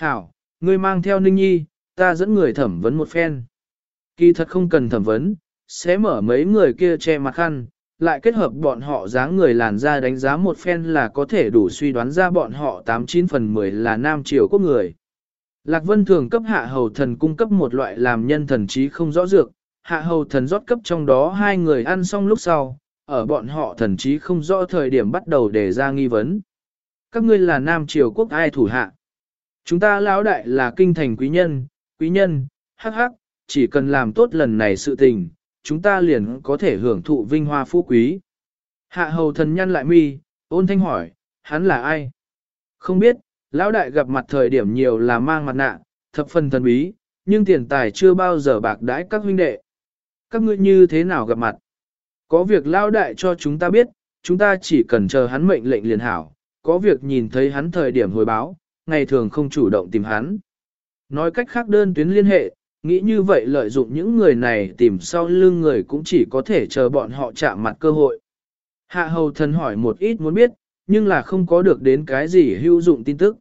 Hảo, ngươi mang theo Ninh Nhi, ta dẫn người thẩm vấn một phen. Kỳ thật không cần thẩm vấn, sẽ mở mấy người kia che mặt khăn, lại kết hợp bọn họ dáng người làn ra đánh giá một phen là có thể đủ suy đoán ra bọn họ 89 phần 10 là nam triều quốc người. Lạc Vân thường cấp hạ hầu thần cung cấp một loại làm nhân thần trí không rõ dược, hạ hầu thần rót cấp trong đó hai người ăn xong lúc sau, ở bọn họ thần trí không rõ thời điểm bắt đầu đề ra nghi vấn. Các ngươi là nam triều quốc ai thủ hạ? Chúng ta lão đại là kinh thành quý nhân, quý nhân, hắc hắc, chỉ cần làm tốt lần này sự tình, chúng ta liền có thể hưởng thụ vinh hoa phú quý. Hạ hầu thần nhăn lại mi, ôn thanh hỏi, hắn là ai? Không biết, lão đại gặp mặt thời điểm nhiều là mang mặt nạ, thập phần thần bí, nhưng tiền tài chưa bao giờ bạc đãi các huynh đệ. Các ngươi như thế nào gặp mặt? Có việc lão đại cho chúng ta biết, chúng ta chỉ cần chờ hắn mệnh lệnh liền hảo, có việc nhìn thấy hắn thời điểm hồi báo, ngày thường không chủ động tìm hắn. Nói cách khác đơn tuyến liên hệ, nghĩ như vậy lợi dụng những người này tìm sau lưng người cũng chỉ có thể chờ bọn họ chạm mặt cơ hội. Hạ hầu thần hỏi một ít muốn biết, nhưng là không có được đến cái gì hữu dụng tin tức.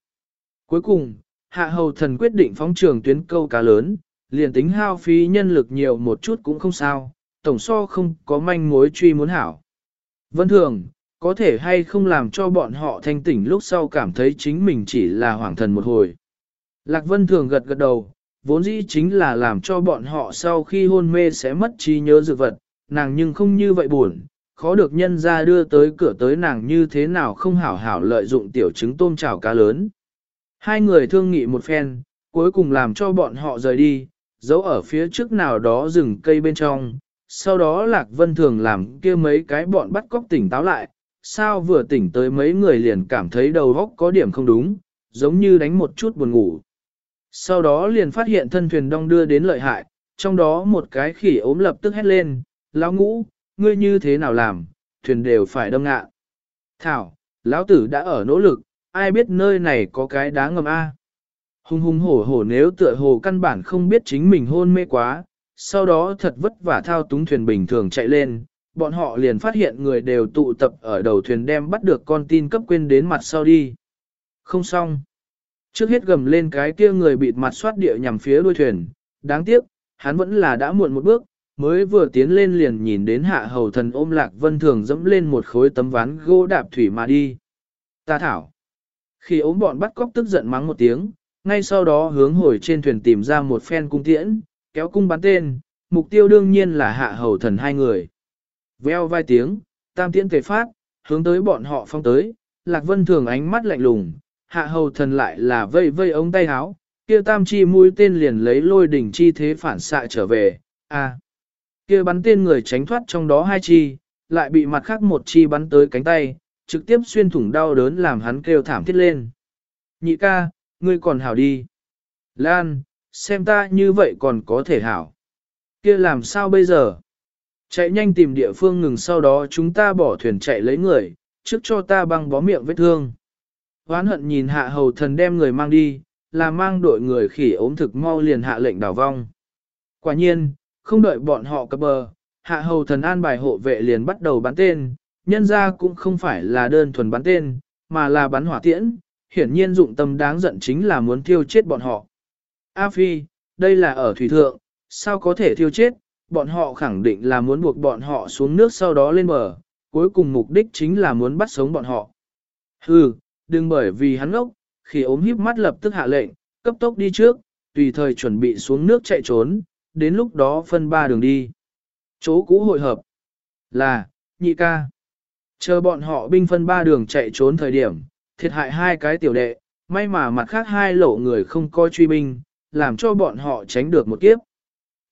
Cuối cùng, hạ hầu thần quyết định phóng trường tuyến câu cá lớn, liền tính hao phí nhân lực nhiều một chút cũng không sao, tổng so không có manh mối truy muốn hảo. Vân thường, có thể hay không làm cho bọn họ thanh tỉnh lúc sau cảm thấy chính mình chỉ là hoàng thần một hồi. Lạc Vân thường gật gật đầu, vốn dĩ chính là làm cho bọn họ sau khi hôn mê sẽ mất trí nhớ dược vật, nàng nhưng không như vậy buồn, khó được nhân ra đưa tới cửa tới nàng như thế nào không hảo hảo lợi dụng tiểu trứng tôm chảo cá lớn. Hai người thương nghị một phen, cuối cùng làm cho bọn họ rời đi, giấu ở phía trước nào đó rừng cây bên trong, sau đó Lạc Vân thường làm kia mấy cái bọn bắt cóc tỉnh táo lại, sao vừa tỉnh tới mấy người liền cảm thấy đầu óc có điểm không đúng, giống như đánh một chút buồn ngủ. Sau đó liền phát hiện thân thuyền đong đưa đến lợi hại, trong đó một cái khỉ ốm lập tức hét lên, lão ngũ, ngươi như thế nào làm, thuyền đều phải đâm ngạ. Thảo, lão tử đã ở nỗ lực, ai biết nơi này có cái đá ngầm A. Hùng hùng hổ hổ nếu tựa hồ căn bản không biết chính mình hôn mê quá, sau đó thật vất vả thao túng thuyền bình thường chạy lên, bọn họ liền phát hiện người đều tụ tập ở đầu thuyền đem bắt được con tin cấp quên đến mặt sau đi. Không xong. Trước hết gầm lên cái kia người bịt mặt xoát địa nhằm phía đuôi thuyền, đáng tiếc, hắn vẫn là đã muộn một bước, mới vừa tiến lên liền nhìn đến hạ hầu thần ôm lạc vân thường dẫm lên một khối tấm ván gỗ đạp thủy mà đi. Ta thảo. Khi ốm bọn bắt cóc tức giận mắng một tiếng, ngay sau đó hướng hồi trên thuyền tìm ra một phen cung tiễn, kéo cung bắn tên, mục tiêu đương nhiên là hạ hầu thần hai người. Veo vai tiếng, tam tiễn tề phát, hướng tới bọn họ phong tới, lạc vân thường ánh mắt lạnh lùng, hạ hầu thần lại là vây vây ống tay háo, kia tam chi mũi tên liền lấy lôi đỉnh chi thế phản xạ trở về, a à. kia bắn tên người tránh thoát trong đó hai chi, lại bị mặt khác một chi bắn tới cánh tay, trực tiếp xuyên thủng đau đớn làm hắn kêu thảm thiết lên. Nhị ca, ngươi còn hảo đi. Lan, xem ta như vậy còn có thể hảo. kia làm sao bây giờ? Chạy nhanh tìm địa phương ngừng sau đó chúng ta bỏ thuyền chạy lấy người, trước cho ta băng bó miệng vết thương. Hoán hận nhìn hạ hầu thần đem người mang đi, là mang đội người khỉ ốm thực mau liền hạ lệnh đảo vong. Quả nhiên, không đợi bọn họ cập bờ, hạ hầu thần an bài hộ vệ liền bắt đầu bắn tên, nhân ra cũng không phải là đơn thuần bắn tên, mà là bắn hỏa tiễn, hiển nhiên dụng tâm đáng giận chính là muốn thiêu chết bọn họ. A Phi, đây là ở thủy thượng, sao có thể thiêu chết, bọn họ khẳng định là muốn buộc bọn họ xuống nước sau đó lên bờ, cuối cùng mục đích chính là muốn bắt sống bọn họ. Hừ, đừng bởi vì hắn ngốc, khi ốm híp mắt lập tức hạ lệnh, cấp tốc đi trước, tùy thời chuẩn bị xuống nước chạy trốn, đến lúc đó phân ba đường đi. Chỗ cũ hội hợp là, nhị ca. Chờ bọn họ binh phân ba đường chạy trốn thời điểm, thiệt hại hai cái tiểu đệ, may mà mặt khác hai lộ người không coi truy binh, làm cho bọn họ tránh được một kiếp.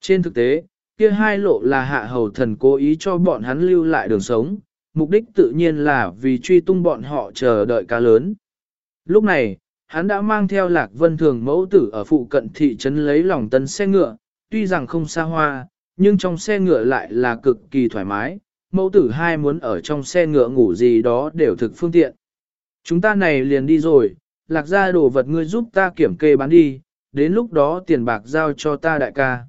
Trên thực tế, kia hai lộ là hạ hầu thần cố ý cho bọn hắn lưu lại đường sống, mục đích tự nhiên là vì truy tung bọn họ chờ đợi cá lớn. Lúc này, hắn đã mang theo lạc vân thường mẫu tử ở phụ cận thị trấn lấy lòng tân xe ngựa, tuy rằng không xa hoa, nhưng trong xe ngựa lại là cực kỳ thoải mái, mẫu tử hai muốn ở trong xe ngựa ngủ gì đó đều thực phương tiện. Chúng ta này liền đi rồi, lạc ra đồ vật ngươi giúp ta kiểm kê bán đi, đến lúc đó tiền bạc giao cho ta đại ca.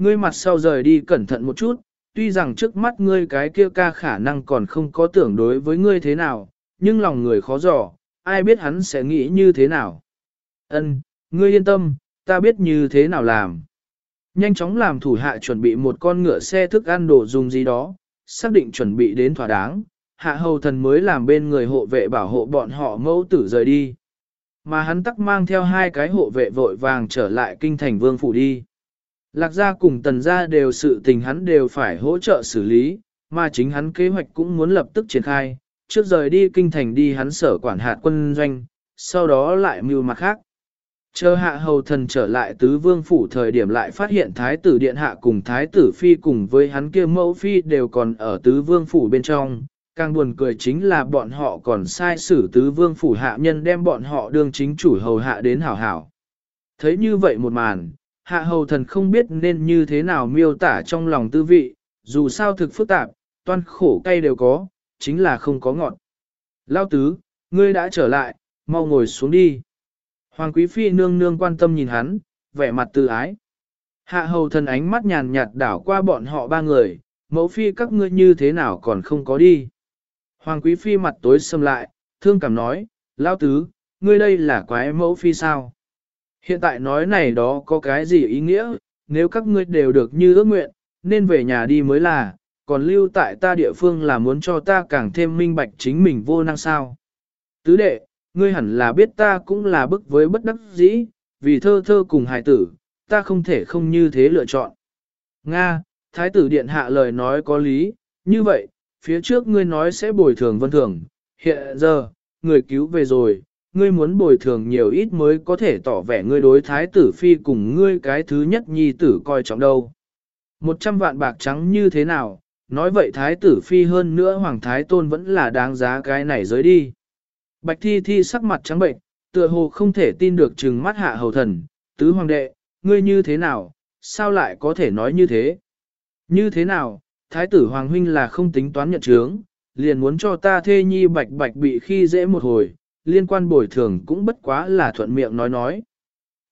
Ngươi mặt sau rời đi cẩn thận một chút, tuy rằng trước mắt ngươi cái kia ca khả năng còn không có tưởng đối với ngươi thế nào, nhưng lòng người khó dò, ai biết hắn sẽ nghĩ như thế nào. Ân, ngươi yên tâm, ta biết như thế nào làm. Nhanh chóng làm thủ hạ chuẩn bị một con ngựa xe thức ăn đồ dùng gì đó, xác định chuẩn bị đến thỏa đáng, hạ hầu thần mới làm bên người hộ vệ bảo hộ bọn họ mẫu tử rời đi. Mà hắn tắc mang theo hai cái hộ vệ vội vàng trở lại kinh thành vương phủ đi. Lạc gia cùng tần gia đều sự tình hắn đều phải hỗ trợ xử lý, mà chính hắn kế hoạch cũng muốn lập tức triển khai, trước rời đi kinh thành đi hắn sở quản hạt quân doanh, sau đó lại mưu mặt khác. Chờ hạ hầu thần trở lại tứ vương phủ thời điểm lại phát hiện thái tử điện hạ cùng thái tử phi cùng với hắn kia mẫu phi đều còn ở tứ vương phủ bên trong. Càng buồn cười chính là bọn họ còn sai xử tứ vương phủ hạ nhân đem bọn họ đương chính chủ hầu hạ đến hảo hảo. Thấy như vậy một màn, hạ hầu thần không biết nên như thế nào miêu tả trong lòng tư vị, dù sao thực phức tạp, toan khổ cay đều có, chính là không có ngọt. Lao tứ, ngươi đã trở lại, mau ngồi xuống đi. Hoàng quý phi nương nương quan tâm nhìn hắn, vẻ mặt từ ái. Hạ hầu thần ánh mắt nhàn nhạt đảo qua bọn họ ba người, mẫu phi các ngươi như thế nào còn không có đi. Hoàng quý phi mặt tối xâm lại, thương cảm nói, lao tứ, ngươi đây là quái mẫu phi sao? Hiện tại nói này đó có cái gì ý nghĩa, nếu các ngươi đều được như ước nguyện, nên về nhà đi mới là, còn lưu tại ta địa phương là muốn cho ta càng thêm minh bạch chính mình vô năng sao. Tứ đệ, ngươi hẳn là biết ta cũng là bức với bất đắc dĩ, vì thơ thơ cùng hài tử, ta không thể không như thế lựa chọn. Nga, Thái tử Điện hạ lời nói có lý, như vậy, phía trước ngươi nói sẽ bồi thường vân thường, hiện giờ, người cứu về rồi, ngươi muốn bồi thường nhiều ít mới có thể tỏ vẻ ngươi đối Thái tử Phi cùng ngươi cái thứ nhất nhi tử coi trọng đâu. Một trăm vạn bạc trắng như thế nào, nói vậy Thái tử Phi hơn nữa Hoàng Thái Tôn vẫn là đáng giá cái này giới đi. Bạch thi thi sắc mặt trắng bệnh, tựa hồ không thể tin được trừng mắt hạ hầu thần, tứ hoàng đệ, ngươi như thế nào, sao lại có thể nói như thế? Như thế nào, thái tử hoàng huynh là không tính toán nhận chướng, liền muốn cho ta thê nhi bạch bạch bị khi dễ một hồi, liên quan bồi thường cũng bất quá là thuận miệng nói nói.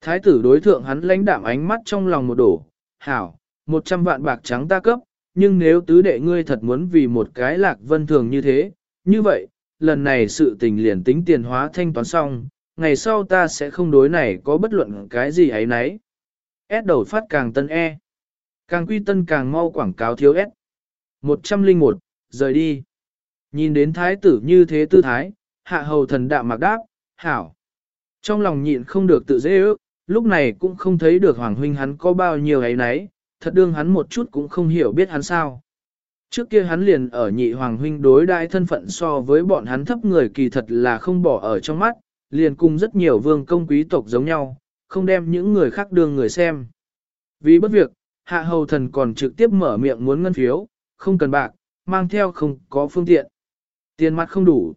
Thái tử đối thượng hắn lãnh đạm ánh mắt trong lòng một đổ, hảo, một trăm vạn bạc trắng ta cấp, nhưng nếu tứ đệ ngươi thật muốn vì một cái lạc vân thường như thế, như vậy, lần này sự tình liền tính tiền hóa thanh toán xong, ngày sau ta sẽ không đối này có bất luận cái gì ấy nấy. S đầu phát càng tân E. Càng quy tân càng mau quảng cáo thiếu S. 101, rời đi. Nhìn đến thái tử như thế tư thái, hạ hầu thần đạm mạc đáp, hảo. Trong lòng nhịn không được tự dễ ước, lúc này cũng không thấy được hoàng huynh hắn có bao nhiêu ấy nấy, thật đương hắn một chút cũng không hiểu biết hắn sao. Trước kia hắn liền ở nhị hoàng huynh đối đại thân phận so với bọn hắn thấp người kỳ thật là không bỏ ở trong mắt, liền cùng rất nhiều vương công quý tộc giống nhau, không đem những người khác đương người xem. Vì bất việc, hạ hầu thần còn trực tiếp mở miệng muốn ngân phiếu, không cần bạc, mang theo không có phương tiện. Tiền mặt không đủ.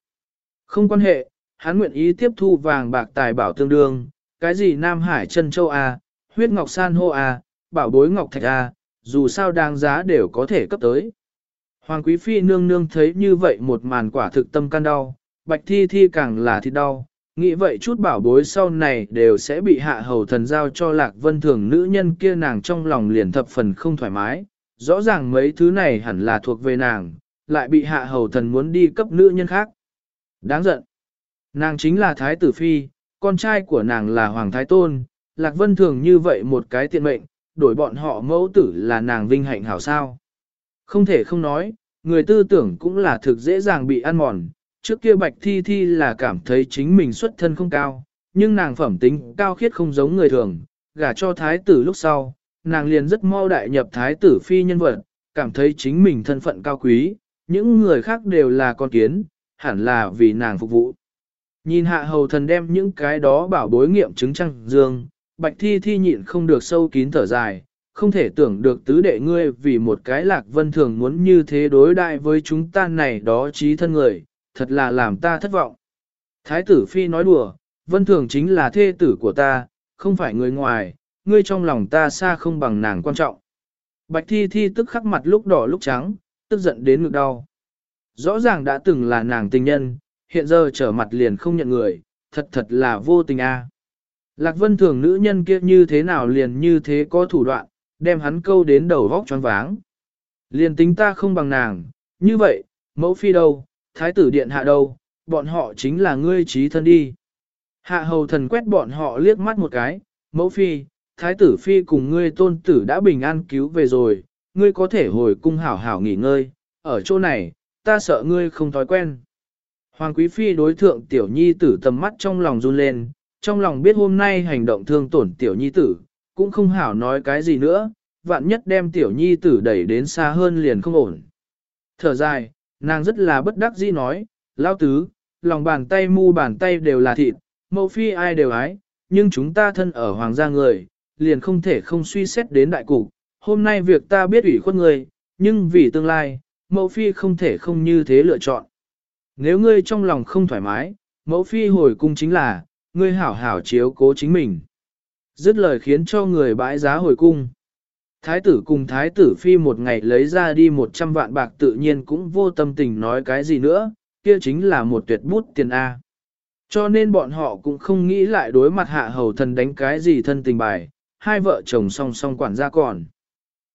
Không quan hệ, hắn nguyện ý tiếp thu vàng bạc tài bảo tương đương, cái gì Nam Hải Trân châu A, huyết ngọc san hô A, bảo bối ngọc thạch A, dù sao đáng giá đều có thể cấp tới. Hoàng quý phi nương nương thấy như vậy một màn quả thực tâm can đau, bạch thi thi càng là thịt đau, nghĩ vậy chút bảo bối sau này đều sẽ bị hạ hầu thần giao cho lạc vân thường nữ nhân kia nàng trong lòng liền thập phần không thoải mái, rõ ràng mấy thứ này hẳn là thuộc về nàng, lại bị hạ hầu thần muốn đi cấp nữ nhân khác. Đáng giận. Nàng chính là thái tử phi, con trai của nàng là hoàng thái tôn, lạc vân thường như vậy một cái tiện mệnh, đổi bọn họ mẫu tử là nàng vinh hạnh hảo sao. Không thể không nói, người tư tưởng cũng là thực dễ dàng bị ăn mòn. Trước kia bạch thi thi là cảm thấy chính mình xuất thân không cao, nhưng nàng phẩm tính cao khiết không giống người thường, gả cho thái tử lúc sau, nàng liền rất mau đại nhập thái tử phi nhân vật, cảm thấy chính mình thân phận cao quý, những người khác đều là con kiến, hẳn là vì nàng phục vụ. Nhìn hạ hầu thần đem những cái đó bảo bối nghiệm chứng trăng dương, bạch thi thi nhịn không được sâu kín thở dài, không thể tưởng được tứ đệ ngươi vì một cái lạc vân thường muốn như thế đối đại với chúng ta này đó trí thân người, thật là làm ta thất vọng. Thái tử Phi nói đùa, vân thường chính là thê tử của ta, không phải người ngoài, ngươi trong lòng ta xa không bằng nàng quan trọng. Bạch thi thi tức khắc mặt lúc đỏ lúc trắng, tức giận đến ngực đau. Rõ ràng đã từng là nàng tình nhân, hiện giờ trở mặt liền không nhận người, thật thật là vô tình a. Lạc vân thường nữ nhân kia như thế nào liền như thế có thủ đoạn, đem hắn câu đến đầu vóc choáng váng. Liền tính ta không bằng nàng, như vậy, mẫu phi đâu, thái tử điện hạ đâu, bọn họ chính là ngươi trí thân đi. Hạ hầu thần quét bọn họ liếc mắt một cái, mẫu phi, thái tử phi cùng ngươi tôn tử đã bình an cứu về rồi, ngươi có thể hồi cung hảo hảo nghỉ ngơi, ở chỗ này, ta sợ ngươi không thói quen. Hoàng quý phi đối thượng tiểu nhi tử tầm mắt trong lòng run lên, trong lòng biết hôm nay hành động thương tổn tiểu nhi tử, cũng không hảo nói cái gì nữa, vạn nhất đem tiểu nhi tử đẩy đến xa hơn liền không ổn. Thở dài, nàng rất là bất đắc dĩ nói, lao tứ, lòng bàn tay mu bàn tay đều là thịt, mẫu phi ai đều ái, nhưng chúng ta thân ở hoàng gia người, liền không thể không suy xét đến đại cục. Hôm nay việc ta biết ủy khuất người, nhưng vì tương lai, mẫu phi không thể không như thế lựa chọn. Nếu ngươi trong lòng không thoải mái, mẫu phi hồi cung chính là, ngươi hảo hảo chiếu cố chính mình. Dứt lời khiến cho người bãi giá hồi cung. Thái tử cùng thái tử phi một ngày lấy ra đi 100 vạn bạc tự nhiên cũng vô tâm tình nói cái gì nữa, kia chính là một tuyệt bút tiền A. Cho nên bọn họ cũng không nghĩ lại đối mặt hạ hầu thần đánh cái gì thân tình bài, hai vợ chồng song song quản gia còn.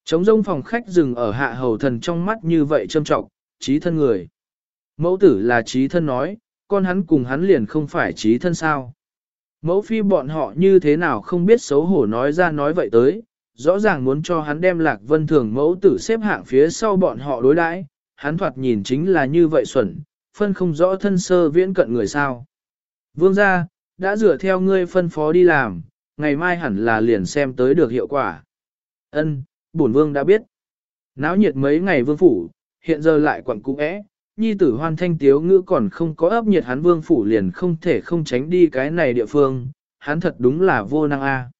Trống rông phòng khách dừng ở hạ hầu thần trong mắt như vậy châm trọng, trí thân người. Mẫu tử là trí thân nói, con hắn cùng hắn liền không phải trí thân sao. Mẫu phi bọn họ như thế nào không biết xấu hổ nói ra nói vậy tới, rõ ràng muốn cho hắn đem lạc vân thường mẫu tử xếp hạng phía sau bọn họ đối đãi, hắn thoạt nhìn chính là như vậy xuẩn, phân không rõ thân sơ viễn cận người sao. Vương gia, đã dựa theo ngươi phân phó đi làm, ngày mai hẳn là liền xem tới được hiệu quả. Ân, bổn vương đã biết. Náo nhiệt mấy ngày vương phủ, hiện giờ lại quặng cũ é, nhi tử hoan thanh tiếu ngữ còn không có ấp nhiệt hắn vương phủ liền không thể không tránh đi cái này địa phương, hắn thật đúng là vô năng a.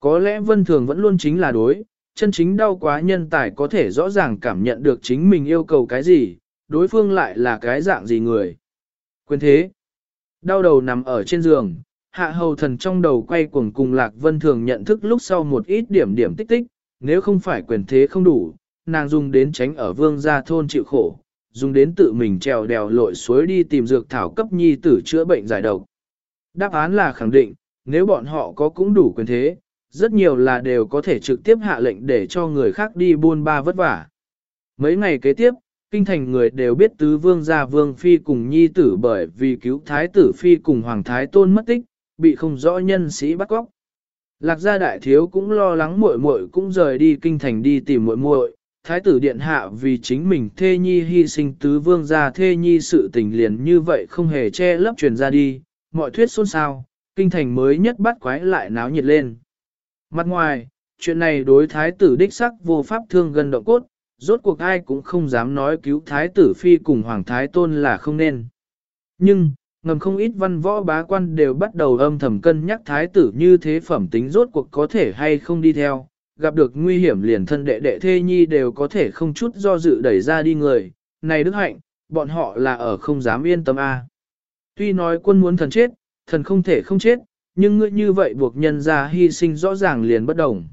Có lẽ vân thường vẫn luôn chính là đối, chân chính đau quá nhân tài có thể rõ ràng cảm nhận được chính mình yêu cầu cái gì, đối phương lại là cái dạng gì người. Quên thế, đau đầu nằm ở trên giường, hạ hầu thần trong đầu quay cuồng cùng lạc vân thường nhận thức lúc sau một ít điểm điểm tích tích, nếu không phải quyền thế không đủ, nàng dùng đến tránh ở vương gia thôn chịu khổ, dùng đến tự mình trèo đèo lội suối đi tìm dược thảo cấp nhi tử chữa bệnh giải độc. Đáp án là khẳng định, nếu bọn họ có cũng đủ quyền thế, rất nhiều là đều có thể trực tiếp hạ lệnh để cho người khác đi buôn ba vất vả. Mấy ngày kế tiếp, kinh thành người đều biết tứ vương gia vương phi cùng nhi tử bởi vì cứu thái tử phi cùng hoàng thái tôn mất tích, bị không rõ nhân sĩ bắt cóc. Lạc gia đại thiếu cũng lo lắng muội muội cũng rời đi kinh thành đi tìm muội muội. Thái tử điện hạ vì chính mình thê nhi hy sinh tứ vương gia thê nhi sự tình liền như vậy không hề che lấp truyền ra đi, mọi thuyết xôn xao, kinh thành mới nhất bắt quái lại náo nhiệt lên. Mặt ngoài, chuyện này đối thái tử đích sắc vô pháp thương gần động cốt, rốt cuộc ai cũng không dám nói cứu thái tử phi cùng hoàng thái tôn là không nên. Nhưng, ngầm không ít văn võ bá quan đều bắt đầu âm thầm cân nhắc thái tử như thế phẩm tính rốt cuộc có thể hay không đi theo, gặp được nguy hiểm liền thân đệ đệ thê nhi đều có thể không chút do dự đẩy ra đi người, này đức hạnh, bọn họ là ở không dám yên tâm a. Tuy nói quân muốn thần chết, thần không thể không chết, nhưng ngươi như vậy buộc nhân ra hy sinh rõ ràng liền bất đồng.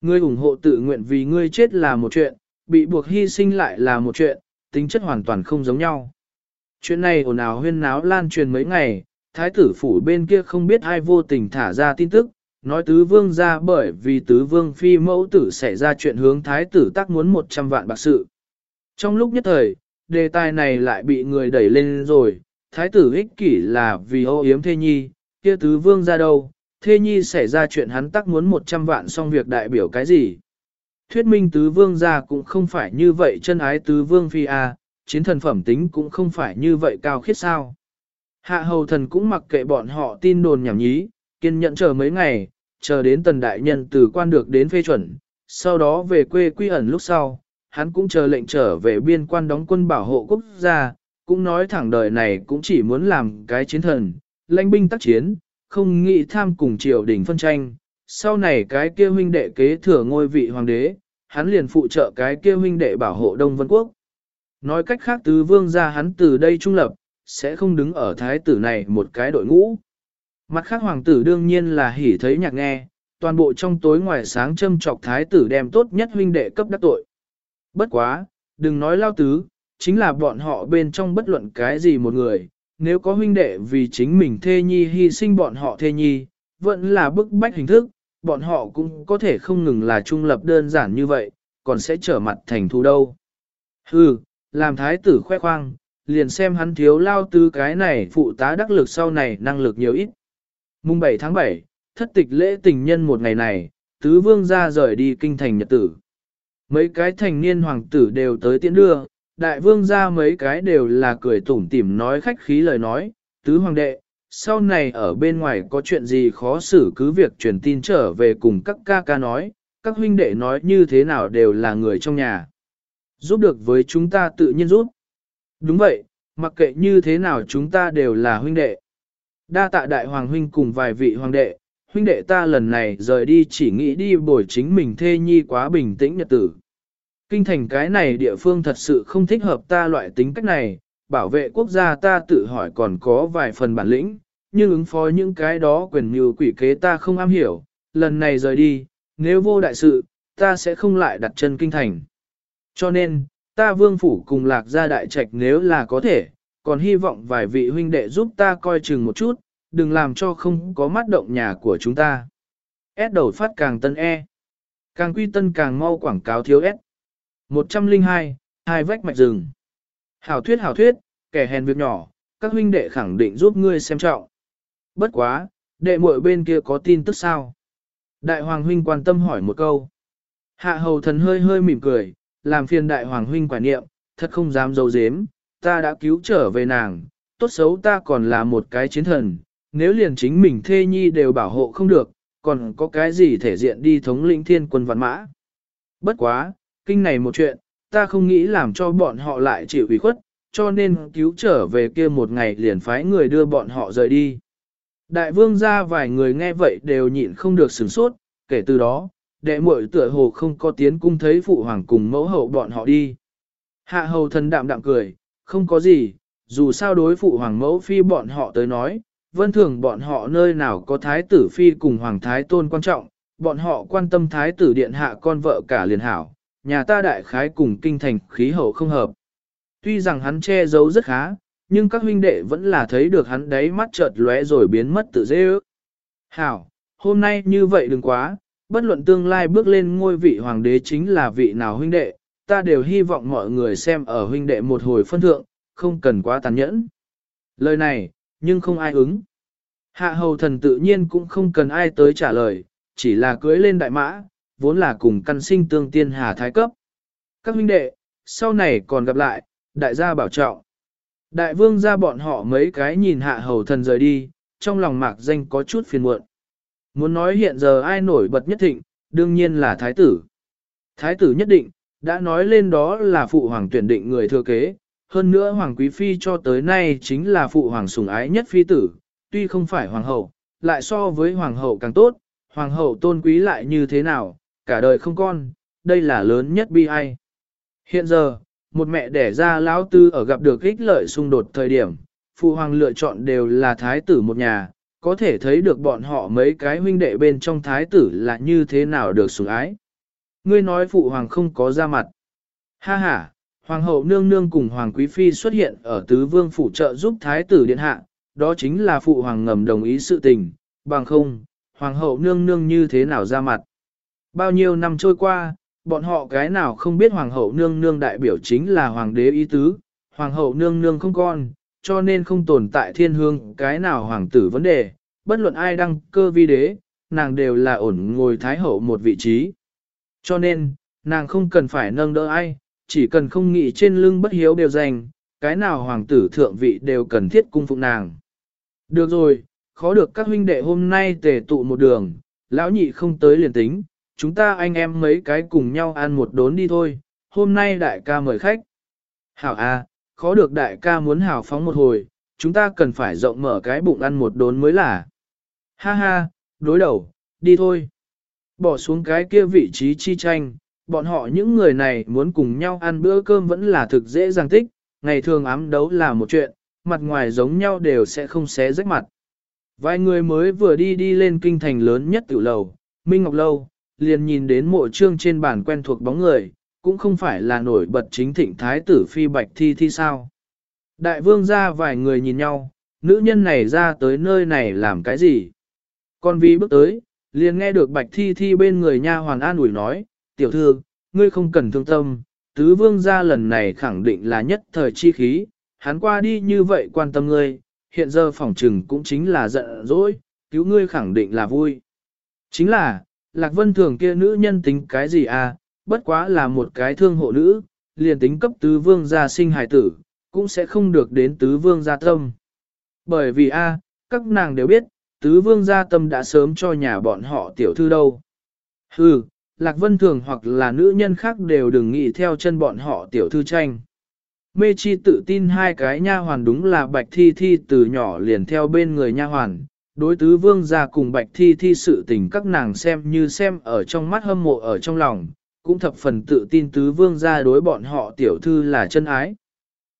Ngươi ủng hộ tự nguyện vì ngươi chết là một chuyện, bị buộc hy sinh lại là một chuyện, tính chất hoàn toàn không giống nhau. Chuyện này ồn ào huyên náo lan truyền mấy ngày, thái tử phủ bên kia không biết ai vô tình thả ra tin tức, nói tứ vương ra bởi vì tứ vương phi mẫu tử xảy ra chuyện hướng thái tử tác muốn 100 vạn bạc sự. Trong lúc nhất thời, đề tài này lại bị người đẩy lên rồi, thái tử ích kỷ là vì ô yếm thê nhi, kia tứ vương ra đâu, thê nhi xảy ra chuyện hắn tác muốn 100 vạn xong việc đại biểu cái gì. Thuyết minh tứ vương ra cũng không phải như vậy chân ái tứ vương phi a, chiến thần phẩm tính cũng không phải như vậy cao khiết sao. Hạ hầu thần cũng mặc kệ bọn họ tin đồn nhảm nhí, kiên nhẫn chờ mấy ngày, chờ đến tần đại nhân từ quan được đến phê chuẩn, sau đó về quê quy ẩn lúc sau, hắn cũng chờ lệnh trở về biên quan đóng quân bảo hộ quốc gia, cũng nói thẳng đời này cũng chỉ muốn làm cái chiến thần, lãnh binh tác chiến, không nghĩ tham cùng triều đình phân tranh, sau này cái kia huynh đệ kế thừa ngôi vị hoàng đế, hắn liền phụ trợ cái kia huynh đệ bảo hộ Đông Vân Quốc. Nói cách khác tứ vương gia hắn từ đây trung lập, sẽ không đứng ở thái tử này một cái đội ngũ. Mặt khác hoàng tử đương nhiên là hỉ thấy nhạc nghe, toàn bộ trong tối ngoài sáng châm trọc thái tử đem tốt nhất huynh đệ cấp đắc tội. Bất quá, đừng nói lao tứ, chính là bọn họ bên trong bất luận cái gì một người, nếu có huynh đệ vì chính mình thê nhi hy sinh bọn họ thê nhi, vẫn là bức bách hình thức, bọn họ cũng có thể không ngừng là trung lập đơn giản như vậy, còn sẽ trở mặt thành thù đâu. Hừ, làm thái tử khoe khoang, liền xem hắn thiếu lao tư cái này phụ tá đắc lực sau này năng lực nhiều ít. Mùng 7 tháng 7, thất tịch lễ tình nhân một ngày này, tứ vương ra rời đi kinh thành nhật tử. Mấy cái thành niên hoàng tử đều tới tiễn đưa, đại vương ra mấy cái đều là cười tủm tỉm nói khách khí lời nói, tứ hoàng đệ, sau này ở bên ngoài có chuyện gì khó xử cứ việc truyền tin trở về cùng các ca ca nói, các huynh đệ nói như thế nào đều là người trong nhà. Giúp được với chúng ta tự nhiên giúp. Đúng vậy, mặc kệ như thế nào chúng ta đều là huynh đệ. Đa tạ đại hoàng huynh cùng vài vị hoàng đệ, huynh đệ ta lần này rời đi chỉ nghĩ đi bồi chính mình thê nhi quá bình tĩnh nhật tử. Kinh thành cái này địa phương thật sự không thích hợp ta loại tính cách này, bảo vệ quốc gia ta tự hỏi còn có vài phần bản lĩnh, nhưng ứng phó những cái đó quyền như quỷ kế ta không am hiểu, lần này rời đi, nếu vô đại sự, ta sẽ không lại đặt chân kinh thành. Cho nên, ta vương phủ cùng lạc gia đại trạch nếu là có thể, còn hy vọng vài vị huynh đệ giúp ta coi chừng một chút, đừng làm cho không có mắt động nhà của chúng ta. S đầu phát càng tân E. Càng quy tân càng mau quảng cáo thiếu S. 102, hai vách mạch rừng. Hảo thuyết hảo thuyết, kẻ hèn việc nhỏ, các huynh đệ khẳng định giúp ngươi xem trọng. Bất quá, đệ muội bên kia có tin tức sao? Đại hoàng huynh quan tâm hỏi một câu. Hạ hầu thần hơi hơi mỉm cười, làm phiền đại hoàng huynh quả niệm, thật không dám dấu dếm, ta đã cứu trở về nàng, tốt xấu ta còn là một cái chiến thần, nếu liền chính mình thê nhi đều bảo hộ không được, còn có cái gì thể diện đi thống lĩnh thiên quân văn mã. Bất quá, kinh này một chuyện, ta không nghĩ làm cho bọn họ lại chịu ủy khuất, cho nên cứu trở về kia một ngày liền phái người đưa bọn họ rời đi. Đại vương ra vài người nghe vậy đều nhịn không được sửng sốt, kể từ đó, đệ muội tựa hồ không có tiến cung thấy phụ hoàng cùng mẫu hậu bọn họ đi. Hạ hầu thần đạm đạm cười, không có gì, dù sao đối phụ hoàng mẫu phi bọn họ tới nói, vân thường bọn họ nơi nào có thái tử phi cùng hoàng thái tôn quan trọng, bọn họ quan tâm thái tử điện hạ con vợ cả liền hảo, nhà ta đại khái cùng kinh thành khí hậu không hợp. Tuy rằng hắn che giấu rất khá, nhưng các huynh đệ vẫn là thấy được hắn đấy mắt chợt lóe rồi biến mất tự dễ ước. Hảo, hôm nay như vậy đừng quá, bất luận tương lai bước lên ngôi vị hoàng đế chính là vị nào huynh đệ, ta đều hy vọng mọi người xem ở huynh đệ một hồi phân thượng, không cần quá tàn nhẫn. Lời này, nhưng không ai ứng. Hạ hầu thần tự nhiên cũng không cần ai tới trả lời, chỉ là cưới lên đại mã, vốn là cùng căn sinh tương tiên hà thái cấp. Các huynh đệ, sau này còn gặp lại, đại gia bảo trọng. Đại vương ra bọn họ mấy cái nhìn hạ hầu thần rời đi, trong lòng mạc danh có chút phiền muộn. Muốn nói hiện giờ ai nổi bật nhất thịnh, đương nhiên là thái tử. Thái tử nhất định, đã nói lên đó là phụ hoàng tuyển định người thừa kế, hơn nữa hoàng quý phi cho tới nay chính là phụ hoàng sủng ái nhất phi tử, tuy không phải hoàng hậu, lại so với hoàng hậu càng tốt, hoàng hậu tôn quý lại như thế nào, cả đời không con, đây là lớn nhất bi ai. Hiện giờ, một mẹ đẻ ra lão tư ở gặp được ích lợi xung đột thời điểm, phụ hoàng lựa chọn đều là thái tử một nhà, có thể thấy được bọn họ mấy cái huynh đệ bên trong thái tử là như thế nào được sủng ái. Ngươi nói phụ hoàng không có ra mặt. Ha ha, hoàng hậu nương nương cùng hoàng quý phi xuất hiện ở tứ vương phủ trợ giúp thái tử điện hạ, đó chính là phụ hoàng ngầm đồng ý sự tình, bằng không, hoàng hậu nương nương như thế nào ra mặt. Bao nhiêu năm trôi qua, bọn họ cái nào không biết hoàng hậu nương nương đại biểu chính là hoàng đế ý tứ, hoàng hậu nương nương không con, cho nên không tồn tại thiên hương cái nào hoàng tử vấn đề, bất luận ai đăng cơ vi đế, nàng đều là ổn ngồi thái hậu một vị trí. Cho nên, nàng không cần phải nâng đỡ ai, chỉ cần không nghĩ trên lưng bất hiếu đều dành, cái nào hoàng tử thượng vị đều cần thiết cung phụng nàng. Được rồi, khó được các huynh đệ hôm nay tề tụ một đường, lão nhị không tới liền tính, chúng ta anh em mấy cái cùng nhau ăn một đốn đi thôi, hôm nay đại ca mời khách. Hảo à, khó được đại ca muốn hào phóng một hồi, chúng ta cần phải rộng mở cái bụng ăn một đốn mới là. Ha ha, đối đầu, đi thôi. Bỏ xuống cái kia vị trí chi tranh, bọn họ những người này muốn cùng nhau ăn bữa cơm vẫn là thực dễ dàng tích, ngày thường ám đấu là một chuyện, mặt ngoài giống nhau đều sẽ không xé rách mặt. Vài người mới vừa đi đi lên kinh thành lớn nhất tiểu lầu, Minh Ngọc Lâu, liền nhìn đến mộ trương trên bàn quen thuộc bóng người, cũng không phải là nổi bật chính thịnh thái tử phi bạch thi thi sao. Đại vương ra vài người nhìn nhau, nữ nhân này ra tới nơi này làm cái gì? Con vi bước tới, liền nghe được bạch thi thi bên người nha hoàn an ủi nói, tiểu thư, ngươi không cần thương tâm, tứ vương ra lần này khẳng định là nhất thời chi khí, hắn qua đi như vậy quan tâm ngươi, hiện giờ phỏng trừng cũng chính là giận dỗi, cứu ngươi khẳng định là vui. Chính là, Lạc Vân Thường kia nữ nhân tính cái gì à, bất quá là một cái thương hộ nữ, liền tính cấp tứ vương gia sinh hài tử, cũng sẽ không được đến tứ vương gia tâm. Bởi vì a, các nàng đều biết, tứ vương gia tâm đã sớm cho nhà bọn họ tiểu thư đâu. Hừ, Lạc Vân Thường hoặc là nữ nhân khác đều đừng nghĩ theo chân bọn họ tiểu thư tranh. Mê Chi tự tin hai cái nha hoàn đúng là Bạch Thi Thi từ nhỏ liền theo bên người nha hoàn, đối tứ vương gia cùng Bạch Thi Thi sự tình các nàng xem như xem ở trong mắt hâm mộ ở trong lòng, cũng thập phần tự tin tứ vương gia đối bọn họ tiểu thư là chân ái.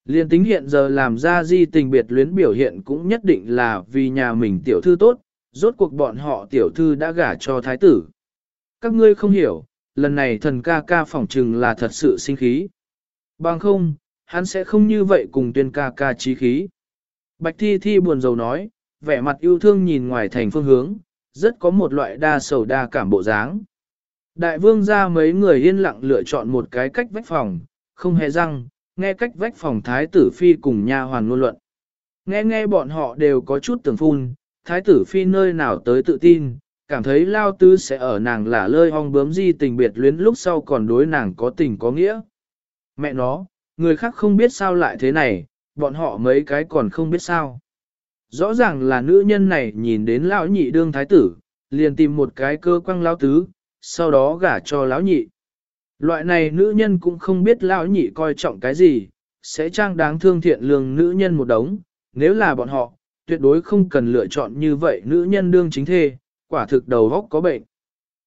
Liên tính hiện giờ làm ra di tình biệt luyến biểu hiện cũng nhất định là vì nhà mình tiểu thư tốt, rốt cuộc bọn họ tiểu thư đã gả cho thái tử. Các ngươi không hiểu, lần này thần ca ca phỏng trừng là thật sự sinh khí. Bằng không, hắn sẽ không như vậy cùng tuyên ca ca trí khí. Bạch Thi Thi buồn rầu nói, vẻ mặt yêu thương nhìn ngoài thành phương hướng, rất có một loại đa sầu đa cảm bộ dáng. Đại vương ra mấy người yên lặng lựa chọn một cái cách vách phòng, không hề răng, nghe cách vách phòng thái tử phi cùng nha hoàn ngôn luận. Nghe nghe bọn họ đều có chút tưởng phun, thái tử phi nơi nào tới tự tin, cảm thấy lao tư sẽ ở nàng là lơi hong bướm di tình biệt luyến lúc sau còn đối nàng có tình có nghĩa. Mẹ nó, người khác không biết sao lại thế này, bọn họ mấy cái còn không biết sao. Rõ ràng là nữ nhân này nhìn đến lão nhị đương thái tử, liền tìm một cái cơ quăng lão tứ, sau đó gả cho lão nhị. Loại này nữ nhân cũng không biết lão nhị coi trọng cái gì, sẽ trang đáng thương thiện lương nữ nhân một đống, nếu là bọn họ, tuyệt đối không cần lựa chọn như vậy nữ nhân đương chính thê, quả thực đầu góc có bệnh.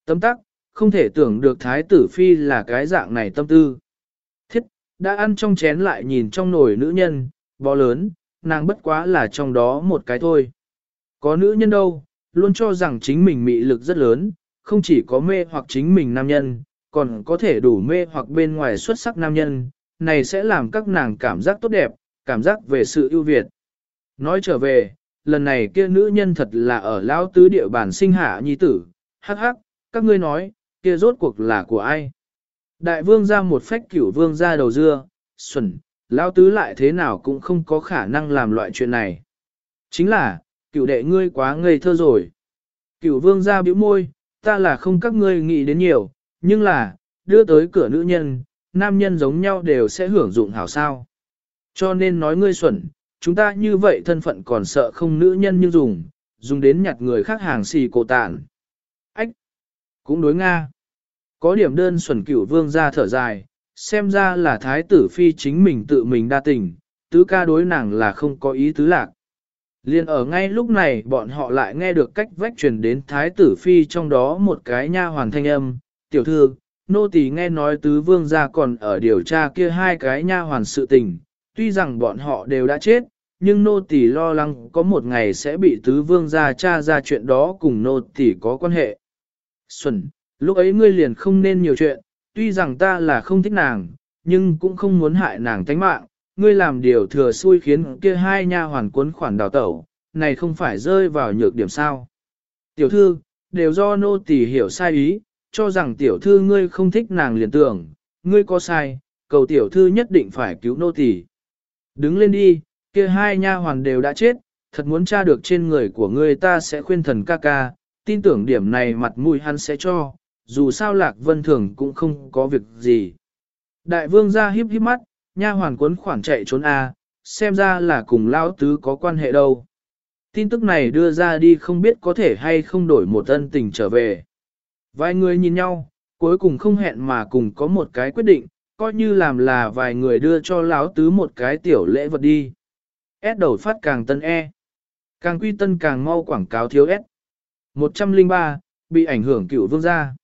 Tâm tắc, không thể tưởng được thái tử phi là cái dạng này tâm tư. Thiết, đã ăn trong chén lại nhìn trong nồi nữ nhân, bò lớn, nàng bất quá là trong đó một cái thôi. Có nữ nhân đâu, luôn cho rằng chính mình mị lực rất lớn, không chỉ có mê hoặc chính mình nam nhân, còn có thể đủ mê hoặc bên ngoài xuất sắc nam nhân, này sẽ làm các nàng cảm giác tốt đẹp, cảm giác về sự ưu việt. Nói trở về, lần này kia nữ nhân thật là ở lão tứ địa bản sinh hạ nhi tử, hắc hắc, các ngươi nói, kia rốt cuộc là của ai? Đại vương ra một phách cửu vương ra đầu dưa, xuẩn, lão tứ lại thế nào cũng không có khả năng làm loại chuyện này. Chính là, cửu đệ ngươi quá ngây thơ rồi. Cửu vương ra bĩu môi, ta là không các ngươi nghĩ đến nhiều, nhưng là, đưa tới cửa nữ nhân, nam nhân giống nhau đều sẽ hưởng dụng hảo sao. Cho nên nói ngươi xuẩn, chúng ta như vậy thân phận còn sợ không nữ nhân như dùng, dùng đến nhặt người khác hàng xì cổ tản. Ách! Cũng đối Nga. Có điểm đơn xuẩn cửu vương ra thở dài, xem ra là thái tử phi chính mình tự mình đa tình, tứ ca đối nàng là không có ý tứ lạc. Liên ở ngay lúc này bọn họ lại nghe được cách vách truyền đến thái tử phi trong đó một cái nha hoàn thanh âm, tiểu thư, nô tỳ nghe nói tứ vương gia còn ở điều tra kia hai cái nha hoàn sự tình, tuy rằng bọn họ đều đã chết, nhưng nô tỳ lo lắng có một ngày sẽ bị tứ vương gia tra ra chuyện đó cùng nô tỳ có quan hệ. Xuân, lúc ấy ngươi liền không nên nhiều chuyện, tuy rằng ta là không thích nàng, nhưng cũng không muốn hại nàng tánh mạng, ngươi làm điều thừa xui khiến kia hai nha hoàn cuốn khoản đào tẩu, này không phải rơi vào nhược điểm sao. Tiểu thư, đều do nô tỳ hiểu sai ý, cho rằng tiểu thư ngươi không thích nàng liền tưởng, ngươi có sai, cầu tiểu thư nhất định phải cứu nô tỳ. Đứng lên đi, kia hai nha hoàn đều đã chết, thật muốn tra được trên người của ngươi ta sẽ khuyên thần ca ca, tin tưởng điểm này mặt mũi hắn sẽ cho, dù sao lạc vân thường cũng không có việc gì. Đại vương ra híp híp mắt, nha hoàn cuốn khoản chạy trốn a, xem ra là cùng lão tứ có quan hệ đâu. Tin tức này đưa ra đi không biết có thể hay không đổi một ân tình trở về. Vài người nhìn nhau, cuối cùng không hẹn mà cùng có một cái quyết định, coi như làm là vài người đưa cho lão tứ một cái tiểu lễ vật đi. S đầu phát càng tân E. Càng quy tân càng mau quảng cáo thiếu S. 103, bị ảnh hưởng cựu vương gia.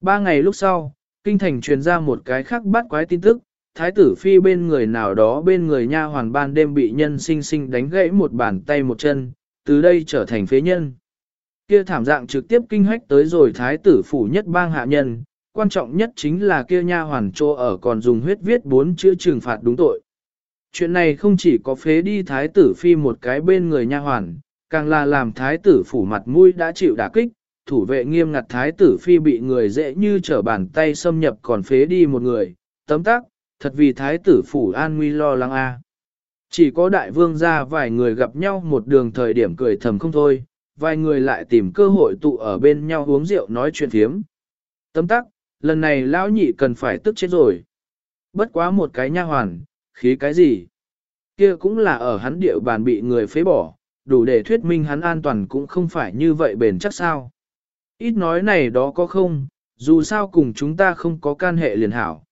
Ba ngày lúc sau, kinh thành truyền ra một cái khác bắt quái tin tức, thái tử phi bên người nào đó bên người nha hoàn ban đêm bị nhân sinh sinh đánh gãy một bàn tay một chân, từ đây trở thành phế nhân. Kia thảm dạng trực tiếp kinh hách tới rồi thái tử phủ nhất bang hạ nhân, quan trọng nhất chính là kia nha hoàn trô ở còn dùng huyết viết bốn chữ trừng phạt đúng tội. Chuyện này không chỉ có phế đi thái tử phi một cái bên người nha hoàn, càng là làm thái tử phủ mặt mũi đã chịu đả kích, thủ vệ nghiêm ngặt thái tử phi bị người dễ như trở bàn tay xâm nhập còn phế đi một người, tấm tắc, thật vì thái tử phủ an nguy lo lắng a. Chỉ có đại vương ra vài người gặp nhau một đường thời điểm cười thầm không thôi, vài người lại tìm cơ hội tụ ở bên nhau uống rượu nói chuyện thiếm. Tấm tắc, lần này lão nhị cần phải tức chết rồi. Bất quá một cái nha hoàn, khí cái gì? Kia cũng là ở hắn địa bàn bị người phế bỏ, đủ để thuyết minh hắn an toàn cũng không phải như vậy bền chắc sao. Ít nói này đó có không, dù sao cùng chúng ta không có can hệ liền hảo.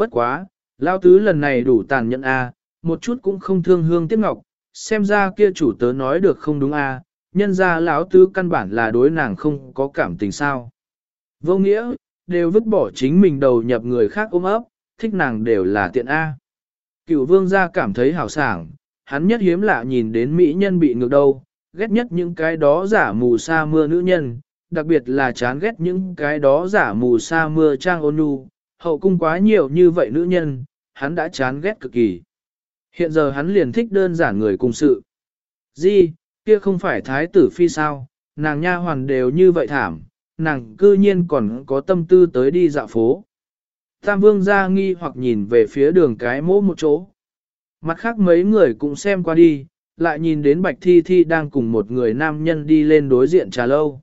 Bất quá, lao tứ lần này đủ tàn nhẫn a, một chút cũng không thương hương tiếc ngọc, xem ra kia chủ tớ nói được không đúng a, nhân ra lão tứ căn bản là đối nàng không có cảm tình sao. Vô nghĩa, đều vứt bỏ chính mình đầu nhập người khác ôm ấp, thích nàng đều là tiện A. Cựu vương gia cảm thấy hào sảng, hắn nhất hiếm lạ nhìn đến mỹ nhân bị ngược đâu, ghét nhất những cái đó giả mù sa mưa nữ nhân, đặc biệt là chán ghét những cái đó giả mù sa mưa trang ôn nhu, hậu cung quá nhiều như vậy nữ nhân, hắn đã chán ghét cực kỳ. Hiện giờ hắn liền thích đơn giản người cùng sự. Di, kia không phải thái tử phi sao, nàng nha hoàn đều như vậy thảm, nàng cư nhiên còn có tâm tư tới đi dạo phố. Tam vương ra nghi hoặc nhìn về phía đường cái mỗ một chỗ. Mặt khác mấy người cũng xem qua đi, lại nhìn đến Bạch Thi Thi đang cùng một người nam nhân đi lên đối diện trà lâu.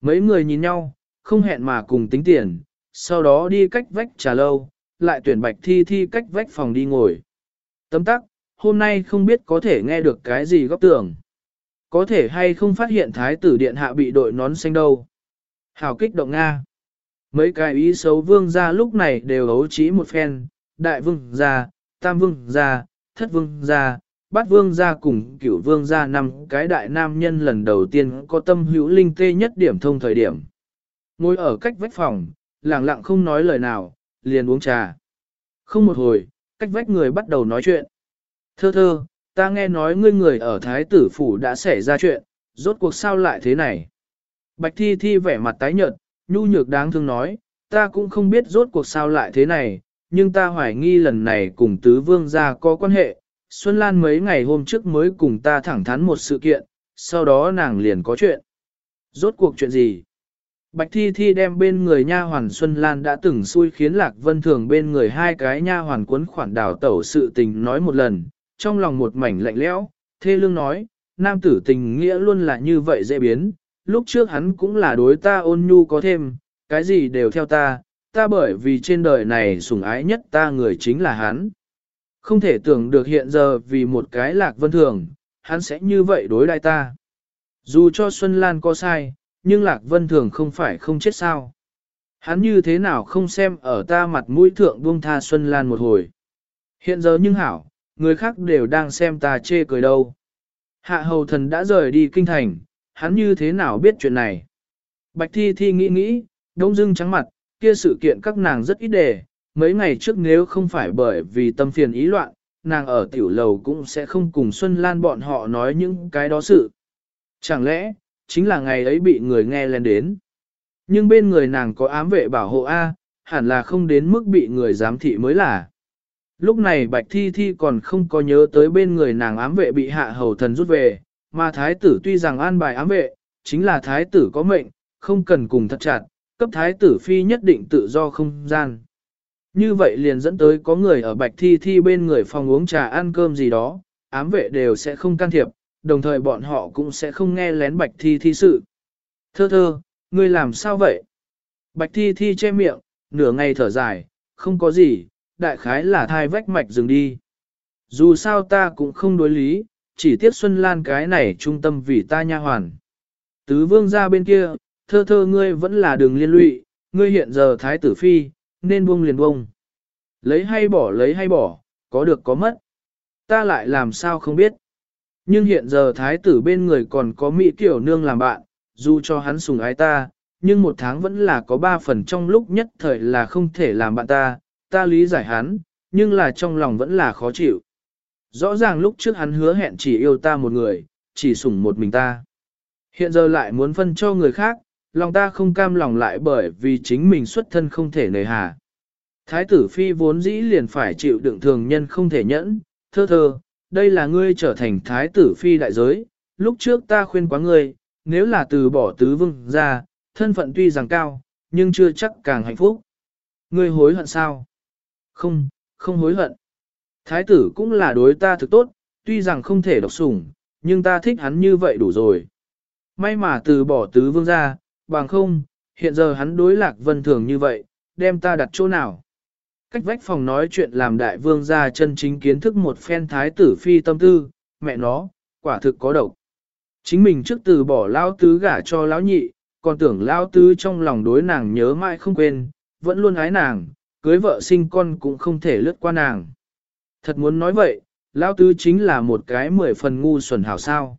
Mấy người nhìn nhau, không hẹn mà cùng tính tiền, sau đó đi cách vách trà lâu, lại tuyển Bạch Thi Thi cách vách phòng đi ngồi. Tấm tắc, hôm nay không biết có thể nghe được cái gì góc tưởng. Có thể hay không phát hiện thái tử điện hạ bị đội nón xanh đâu. Hào kích động Nga. Mấy cái ý xấu vương gia lúc này đều ấu trí một phen, đại vương gia, tam vương gia, thất vương gia, bát vương gia cùng cửu vương gia năm cái đại nam nhân lần đầu tiên có tâm hữu linh tê nhất điểm thông thời điểm. Ngồi ở cách vách phòng, lặng lặng không nói lời nào, liền uống trà. Không một hồi, cách vách người bắt đầu nói chuyện. Thơ thơ, ta nghe nói ngươi người ở Thái tử phủ đã xảy ra chuyện, rốt cuộc sao lại thế này. Bạch thi thi vẻ mặt tái nhợt, nhu nhược đáng thương nói, ta cũng không biết rốt cuộc sao lại thế này, nhưng ta hoài nghi lần này cùng tứ vương gia có quan hệ. Xuân Lan mấy ngày hôm trước mới cùng ta thẳng thắn một sự kiện, sau đó nàng liền có chuyện. Rốt cuộc chuyện gì? Bạch Thi Thi đem bên người nha hoàn Xuân Lan đã từng xui khiến Lạc Vân Thường bên người hai cái nha hoàn cuốn khoản đảo tẩu sự tình nói một lần, trong lòng một mảnh lạnh lẽo, thê lương nói, nam tử tình nghĩa luôn là như vậy dễ biến, lúc trước hắn cũng là đối ta ôn nhu có thêm, cái gì đều theo ta, ta bởi vì trên đời này sủng ái nhất ta người chính là hắn. Không thể tưởng được hiện giờ vì một cái lạc vân thường, hắn sẽ như vậy đối đai ta. Dù cho Xuân Lan có sai, nhưng lạc vân thường không phải không chết sao. Hắn như thế nào không xem ở ta mặt mũi thượng buông tha Xuân Lan một hồi. Hiện giờ nhưng hảo, người khác đều đang xem ta chê cười đâu. Hạ hầu thần đã rời đi kinh thành, hắn như thế nào biết chuyện này. Bạch thi thi nghĩ nghĩ, đông dưng trắng mặt, kia sự kiện các nàng rất ít đề, mấy ngày trước nếu không phải bởi vì tâm phiền ý loạn, nàng ở tiểu lầu cũng sẽ không cùng Xuân Lan bọn họ nói những cái đó sự. Chẳng lẽ, chính là ngày ấy bị người nghe lên đến. Nhưng bên người nàng có ám vệ bảo hộ A, hẳn là không đến mức bị người giám thị mới là. Lúc này Bạch Thi Thi còn không có nhớ tới bên người nàng ám vệ bị hạ hầu thần rút về, mà thái tử tuy rằng an bài ám vệ, chính là thái tử có mệnh, không cần cùng thật chặt, cấp thái tử phi nhất định tự do không gian. Như vậy liền dẫn tới có người ở bạch thi thi bên người phòng uống trà ăn cơm gì đó, ám vệ đều sẽ không can thiệp, đồng thời bọn họ cũng sẽ không nghe lén bạch thi thi sự. Thơ thơ, ngươi làm sao vậy? Bạch thi thi che miệng, nửa ngày thở dài, không có gì, đại khái là thai vách mạch dừng đi. Dù sao ta cũng không đối lý, chỉ tiếc Xuân Lan cái này trung tâm vì ta nha hoàn. Tứ vương ra bên kia, thơ thơ ngươi vẫn là đường liên lụy, ngươi hiện giờ thái tử phi, nên buông liền buông. Lấy hay bỏ lấy hay bỏ, có được có mất. Ta lại làm sao không biết. Nhưng hiện giờ thái tử bên người còn có Mỹ tiểu nương làm bạn, dù cho hắn sùng ái ta, nhưng một tháng vẫn là có ba phần trong lúc nhất thời là không thể làm bạn ta, ta lý giải hắn, nhưng là trong lòng vẫn là khó chịu. Rõ ràng lúc trước hắn hứa hẹn chỉ yêu ta một người, chỉ sủng một mình ta. Hiện giờ lại muốn phân cho người khác, lòng ta không cam lòng lại bởi vì chính mình xuất thân không thể nề hà. Thái tử phi vốn dĩ liền phải chịu đựng thường nhân không thể nhẫn, thơ thơ, đây là ngươi trở thành thái tử phi đại giới, lúc trước ta khuyên quá ngươi, nếu là từ bỏ tứ vương ra, thân phận tuy rằng cao, nhưng chưa chắc càng hạnh phúc. Ngươi hối hận sao? Không, không hối hận. Thái tử cũng là đối ta thực tốt, tuy rằng không thể độc sủng, nhưng ta thích hắn như vậy đủ rồi. may mà từ bỏ tứ vương ra, bằng không, hiện giờ hắn đối lạc vân thường như vậy, đem ta đặt chỗ nào. Cách vách phòng nói chuyện làm đại vương ra chân chính kiến thức một phen thái tử phi tâm tư, mẹ nó, quả thực có độc. Chính mình trước từ bỏ lao tứ gả cho lão nhị, còn tưởng lao tứ trong lòng đối nàng nhớ mãi không quên, vẫn luôn ái nàng, cưới vợ sinh con cũng không thể lướt qua nàng. Thật muốn nói vậy, lao tứ chính là một cái mười phần ngu xuẩn hảo sao.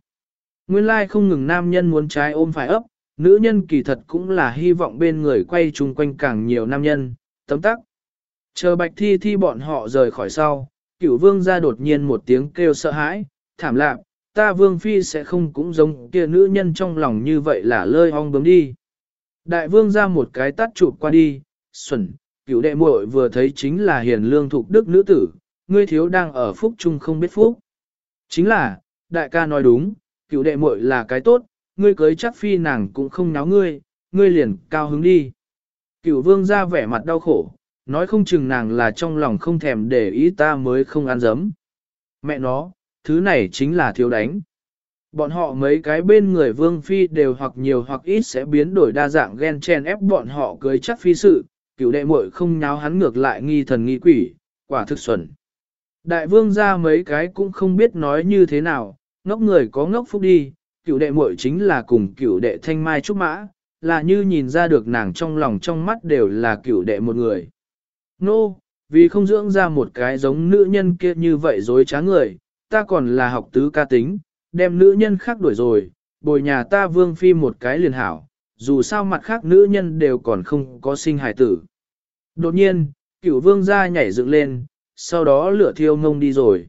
Nguyên lai không ngừng nam nhân muốn trái ôm phải ấp, nữ nhân kỳ thật cũng là hy vọng bên người quay chung quanh càng nhiều nam nhân, tấm tắc. Chờ bạch thi thi bọn họ rời khỏi sau, cửu vương ra đột nhiên một tiếng kêu sợ hãi, thảm lạc, ta vương phi sẽ không cũng giống kia nữ nhân trong lòng như vậy là lơi ong bấm đi. Đại vương ra một cái tắt chụp qua đi, xuẩn, cửu đệ muội vừa thấy chính là hiền lương thục đức nữ tử, ngươi thiếu đang ở phúc chung không biết phúc. Chính là, đại ca nói đúng, cửu đệ muội là cái tốt, ngươi cưới chắc phi nàng cũng không náo ngươi, ngươi liền cao hứng đi. Cửu vương ra vẻ mặt đau khổ, nói không chừng nàng là trong lòng không thèm để ý ta mới không ăn dấm. Mẹ nó, thứ này chính là thiếu đánh. Bọn họ mấy cái bên người vương phi đều hoặc nhiều hoặc ít sẽ biến đổi đa dạng ghen chen ép bọn họ cưới chắc phi sự, cựu đệ muội không nháo hắn ngược lại nghi thần nghi quỷ, quả thực xuẩn. Đại vương ra mấy cái cũng không biết nói như thế nào, ngốc người có ngốc phúc đi, cựu đệ muội chính là cùng cựu đệ thanh mai trúc mã, là như nhìn ra được nàng trong lòng trong mắt đều là cựu đệ một người. Nô, no, vì không dưỡng ra một cái giống nữ nhân kia như vậy dối trá người, ta còn là học tứ ca tính, đem nữ nhân khác đuổi rồi, bồi nhà ta vương phi một cái liền hảo, dù sao mặt khác nữ nhân đều còn không có sinh hài tử. Đột nhiên, cửu vương gia nhảy dựng lên, sau đó lửa thiêu ngông đi rồi.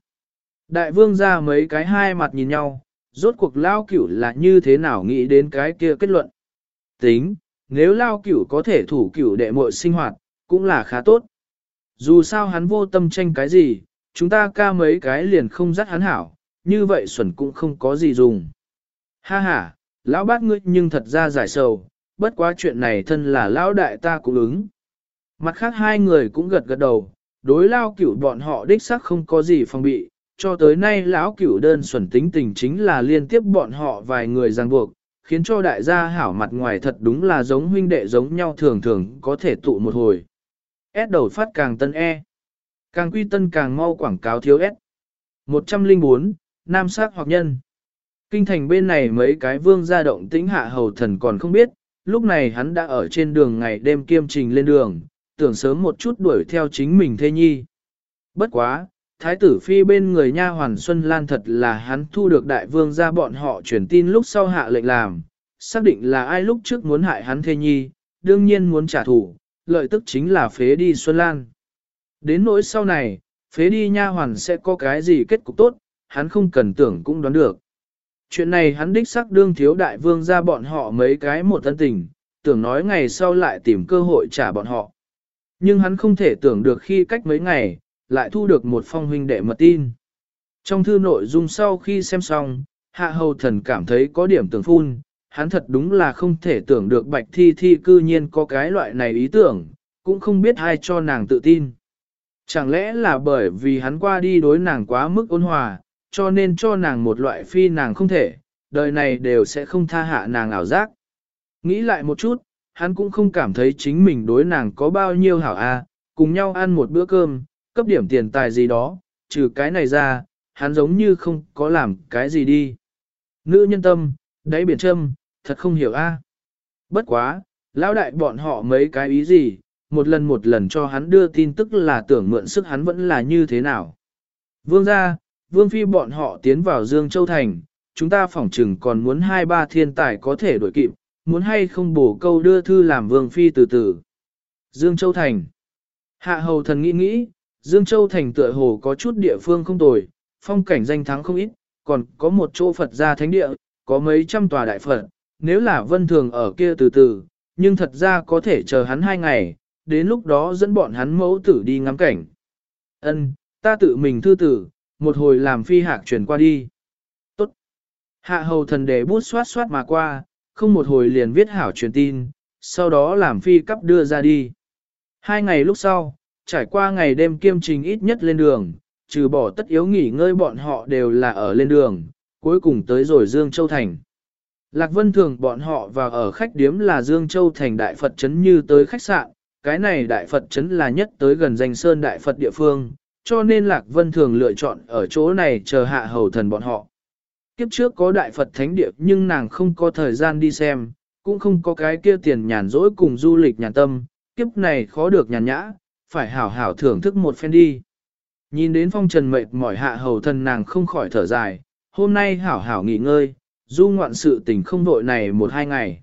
Đại vương gia mấy cái hai mặt nhìn nhau, rốt cuộc lao cửu là như thế nào nghĩ đến cái kia kết luận. Tính, nếu lao cửu có thể thủ cửu đệ muội sinh hoạt, cũng là khá tốt. Dù sao hắn vô tâm tranh cái gì, chúng ta ca mấy cái liền không dắt hắn hảo, như vậy xuẩn cũng không có gì dùng. Ha ha, lão bát ngươi nhưng thật ra giải sầu, bất quá chuyện này thân là lão đại ta cũng ứng. Mặt khác hai người cũng gật gật đầu, đối lao cửu bọn họ đích xác không có gì phòng bị, cho tới nay lão cửu đơn xuẩn tính tình chính là liên tiếp bọn họ vài người ràng buộc, khiến cho đại gia hảo mặt ngoài thật đúng là giống huynh đệ giống nhau thường thường có thể tụ một hồi. S đầu phát càng tân E. Càng quy tân càng mau quảng cáo thiếu S. 104, Nam sắc hoặc nhân. Kinh thành bên này mấy cái vương gia động tĩnh hạ hầu thần còn không biết, lúc này hắn đã ở trên đường ngày đêm kiêm trình lên đường, tưởng sớm một chút đuổi theo chính mình thê nhi. Bất quá, thái tử phi bên người nha hoàn Xuân Lan thật là hắn thu được đại vương gia bọn họ truyền tin lúc sau hạ lệnh làm, xác định là ai lúc trước muốn hại hắn thê nhi, đương nhiên muốn trả thù, lợi tức chính là phế đi Xuân Lan. Đến nỗi sau này, phế đi nha hoàn sẽ có cái gì kết cục tốt, hắn không cần tưởng cũng đoán được. Chuyện này hắn đích xác đương thiếu đại vương ra bọn họ mấy cái một thân tình, tưởng nói ngày sau lại tìm cơ hội trả bọn họ. Nhưng hắn không thể tưởng được khi cách mấy ngày, lại thu được một phong huynh đệ mật tin. Trong thư nội dung sau khi xem xong, hạ hầu thần cảm thấy có điểm tưởng phun, hắn thật đúng là không thể tưởng được bạch thi thi cư nhiên có cái loại này ý tưởng, cũng không biết ai cho nàng tự tin. Chẳng lẽ là bởi vì hắn qua đi đối nàng quá mức ôn hòa, cho nên cho nàng một loại phi nàng không thể, đời này đều sẽ không tha hạ nàng ảo giác. Nghĩ lại một chút, hắn cũng không cảm thấy chính mình đối nàng có bao nhiêu hảo a, cùng nhau ăn một bữa cơm, cấp điểm tiền tài gì đó, trừ cái này ra, hắn giống như không có làm cái gì đi. Nữ nhân tâm, đáy biển châm, thật không hiểu a. Bất quá, lão đại bọn họ mấy cái ý gì, một lần một lần cho hắn đưa tin tức là tưởng mượn sức hắn vẫn là như thế nào. Vương gia, vương phi bọn họ tiến vào Dương Châu Thành, chúng ta phỏng chừng còn muốn hai ba thiên tài có thể đổi kịp, muốn hay không bổ câu đưa thư làm vương phi từ từ. Dương Châu Thành Hạ hầu thần nghĩ nghĩ, Dương Châu Thành tựa hồ có chút địa phương không tồi, phong cảnh danh thắng không ít, còn có một chỗ Phật gia thánh địa, có mấy trăm tòa đại Phật, nếu là vân thường ở kia từ từ, nhưng thật ra có thể chờ hắn hai ngày, đến lúc đó dẫn bọn hắn mẫu tử đi ngắm cảnh. Ân, ta tự mình thư tử, một hồi làm phi hạc chuyển qua đi. Tốt. Hạ hầu thần đề bút xoát xoát mà qua, không một hồi liền viết hảo truyền tin, sau đó làm phi cấp đưa ra đi. Hai ngày lúc sau, trải qua ngày đêm kiêm trình ít nhất lên đường, trừ bỏ tất yếu nghỉ ngơi bọn họ đều là ở lên đường, cuối cùng tới rồi Dương Châu Thành. Lạc Vân Thường bọn họ vào ở khách điếm là Dương Châu thành Đại Phật Trấn như tới khách sạn, cái này Đại Phật Trấn là nhất tới gần danh Sơn Đại Phật địa phương, cho nên Lạc Vân Thường lựa chọn ở chỗ này chờ hạ hầu thần bọn họ. Kiếp trước có Đại Phật Thánh Địa nhưng nàng không có thời gian đi xem, cũng không có cái kia tiền nhàn rỗi cùng du lịch nhàn tâm, kiếp này khó được nhàn nhã, phải hảo hảo thưởng thức một phen đi. Nhìn đến phong trần mệt mỏi hạ hầu thần nàng không khỏi thở dài, hôm nay hảo hảo nghỉ ngơi, du ngoạn sự tình không vội này một hai ngày.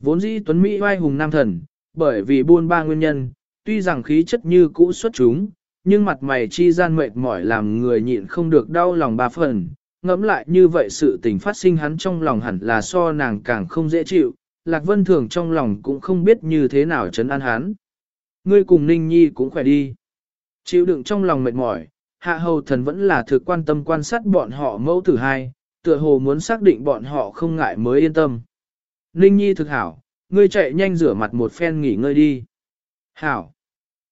Vốn dĩ tuấn Mỹ vai hùng nam thần, bởi vì buôn ba nguyên nhân, tuy rằng khí chất như cũ xuất chúng, nhưng mặt mày chi gian mệt mỏi làm người nhịn không được đau lòng ba phần. Ngẫm lại như vậy sự tình phát sinh hắn trong lòng hẳn là so nàng càng không dễ chịu, Lạc Vân Thường trong lòng cũng không biết như thế nào chấn an hắn. Ngươi cùng Ninh Nhi cũng khỏe đi. Chịu đựng trong lòng mệt mỏi, hạ hầu thần vẫn là thực quan tâm quan sát bọn họ mẫu tử hai, tựa hồ muốn xác định bọn họ không ngại mới yên tâm. Ninh Nhi thực hảo, ngươi chạy nhanh rửa mặt một phen nghỉ ngơi đi. Hảo.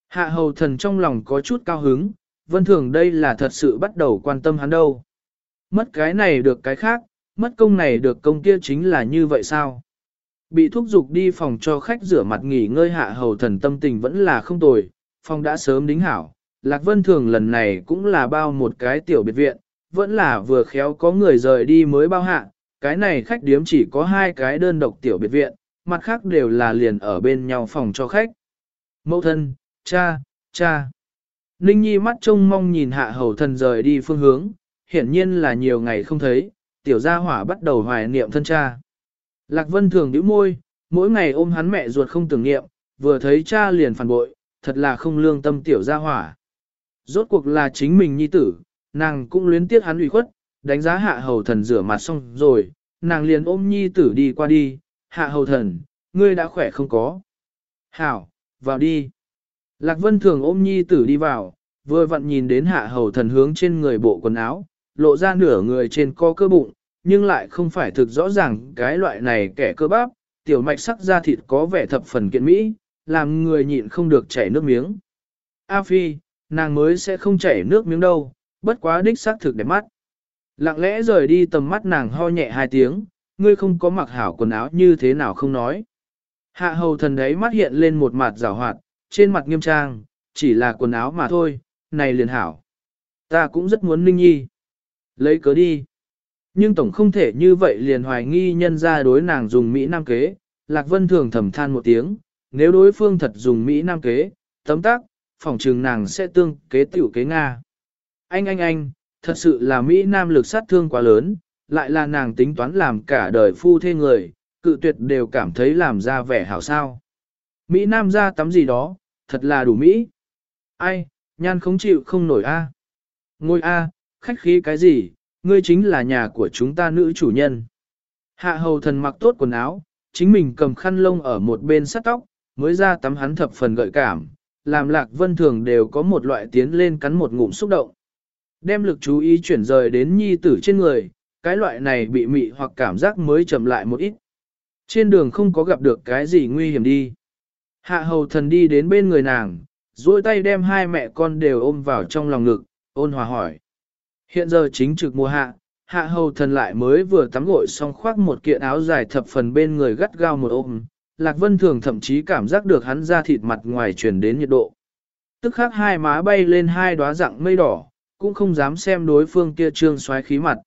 Hạ hầu thần trong lòng có chút cao hứng, vân thường đây là thật sự bắt đầu quan tâm hắn đâu. Mất cái này được cái khác, mất công này được công kia chính là như vậy sao? Bị thúc giục đi phòng cho khách rửa mặt nghỉ ngơi hạ hầu thần tâm tình vẫn là không tồi, phòng đã sớm đính hảo. Lạc Vân Thường lần này cũng là bao một cái tiểu biệt viện, vẫn là vừa khéo có người rời đi mới bao hạ, cái này khách điếm chỉ có hai cái đơn độc tiểu biệt viện, mặt khác đều là liền ở bên nhau phòng cho khách. Mẫu thân, cha, cha. Ninh Nhi mắt trông mong nhìn hạ hầu thần rời đi phương hướng, hiển nhiên là nhiều ngày không thấy, tiểu gia hỏa bắt đầu hoài niệm thân cha. Lạc Vân thường nhíu môi, mỗi ngày ôm hắn mẹ ruột không tưởng niệm, vừa thấy cha liền phản bội, thật là không lương tâm tiểu gia hỏa. Rốt cuộc là chính mình nhi tử, nàng cũng luyến tiếc hắn ủy khuất, đánh giá hạ hầu thần rửa mặt xong rồi, nàng liền ôm nhi tử đi qua đi, hạ hầu thần, ngươi đã khỏe không có. Hảo, vào đi. Lạc Vân thường ôm nhi tử đi vào, vừa vặn nhìn đến hạ hầu thần hướng trên người bộ quần áo, lộ ra nửa người trên co cơ bụng, nhưng lại không phải thực rõ ràng cái loại này kẻ cơ bắp, tiểu mạch sắc da thịt có vẻ thập phần kiện mỹ, làm người nhịn không được chảy nước miếng. A Phi, nàng mới sẽ không chảy nước miếng đâu, bất quá đích xác thực đẹp mắt. Lặng lẽ rời đi tầm mắt nàng ho nhẹ hai tiếng, ngươi không có mặc hảo quần áo như thế nào không nói. Hạ hầu thần đấy mắt hiện lên một mặt rào hoạt, trên mặt nghiêm trang, chỉ là quần áo mà thôi, này liền hảo. Ta cũng rất muốn ninh nhi. Lấy cớ đi. Nhưng tổng không thể như vậy liền hoài nghi nhân ra đối nàng dùng Mỹ Nam kế, Lạc Vân thường thầm than một tiếng, nếu đối phương thật dùng Mỹ Nam kế, tấm tắc phỏng trừng nàng sẽ tương kế tiểu kế Nga. Anh anh anh, thật sự là Mỹ Nam lực sát thương quá lớn, lại là nàng tính toán làm cả đời phu thê người, cự tuyệt đều cảm thấy làm ra vẻ hảo sao. Mỹ Nam ra tắm gì đó, thật là đủ Mỹ. Ai, nhan không chịu không nổi a. Ngôi a, khách khí cái gì, ngươi chính là nhà của chúng ta nữ chủ nhân. Hạ hầu thần mặc tốt quần áo, chính mình cầm khăn lông ở một bên sắt tóc, mới ra tắm hắn thập phần gợi cảm, làm lạc vân thường đều có một loại tiến lên cắn một ngụm xúc động. Đem lực chú ý chuyển rời đến nhi tử trên người, cái loại này bị mị hoặc cảm giác mới chậm lại một ít. Trên đường không có gặp được cái gì nguy hiểm đi. Hạ hầu thần đi đến bên người nàng, duỗi tay đem hai mẹ con đều ôm vào trong lòng ngực, ôn hòa hỏi. Hiện giờ chính trực mùa hạ, hạ hầu thần lại mới vừa tắm gội xong khoác một kiện áo dài thập phần bên người gắt gao một ôm. Lạc Vân Thường thậm chí cảm giác được hắn ra thịt mặt ngoài truyền đến nhiệt độ. Tức khắc hai má bay lên hai đóa dạng mây đỏ, cũng không dám xem đối phương kia trương xoáy khí mặt.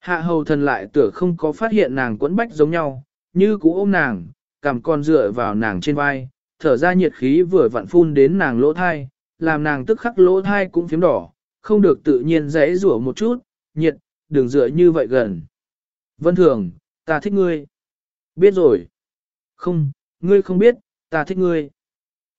Hạ hầu thần lại tựa không có phát hiện nàng quấn bách giống nhau, như cũ ôm nàng, cầm con dựa vào nàng trên vai, thở ra nhiệt khí vừa vặn phun đến nàng lỗ thai, làm nàng tức khắc lỗ thai cũng phím đỏ, không được tự nhiên rẽ rủa một chút, nhiệt, đừng dựa như vậy gần. Vân thường, ta thích ngươi. Biết rồi. Không, ngươi không biết, ta thích ngươi.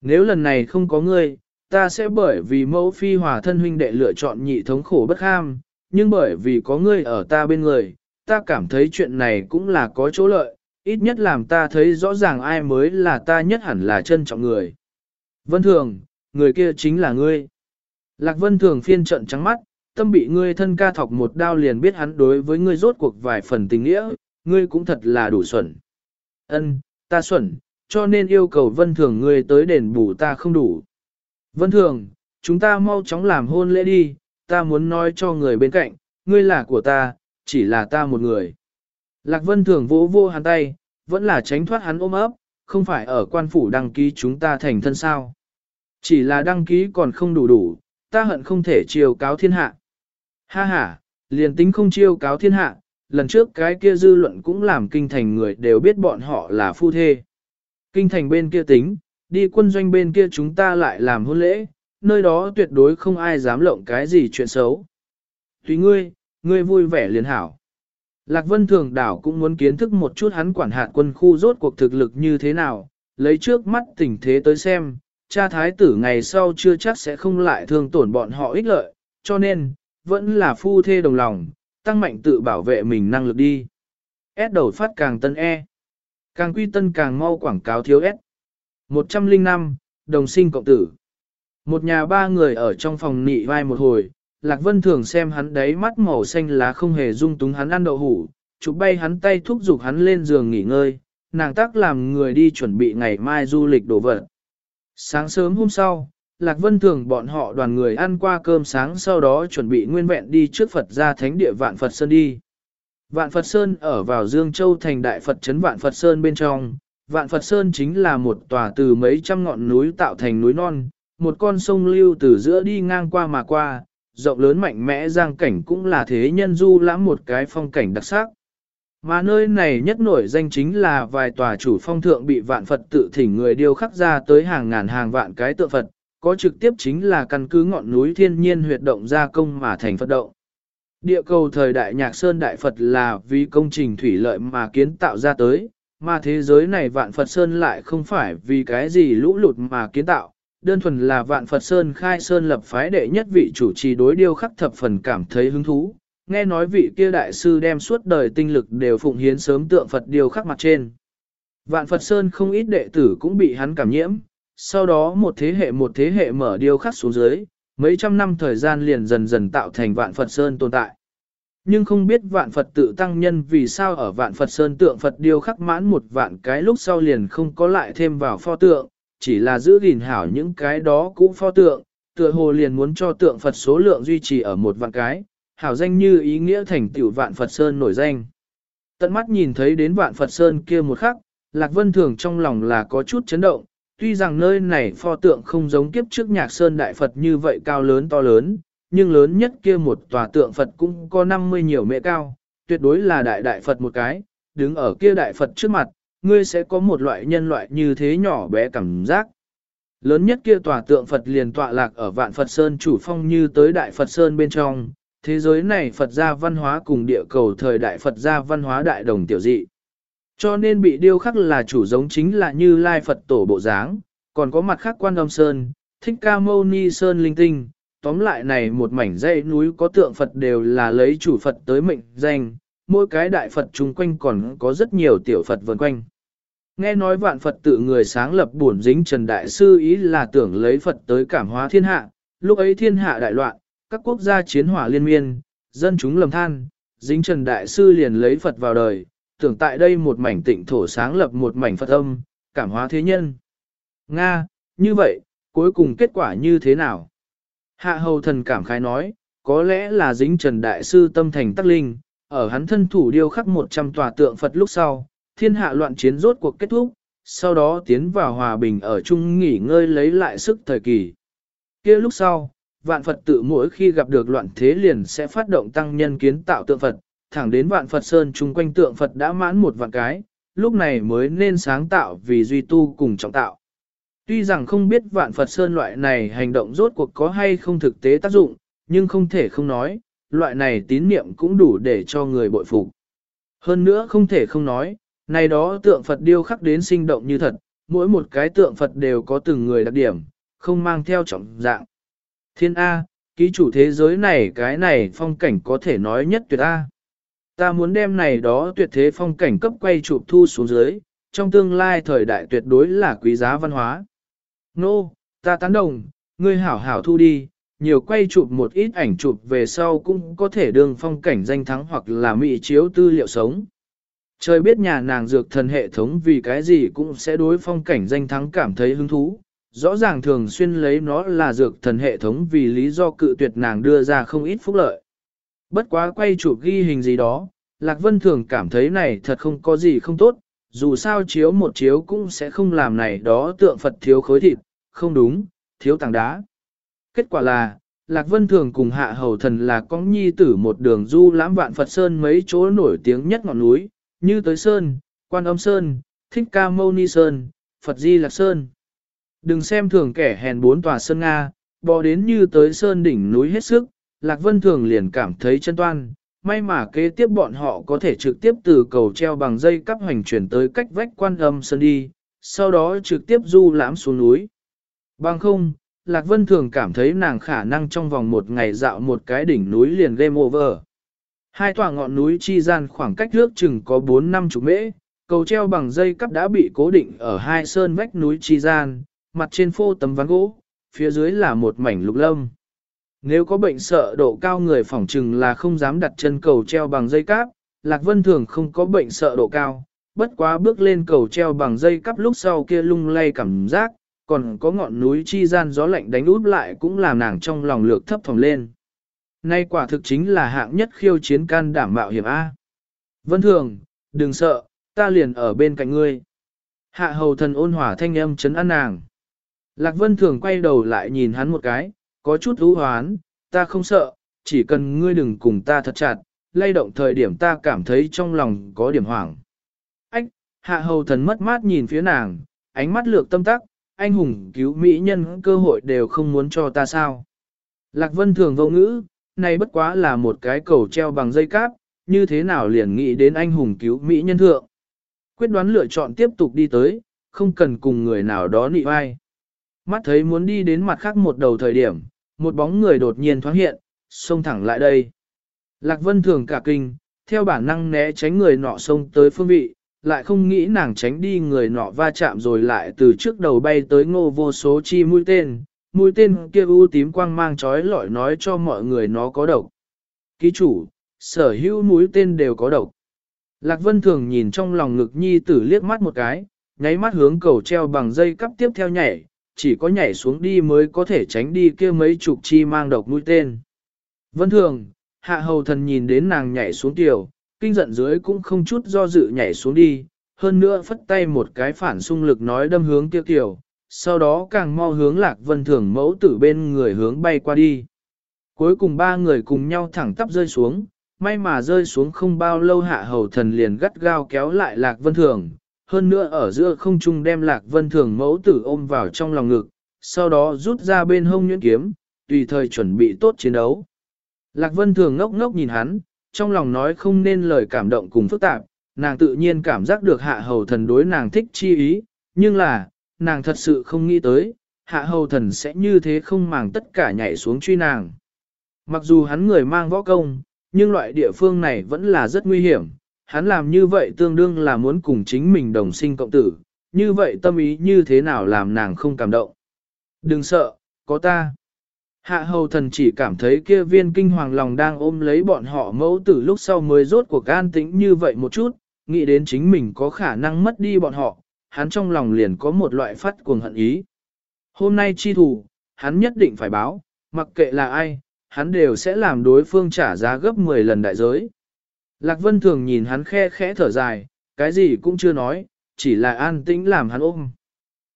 Nếu lần này không có ngươi, ta sẽ bởi vì mẫu phi hòa thân huynh đệ lựa chọn nhị thống khổ bất ham, nhưng bởi vì có ngươi ở ta bên người, ta cảm thấy chuyện này cũng là có chỗ lợi, ít nhất làm ta thấy rõ ràng ai mới là ta nhất hẳn là trân trọng người. Vân thường, người kia chính là ngươi. Lạc Vân thường phiên trận trắng mắt, tâm bị ngươi thân ca thọc một đao liền biết hắn đối với ngươi rốt cuộc vài phần tình nghĩa, ngươi cũng thật là đủ xuẩn. Ân, ta xuẩn, cho nên yêu cầu Vân thường ngươi tới đền bù ta không đủ. Vân thường, chúng ta mau chóng làm hôn lễ đi, ta muốn nói cho người bên cạnh, ngươi là của ta, chỉ là ta một người. Lạc Vân Thường vỗ vô hắn tay, vẫn là tránh thoát hắn ôm ấp, không phải ở quan phủ đăng ký chúng ta thành thân sao. Chỉ là đăng ký còn không đủ đủ, ta hận không thể chiều cáo thiên hạ. Ha ha, liền tính không chiêu cáo thiên hạ, lần trước cái kia dư luận cũng làm kinh thành người đều biết bọn họ là phu thê. Kinh thành bên kia tính, đi quân doanh bên kia chúng ta lại làm hôn lễ, nơi đó tuyệt đối không ai dám lộng cái gì chuyện xấu. Tùy ngươi, ngươi vui vẻ liền hảo. Lạc Vân Thường đảo cũng muốn kiến thức một chút hắn quản hạt quân khu rốt cuộc thực lực như thế nào, lấy trước mắt tình thế tới xem, cha thái tử ngày sau chưa chắc sẽ không lại thương tổn bọn họ ích lợi, cho nên, vẫn là phu thê đồng lòng, tăng mạnh tự bảo vệ mình năng lực đi. S đầu phát càng tân E. Càng quy tân càng mau quảng cáo thiếu S. 105, đồng sinh cộng tử. Một nhà ba người ở trong phòng nị vai một hồi, Lạc Vân thường xem hắn đấy mắt màu xanh lá không hề dung túng hắn ăn đậu hủ, chụp bay hắn tay thúc giục hắn lên giường nghỉ ngơi, nàng tác làm người đi chuẩn bị ngày mai du lịch đổ vật. Sáng sớm hôm sau, Lạc Vân thường bọn họ đoàn người ăn qua cơm sáng sau đó chuẩn bị nguyên vẹn đi trước Phật ra thánh địa Vạn Phật Sơn đi. Vạn Phật Sơn ở vào Dương Châu thành đại Phật trấn Vạn Phật Sơn bên trong. Vạn Phật Sơn chính là một tòa từ mấy trăm ngọn núi tạo thành núi non, một con sông lưu từ giữa đi ngang qua mà qua, rộng lớn mạnh mẽ giang cảnh cũng là thế nhân du lãm một cái phong cảnh đặc sắc. Mà nơi này nhất nổi danh chính là vài tòa chủ phong thượng bị vạn Phật tự thỉnh người điêu khắc ra tới hàng ngàn hàng vạn cái tượng Phật, có trực tiếp chính là căn cứ ngọn núi thiên nhiên huyệt động gia công mà thành Phật động. Địa cầu thời đại nhạc sơn đại Phật là vì công trình thủy lợi mà kiến tạo ra tới, mà thế giới này vạn Phật Sơn lại không phải vì cái gì lũ lụt mà kiến tạo, đơn thuần là vạn Phật Sơn khai sơn lập phái đệ nhất vị chủ trì đối điêu khắc thập phần cảm thấy hứng thú. Nghe nói vị kia đại sư đem suốt đời tinh lực đều phụng hiến sớm tượng Phật điêu khắc mặt trên. Vạn Phật Sơn không ít đệ tử cũng bị hắn cảm nhiễm, sau đó một thế hệ một thế hệ mở điêu khắc xuống dưới, mấy trăm năm thời gian liền dần dần tạo thành vạn Phật Sơn tồn tại. Nhưng không biết vạn Phật tự tăng nhân vì sao ở vạn Phật Sơn tượng Phật điêu khắc mãn một vạn cái lúc sau liền không có lại thêm vào pho tượng, chỉ là giữ gìn hảo những cái đó cũ pho tượng, tựa hồ liền muốn cho tượng Phật số lượng duy trì ở một vạn cái, hảo danh như ý nghĩa thành tiểu vạn Phật Sơn nổi danh. Tận mắt nhìn thấy đến vạn Phật Sơn kia một khắc, Lạc Vân Thường trong lòng là có chút chấn động, tuy rằng nơi này pho tượng không giống kiếp trước nhạc Sơn Đại Phật như vậy cao lớn to lớn, nhưng lớn nhất kia một tòa tượng Phật cũng có 50 nhiều mẹ cao, tuyệt đối là đại đại Phật một cái, đứng ở kia đại Phật trước mặt, ngươi sẽ có một loại nhân loại như thế nhỏ bé cảm giác. Lớn nhất kia tòa tượng Phật liền tọa lạc ở vạn Phật Sơn chủ phong như tới Đại Phật Sơn bên trong, thế giới này Phật gia văn hóa cùng địa cầu thời đại Phật gia văn hóa đại đồng tiểu dị. Cho nên bị điêu khắc là chủ giống chính là như Lai Phật tổ bộ dáng, còn có mặt khác quan âm Sơn, thích ca mâu ni Sơn linh tinh, tóm lại này một mảnh dãy núi có tượng Phật đều là lấy chủ Phật tới mệnh danh, mỗi cái đại Phật chung quanh còn có rất nhiều tiểu Phật vần quanh. Nghe nói vạn Phật tự người sáng lập bổn dính Trần Đại Sư ý là tưởng lấy Phật tới cảm hóa thiên hạ, lúc ấy thiên hạ đại loạn, các quốc gia chiến hỏa liên miên, dân chúng lầm than, dính Trần Đại Sư liền lấy Phật vào đời, tưởng tại đây một mảnh tịnh thổ sáng lập một mảnh Phật âm, cảm hóa thế nhân. Nga, như vậy, cuối cùng kết quả như thế nào? Hạ hầu thần cảm khái nói, có lẽ là dính Trần Đại Sư tâm thành tắc linh, ở hắn thân thủ điêu khắc 100 tòa tượng Phật lúc sau, thiên hạ loạn chiến rốt cuộc kết thúc, sau đó tiến vào hòa bình ở chung nghỉ ngơi lấy lại sức thời kỳ. kia lúc sau, vạn Phật tự mỗi khi gặp được loạn thế liền sẽ phát động tăng nhân kiến tạo tượng Phật, thẳng đến vạn Phật Sơn chung quanh tượng Phật đã mãn một vạn cái, lúc này mới nên sáng tạo vì duy tu cùng trọng tạo. Tuy rằng không biết vạn Phật Sơn loại này hành động rốt cuộc có hay không thực tế tác dụng, nhưng không thể không nói, loại này tín niệm cũng đủ để cho người bội phục. Hơn nữa không thể không nói, này đó tượng Phật điêu khắc đến sinh động như thật, mỗi một cái tượng Phật đều có từng người đặc điểm, không mang theo trọng dạng. Thiên A, ký chủ thế giới này cái này phong cảnh có thể nói nhất tuyệt A. Ta muốn đem này đó tuyệt thế phong cảnh cấp quay chụp thu xuống dưới, trong tương lai thời đại tuyệt đối là quý giá văn hóa. Nô, no, ta tán đồng, ngươi hảo hảo thu đi, nhiều quay chụp một ít ảnh chụp về sau cũng có thể đường phong cảnh danh thắng hoặc là mỹ chiếu tư liệu sống. Trời biết nhà nàng dược thần hệ thống vì cái gì cũng sẽ đối phong cảnh danh thắng cảm thấy hứng thú. Rõ ràng thường xuyên lấy nó là dược thần hệ thống vì lý do cự tuyệt nàng đưa ra không ít phúc lợi. Bất quá quay chụp ghi hình gì đó, Lạc Vân thường cảm thấy này thật không có gì không tốt, dù sao chiếu một chiếu cũng sẽ không làm này đó tượng Phật thiếu khối thịt, không đúng, thiếu tảng đá. Kết quả là, Lạc Vân Thường cùng Hạ Hầu Thần là con nhi tử một đường du lãm vạn Phật Sơn mấy chỗ nổi tiếng nhất ngọn núi, như tới Sơn, Quan Âm Sơn, Thích Ca Mâu Ni Sơn, Phật Di Lạc Sơn. Đừng xem thường kẻ hèn bốn tòa Sơn Nga, bò đến như tới Sơn đỉnh núi hết sức, Lạc Vân Thường liền cảm thấy chân toan, may mà kế tiếp bọn họ có thể trực tiếp từ cầu treo bằng dây cắp hành chuyển tới cách vách quan âm sơn đi, sau đó trực tiếp du lãm xuống núi. Bằng không, Lạc Vân thường cảm thấy nàng khả năng trong vòng một ngày dạo một cái đỉnh núi liền game over. Hai tòa ngọn núi chi gian khoảng cách nước chừng có 4 năm chục mễ, cầu treo bằng dây cắp đã bị cố định ở hai sơn vách núi chi gian, mặt trên phô tấm ván gỗ, phía dưới là một mảnh lục lâm. Nếu có bệnh sợ độ cao người phỏng chừng là không dám đặt chân cầu treo bằng dây cáp, Lạc Vân thường không có bệnh sợ độ cao, bất quá bước lên cầu treo bằng dây cắp lúc sau kia lung lay cảm giác, còn có ngọn núi chi gian gió lạnh đánh út lại cũng làm nàng trong lòng lược thấp thỏm lên. Nay quả thực chính là hạng nhất khiêu chiến can đảm mạo hiểm A. Vân thường, đừng sợ, ta liền ở bên cạnh ngươi. Hạ hầu thần ôn hỏa thanh âm chấn an nàng. Lạc vân thường quay đầu lại nhìn hắn một cái, có chút ưu hoán, ta không sợ, chỉ cần ngươi đừng cùng ta thật chặt, lay động thời điểm ta cảm thấy trong lòng có điểm hoảng. Ách, hạ hầu thần mất mát nhìn phía nàng, ánh mắt lược tâm tắc, anh hùng cứu mỹ nhân cơ hội đều không muốn cho ta sao. Lạc vân thường vô ngữ, này bất quá là một cái cầu treo bằng dây cáp, như thế nào liền nghĩ đến anh hùng cứu mỹ nhân thượng. Quyết đoán lựa chọn tiếp tục đi tới, không cần cùng người nào đó nị vai. Mắt thấy muốn đi đến mặt khác một đầu thời điểm, một bóng người đột nhiên thoáng hiện, xông thẳng lại đây. Lạc Vân thường cả kinh, theo bản năng né tránh người nọ xông tới phương vị, lại không nghĩ nàng tránh đi người nọ va chạm rồi lại từ trước đầu bay tới ngô vô số chi mũi tên, mũi tên kia u tím quang mang chói lọi nói cho mọi người nó có độc. Ký chủ, sở hữu mũi tên đều có độc. Lạc Vân thường nhìn trong lòng ngực nhi tử liếc mắt một cái, nháy mắt hướng cầu treo bằng dây cắp tiếp theo nhảy, chỉ có nhảy xuống đi mới có thể tránh đi kia mấy chục chi mang độc mũi tên. Vân thường, hạ hầu thần nhìn đến nàng nhảy xuống tiểu, kinh giận dưới cũng không chút do dự nhảy xuống đi, hơn nữa phất tay một cái phản xung lực nói đâm hướng tiêu tiểu, sau đó càng mau hướng lạc vân thường mẫu tử bên người hướng bay qua đi. Cuối cùng ba người cùng nhau thẳng tắp rơi xuống, may mà rơi xuống không bao lâu hạ hầu thần liền gắt gao kéo lại lạc vân thường, hơn nữa ở giữa không trung đem lạc vân thường mẫu tử ôm vào trong lòng ngực, sau đó rút ra bên hông nhuyễn kiếm, tùy thời chuẩn bị tốt chiến đấu. Lạc vân thường ngốc ngốc nhìn hắn, trong lòng nói không nên lời cảm động cùng phức tạp, nàng tự nhiên cảm giác được hạ hầu thần đối nàng thích chi ý, nhưng là, nàng thật sự không nghĩ tới, hạ hầu thần sẽ như thế không màng tất cả nhảy xuống truy nàng. Mặc dù hắn người mang võ công, nhưng loại địa phương này vẫn là rất nguy hiểm, hắn làm như vậy tương đương là muốn cùng chính mình đồng sinh cộng tử, như vậy tâm ý như thế nào làm nàng không cảm động. Đừng sợ, có ta. Hạ hầu thần chỉ cảm thấy kia viên kinh hoàng lòng đang ôm lấy bọn họ mẫu tử lúc sau mới rốt cuộc an tĩnh như vậy một chút, nghĩ đến chính mình có khả năng mất đi bọn họ, hắn trong lòng liền có một loại phát cuồng hận ý. Hôm nay chi thủ, hắn nhất định phải báo, mặc kệ là ai, hắn đều sẽ làm đối phương trả giá gấp 10 lần đại giới. Lạc Vân thường nhìn hắn khe khẽ thở dài, cái gì cũng chưa nói, chỉ là an tĩnh làm hắn ôm.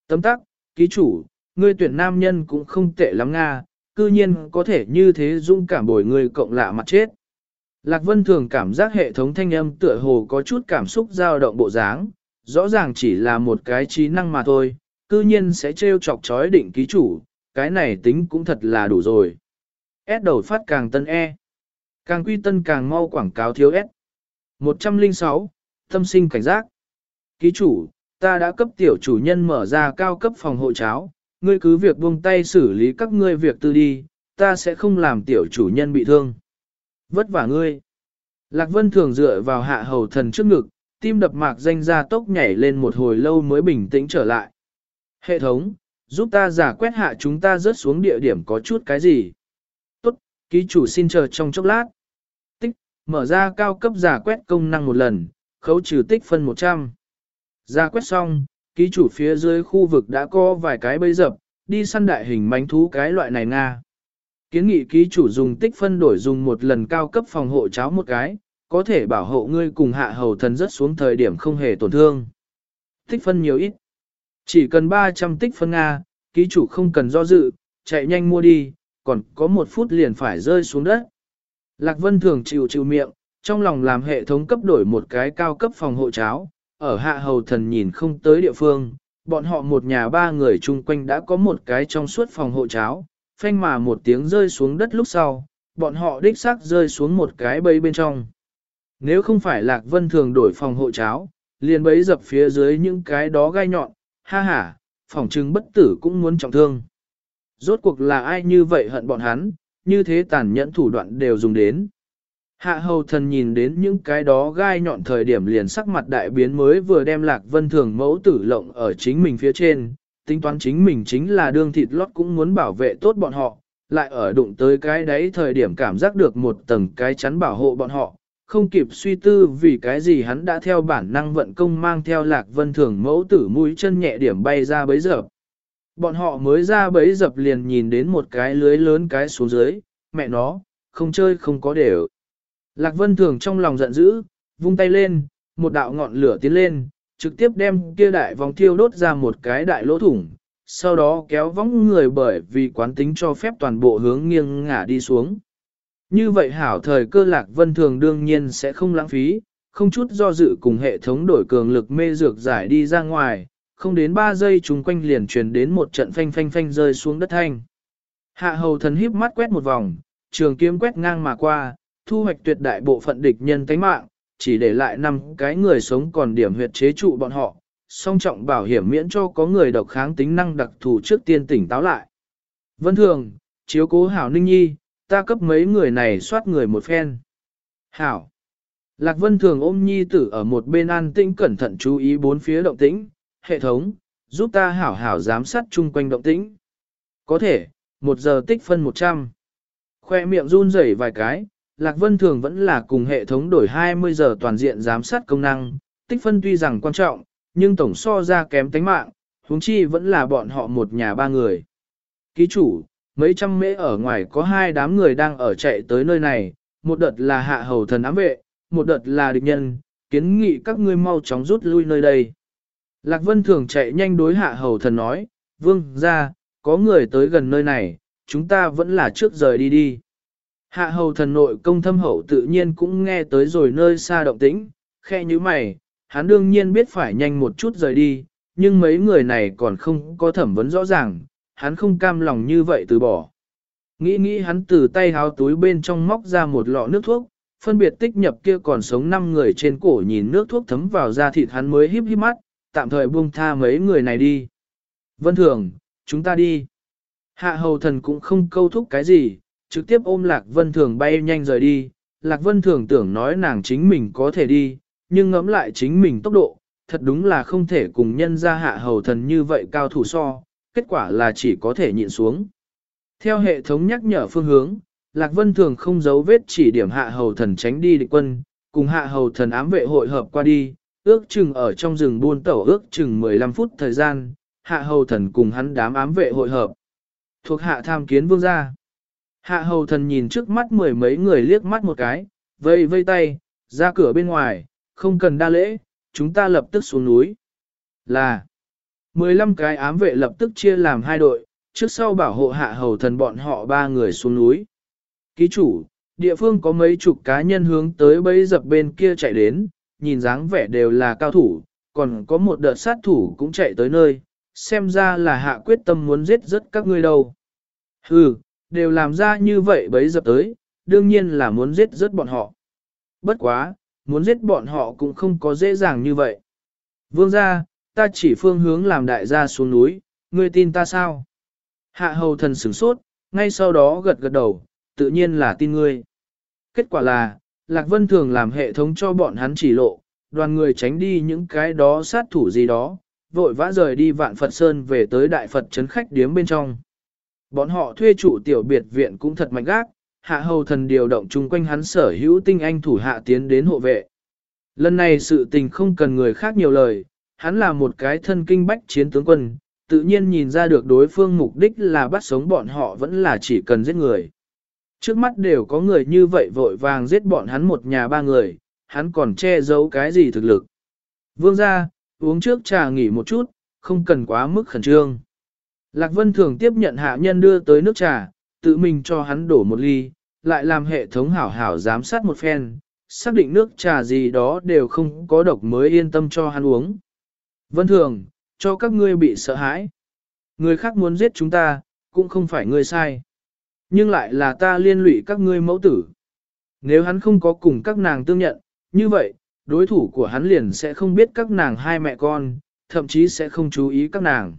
Tấm tắc, ký chủ, ngươi tuyển nam nhân cũng không tệ lắm Nga, cư nhiên có thể như thế dung cảm bồi người cộng lạ mặt chết. Lạc Vân thường cảm giác hệ thống thanh âm tựa hồ có chút cảm xúc dao động bộ dáng, rõ ràng chỉ là một cái trí năng mà thôi, cư nhiên sẽ trêu chọc chói định ký chủ, cái này tính cũng thật là đủ rồi. S đầu phát càng tân E. Càng quy tân càng mau quảng cáo thiếu S. 106. Tâm sinh cảnh giác. Ký chủ, ta đã cấp tiểu chủ nhân mở ra cao cấp phòng hộ cháo, ngươi cứ việc buông tay xử lý các ngươi việc tư đi, ta sẽ không làm tiểu chủ nhân bị thương. Vất vả ngươi. Lạc Vân thường dựa vào hạ hầu thần trước ngực, tim đập mạc danh ra tốc nhảy lên một hồi lâu mới bình tĩnh trở lại. Hệ thống, giúp ta giả quét hạ chúng ta rớt xuống địa điểm có chút cái gì. Tốt, ký chủ xin chờ trong chốc lát mở ra cao cấp giả quét công năng một lần, khấu trừ tích phân 100. Giả quét xong, ký chủ phía dưới khu vực đã có vài cái bẫy dập, đi săn đại hình mánh thú cái loại này Nga. Kiến nghị ký chủ dùng tích phân đổi dùng một lần cao cấp phòng hộ cháo một cái, có thể bảo hộ ngươi cùng hạ hầu thần rất xuống thời điểm không hề tổn thương. Tích phân nhiều ít. Chỉ cần 300 tích phân Nga, ký chủ không cần do dự, chạy nhanh mua đi, còn có một phút liền phải rơi xuống đất. Lạc Vân thường chịu chịu miệng, trong lòng làm hệ thống cấp đổi một cái cao cấp phòng hộ cháo, ở hạ hầu thần nhìn không tới địa phương, bọn họ một nhà ba người chung quanh đã có một cái trong suốt phòng hộ cháo, phanh mà một tiếng rơi xuống đất lúc sau, bọn họ đích xác rơi xuống một cái bẫy bên trong. Nếu không phải Lạc Vân thường đổi phòng hộ cháo, liền bấy dập phía dưới những cái đó gai nhọn, ha ha, phòng trưng bất tử cũng muốn trọng thương. Rốt cuộc là ai như vậy hận bọn hắn, như thế tàn nhẫn thủ đoạn đều dùng đến. Hạ hầu thần nhìn đến những cái đó gai nhọn thời điểm liền sắc mặt đại biến mới vừa đem lạc vân thường mẫu tử lộng ở chính mình phía trên, tính toán chính mình chính là đương thịt lót cũng muốn bảo vệ tốt bọn họ, lại ở đụng tới cái đấy thời điểm cảm giác được một tầng cái chắn bảo hộ bọn họ, không kịp suy tư vì cái gì hắn đã theo bản năng vận công mang theo lạc vân thường mẫu tử mũi chân nhẹ điểm bay ra bấy giờ. Bọn họ mới ra bấy dập liền nhìn đến một cái lưới lớn cái xuống dưới, mẹ nó, không chơi không có đều. Lạc Vân Thường trong lòng giận dữ, vung tay lên, một đạo ngọn lửa tiến lên, trực tiếp đem kia đại vòng thiêu đốt ra một cái đại lỗ thủng, sau đó kéo vóng người bởi vì quán tính cho phép toàn bộ hướng nghiêng ngả đi xuống. Như vậy hảo thời cơ Lạc Vân Thường đương nhiên sẽ không lãng phí, không chút do dự cùng hệ thống đổi cường lực mê dược giải đi ra ngoài, không đến 3 giây chúng quanh liền truyền đến một trận phanh phanh phanh rơi xuống đất thanh. Hạ hầu thần híp mắt quét một vòng, trường kiếm quét ngang mà qua, thu hoạch tuyệt đại bộ phận địch nhân tánh mạng, chỉ để lại năm cái người sống còn điểm huyệt chế trụ bọn họ, song trọng bảo hiểm miễn cho có người độc kháng tính năng đặc thù trước tiên tỉnh táo lại. Vân thường, chiếu cố hảo ninh nhi, ta cấp mấy người này soát người một phen. Hảo. Lạc Vân thường ôm nhi tử ở một bên an tĩnh cẩn thận chú ý bốn phía động tĩnh, hệ thống, giúp ta hảo hảo giám sát chung quanh động tĩnh. Có thể, một giờ tích phân 100. Khoe miệng run rẩy vài cái, Lạc Vân Thường vẫn là cùng hệ thống đổi 20 giờ toàn diện giám sát công năng, tích phân tuy rằng quan trọng, nhưng tổng so ra kém tánh mạng, huống chi vẫn là bọn họ một nhà ba người. Ký chủ, mấy trăm mễ ở ngoài có hai đám người đang ở chạy tới nơi này, một đợt là hạ hầu thần ám vệ, một đợt là địch nhân, kiến nghị các ngươi mau chóng rút lui nơi đây. Lạc Vân Thường chạy nhanh đối hạ hầu thần nói, vương ra, có người tới gần nơi này, chúng ta vẫn là trước rời đi đi. Hạ hầu thần nội công thâm hậu tự nhiên cũng nghe tới rồi nơi xa động tĩnh, khe như mày, hắn đương nhiên biết phải nhanh một chút rời đi, nhưng mấy người này còn không có thẩm vấn rõ ràng, hắn không cam lòng như vậy từ bỏ. Nghĩ nghĩ hắn từ tay háo túi bên trong móc ra một lọ nước thuốc, phân biệt tích nhập kia còn sống 5 người trên cổ nhìn nước thuốc thấm vào da thịt hắn mới híp híp mắt, tạm thời buông tha mấy người này đi. Vân Thường, chúng ta đi. Hạ hầu thần cũng không câu thúc cái gì, trực tiếp ôm Lạc Vân Thường bay nhanh rời đi. Lạc Vân Thường tưởng nói nàng chính mình có thể đi, nhưng ngẫm lại chính mình tốc độ, thật đúng là không thể cùng nhân ra hạ hầu thần như vậy cao thủ so, kết quả là chỉ có thể nhịn xuống. Theo hệ thống nhắc nhở phương hướng, Lạc Vân Thường không giấu vết chỉ điểm hạ hầu thần tránh đi địch quân, cùng hạ hầu thần ám vệ hội hợp qua đi, ước chừng ở trong rừng buôn tẩu ước chừng 15 phút thời gian, hạ hầu thần cùng hắn đám ám vệ hội hợp. Thuộc hạ tham kiến vương gia. Hạ hầu thần nhìn trước mắt mười mấy người liếc mắt một cái, vây vây tay, ra cửa bên ngoài, không cần đa lễ, chúng ta lập tức xuống núi. Là, 15 cái ám vệ lập tức chia làm hai đội, trước sau bảo hộ hạ hầu thần bọn họ ba người xuống núi. Ký chủ, địa phương có mấy chục cá nhân hướng tới bấy dập bên kia chạy đến, nhìn dáng vẻ đều là cao thủ, còn có một đợt sát thủ cũng chạy tới nơi, xem ra là hạ quyết tâm muốn giết rất các ngươi đâu. Hừ, đều làm ra như vậy bấy dập tới, đương nhiên là muốn giết rất bọn họ. Bất quá, muốn giết bọn họ cũng không có dễ dàng như vậy. Vương gia, ta chỉ phương hướng làm đại gia xuống núi, ngươi tin ta sao? Hạ hầu thần sửng sốt, ngay sau đó gật gật đầu, tự nhiên là tin ngươi. Kết quả là, Lạc Vân thường làm hệ thống cho bọn hắn chỉ lộ, đoàn người tránh đi những cái đó sát thủ gì đó, vội vã rời đi vạn Phật Sơn về tới Đại Phật Trấn khách điếm bên trong. Bọn họ thuê chủ tiểu biệt viện cũng thật mạnh gác, hạ hầu thần điều động chung quanh hắn sở hữu tinh anh thủ hạ tiến đến hộ vệ. Lần này sự tình không cần người khác nhiều lời, hắn là một cái thân kinh bách chiến tướng quân, tự nhiên nhìn ra được đối phương mục đích là bắt sống bọn họ vẫn là chỉ cần giết người. Trước mắt đều có người như vậy vội vàng giết bọn hắn một nhà ba người, hắn còn che giấu cái gì thực lực. Vương ra, uống trước trà nghỉ một chút, không cần quá mức khẩn trương. Lạc Vân thường tiếp nhận hạ nhân đưa tới nước trà, tự mình cho hắn đổ một ly, lại làm hệ thống hảo hảo giám sát một phen, xác định nước trà gì đó đều không có độc mới yên tâm cho hắn uống. Vân thường, cho các ngươi bị sợ hãi. Người khác muốn giết chúng ta, cũng không phải người sai. Nhưng lại là ta liên lụy các ngươi mẫu tử. Nếu hắn không có cùng các nàng tương nhận, như vậy, đối thủ của hắn liền sẽ không biết các nàng hai mẹ con, thậm chí sẽ không chú ý các nàng.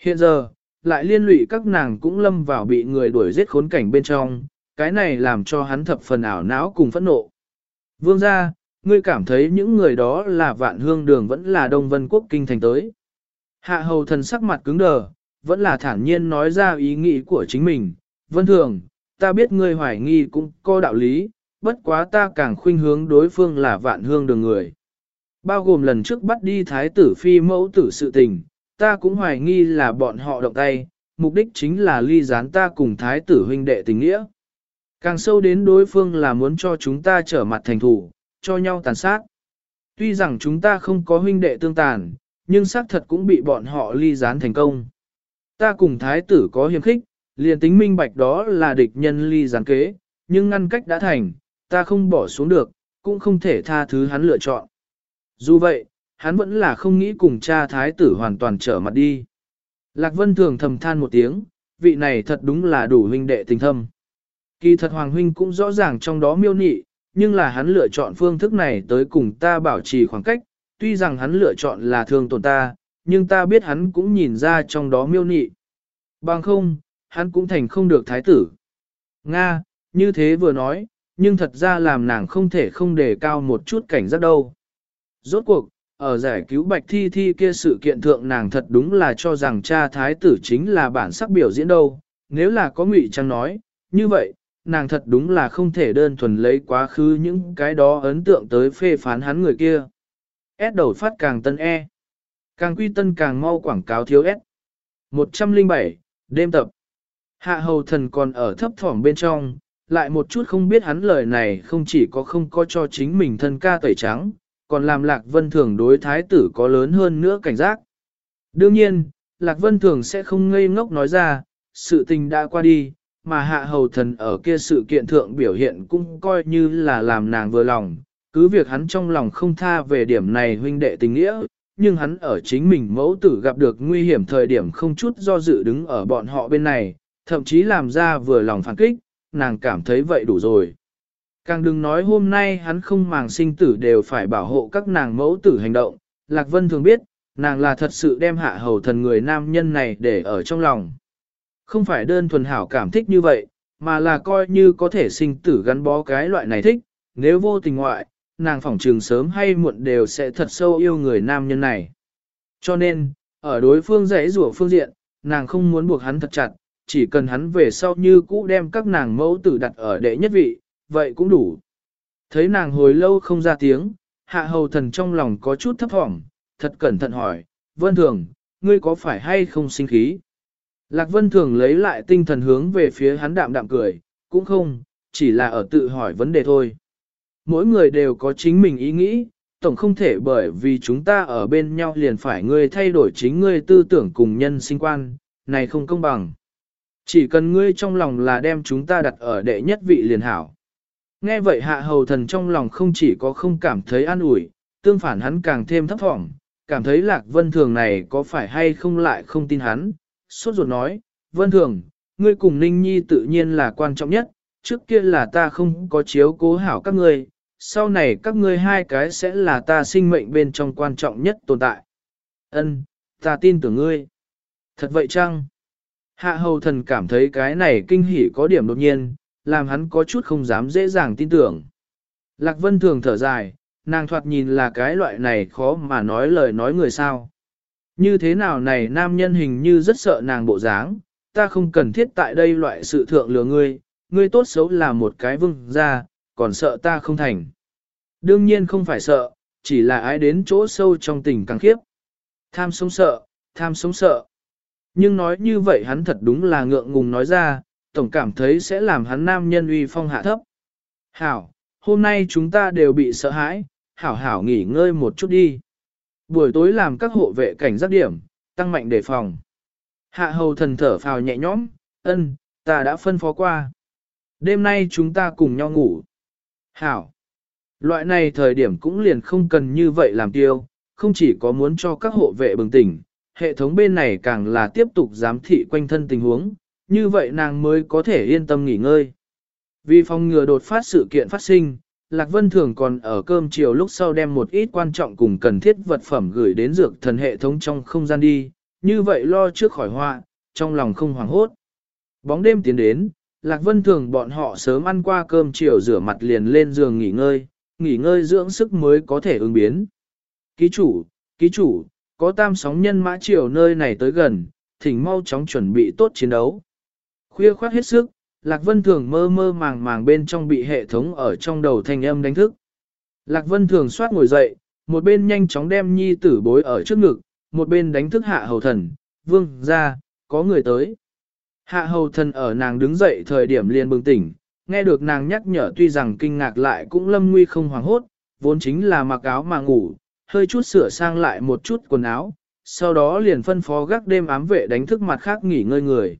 Hiện giờ, lại liên lụy các nàng cũng lâm vào bị người đuổi giết khốn cảnh bên trong, cái này làm cho hắn thập phần ảo não cùng phẫn nộ. Vương gia, ngươi cảm thấy những người đó là vạn hương đường vẫn là Đông Vân Quốc kinh thành tới. Hạ hầu thần sắc mặt cứng đờ, vẫn là thản nhiên nói ra ý nghĩ của chính mình. Vân thường, ta biết ngươi hoài nghi cũng có đạo lý, bất quá ta càng khuynh hướng đối phương là vạn hương đường người. Bao gồm lần trước bắt đi thái tử phi mẫu tử sự tình, ta cũng hoài nghi là bọn họ động tay, mục đích chính là ly gián ta cùng thái tử huynh đệ tình nghĩa. Càng sâu đến đối phương là muốn cho chúng ta trở mặt thành thủ, cho nhau tàn sát. Tuy rằng chúng ta không có huynh đệ tương tàn, nhưng xác thật cũng bị bọn họ ly gián thành công. Ta cùng thái tử có hiềm khích, liền tính minh bạch đó là địch nhân ly gián kế, nhưng ngăn cách đã thành, ta không bỏ xuống được, cũng không thể tha thứ hắn lựa chọn. Dù vậy, hắn vẫn là không nghĩ cùng cha thái tử hoàn toàn trở mặt đi. Lạc Vân thường thầm than một tiếng, vị này thật đúng là đủ huynh đệ tình thâm. Kỳ thật Hoàng huynh cũng rõ ràng trong đó miêu nị, nhưng là hắn lựa chọn phương thức này tới cùng ta bảo trì khoảng cách, tuy rằng hắn lựa chọn là thương tổn ta, nhưng ta biết hắn cũng nhìn ra trong đó miêu nị. Bằng không, hắn cũng thành không được thái tử. Nga, như thế vừa nói, nhưng thật ra làm nàng không thể không đề cao một chút cảnh giác đâu. Rốt cuộc, ở giải cứu bạch thi thi kia sự kiện thượng nàng thật đúng là cho rằng cha thái tử chính là bản sắc biểu diễn đâu. Nếu là có ngụy trang nói, như vậy, nàng thật đúng là không thể đơn thuần lấy quá khứ những cái đó ấn tượng tới phê phán hắn người kia. S đầu phát càng tân E. Càng quy tân càng mau quảng cáo thiếu S. 107, đêm tập. Hạ hầu thần còn ở thấp thỏm bên trong, lại một chút không biết hắn lời này không chỉ có không có cho chính mình thân ca tẩy trắng, còn làm Lạc Vân Thường đối thái tử có lớn hơn nữa cảnh giác. Đương nhiên, Lạc Vân Thường sẽ không ngây ngốc nói ra, sự tình đã qua đi, mà hạ hầu thần ở kia sự kiện thượng biểu hiện cũng coi như là làm nàng vừa lòng, cứ việc hắn trong lòng không tha về điểm này huynh đệ tình nghĩa, nhưng hắn ở chính mình mẫu tử gặp được nguy hiểm thời điểm không chút do dự đứng ở bọn họ bên này, thậm chí làm ra vừa lòng phản kích, nàng cảm thấy vậy đủ rồi. Càng đừng nói hôm nay hắn không màng sinh tử đều phải bảo hộ các nàng mẫu tử hành động, Lạc Vân thường biết, nàng là thật sự đem hạ hầu thần người nam nhân này để ở trong lòng. Không phải đơn thuần hảo cảm thích như vậy, mà là coi như có thể sinh tử gắn bó cái loại này thích, nếu vô tình ngoại, nàng phỏng trường sớm hay muộn đều sẽ thật sâu yêu người nam nhân này. Cho nên, ở đối phương dãy rủa phương diện, nàng không muốn buộc hắn thật chặt, chỉ cần hắn về sau như cũ đem các nàng mẫu tử đặt ở đệ nhất vị, vậy cũng đủ. Thấy nàng hồi lâu không ra tiếng, hạ hầu thần trong lòng có chút thấp thỏm, thật cẩn thận hỏi, vân thường, ngươi có phải hay không sinh khí? Lạc vân thường lấy lại tinh thần hướng về phía hắn đạm đạm cười, cũng không, chỉ là ở tự hỏi vấn đề thôi. Mỗi người đều có chính mình ý nghĩ, tổng không thể bởi vì chúng ta ở bên nhau liền phải ngươi thay đổi chính ngươi tư tưởng cùng nhân sinh quan, này không công bằng. Chỉ cần ngươi trong lòng là đem chúng ta đặt ở đệ nhất vị liền hảo. Nghe vậy hạ hầu thần trong lòng không chỉ có không cảm thấy an ủi, tương phản hắn càng thêm thấp thỏm, cảm thấy lạc vân thường này có phải hay không lại không tin hắn. Sốt ruột nói, vân thường, ngươi cùng ninh nhi tự nhiên là quan trọng nhất, trước kia là ta không có chiếu cố hảo các ngươi, sau này các ngươi hai cái sẽ là ta sinh mệnh bên trong quan trọng nhất tồn tại. Ân, ta tin tưởng ngươi. Thật vậy chăng? Hạ hầu thần cảm thấy cái này kinh hỉ có điểm đột nhiên, làm hắn có chút không dám dễ dàng tin tưởng. Lạc Vân thường thở dài, nàng thoạt nhìn là cái loại này khó mà nói lời nói người sao. Như thế nào này nam nhân hình như rất sợ nàng bộ dáng, ta không cần thiết tại đây loại sự thượng lừa ngươi, ngươi tốt xấu là một cái vương ra, còn sợ ta không thành. Đương nhiên không phải sợ, chỉ là ái đến chỗ sâu trong tình càng khiếp. Tham sống sợ, tham sống sợ. Nhưng nói như vậy hắn thật đúng là ngượng ngùng nói ra, tổng cảm thấy sẽ làm hắn nam nhân uy phong hạ thấp. Hảo, hôm nay chúng ta đều bị sợ hãi, hảo hảo nghỉ ngơi một chút đi. Buổi tối làm các hộ vệ cảnh giác điểm, tăng mạnh đề phòng. Hạ hầu thần thở phào nhẹ nhõm, ân, ta đã phân phó qua. Đêm nay chúng ta cùng nhau ngủ. Hảo. Loại này thời điểm cũng liền không cần như vậy làm tiêu, không chỉ có muốn cho các hộ vệ bừng tỉnh, hệ thống bên này càng là tiếp tục giám thị quanh thân tình huống, như vậy nàng mới có thể yên tâm nghỉ ngơi. Vì phòng ngừa đột phát sự kiện phát sinh, Lạc Vân Thường còn ở cơm chiều lúc sau đem một ít quan trọng cùng cần thiết vật phẩm gửi đến dược thần hệ thống trong không gian đi, như vậy lo trước khỏi họa, trong lòng không hoảng hốt. Bóng đêm tiến đến, Lạc Vân Thường bọn họ sớm ăn qua cơm chiều rửa mặt liền lên giường nghỉ ngơi, nghỉ ngơi dưỡng sức mới có thể ứng biến. Ký chủ, ký chủ, có tam sóng nhân mã chiều nơi này tới gần, thỉnh mau chóng chuẩn bị tốt chiến đấu. Khuya khoát hết sức, Lạc Vân Thường mơ mơ màng màng bên trong bị hệ thống ở trong đầu thanh âm đánh thức. Lạc Vân Thường soát ngồi dậy, một bên nhanh chóng đem nhi tử bối ở trước ngực, một bên đánh thức hạ hầu thần, vương, ra, có người tới. Hạ hầu thần ở nàng đứng dậy thời điểm liền bừng tỉnh, nghe được nàng nhắc nhở tuy rằng kinh ngạc lại cũng lâm nguy không hoảng hốt, vốn chính là mặc áo mà ngủ, hơi chút sửa sang lại một chút quần áo, sau đó liền phân phó gác đêm ám vệ đánh thức mặt khác nghỉ ngơi người.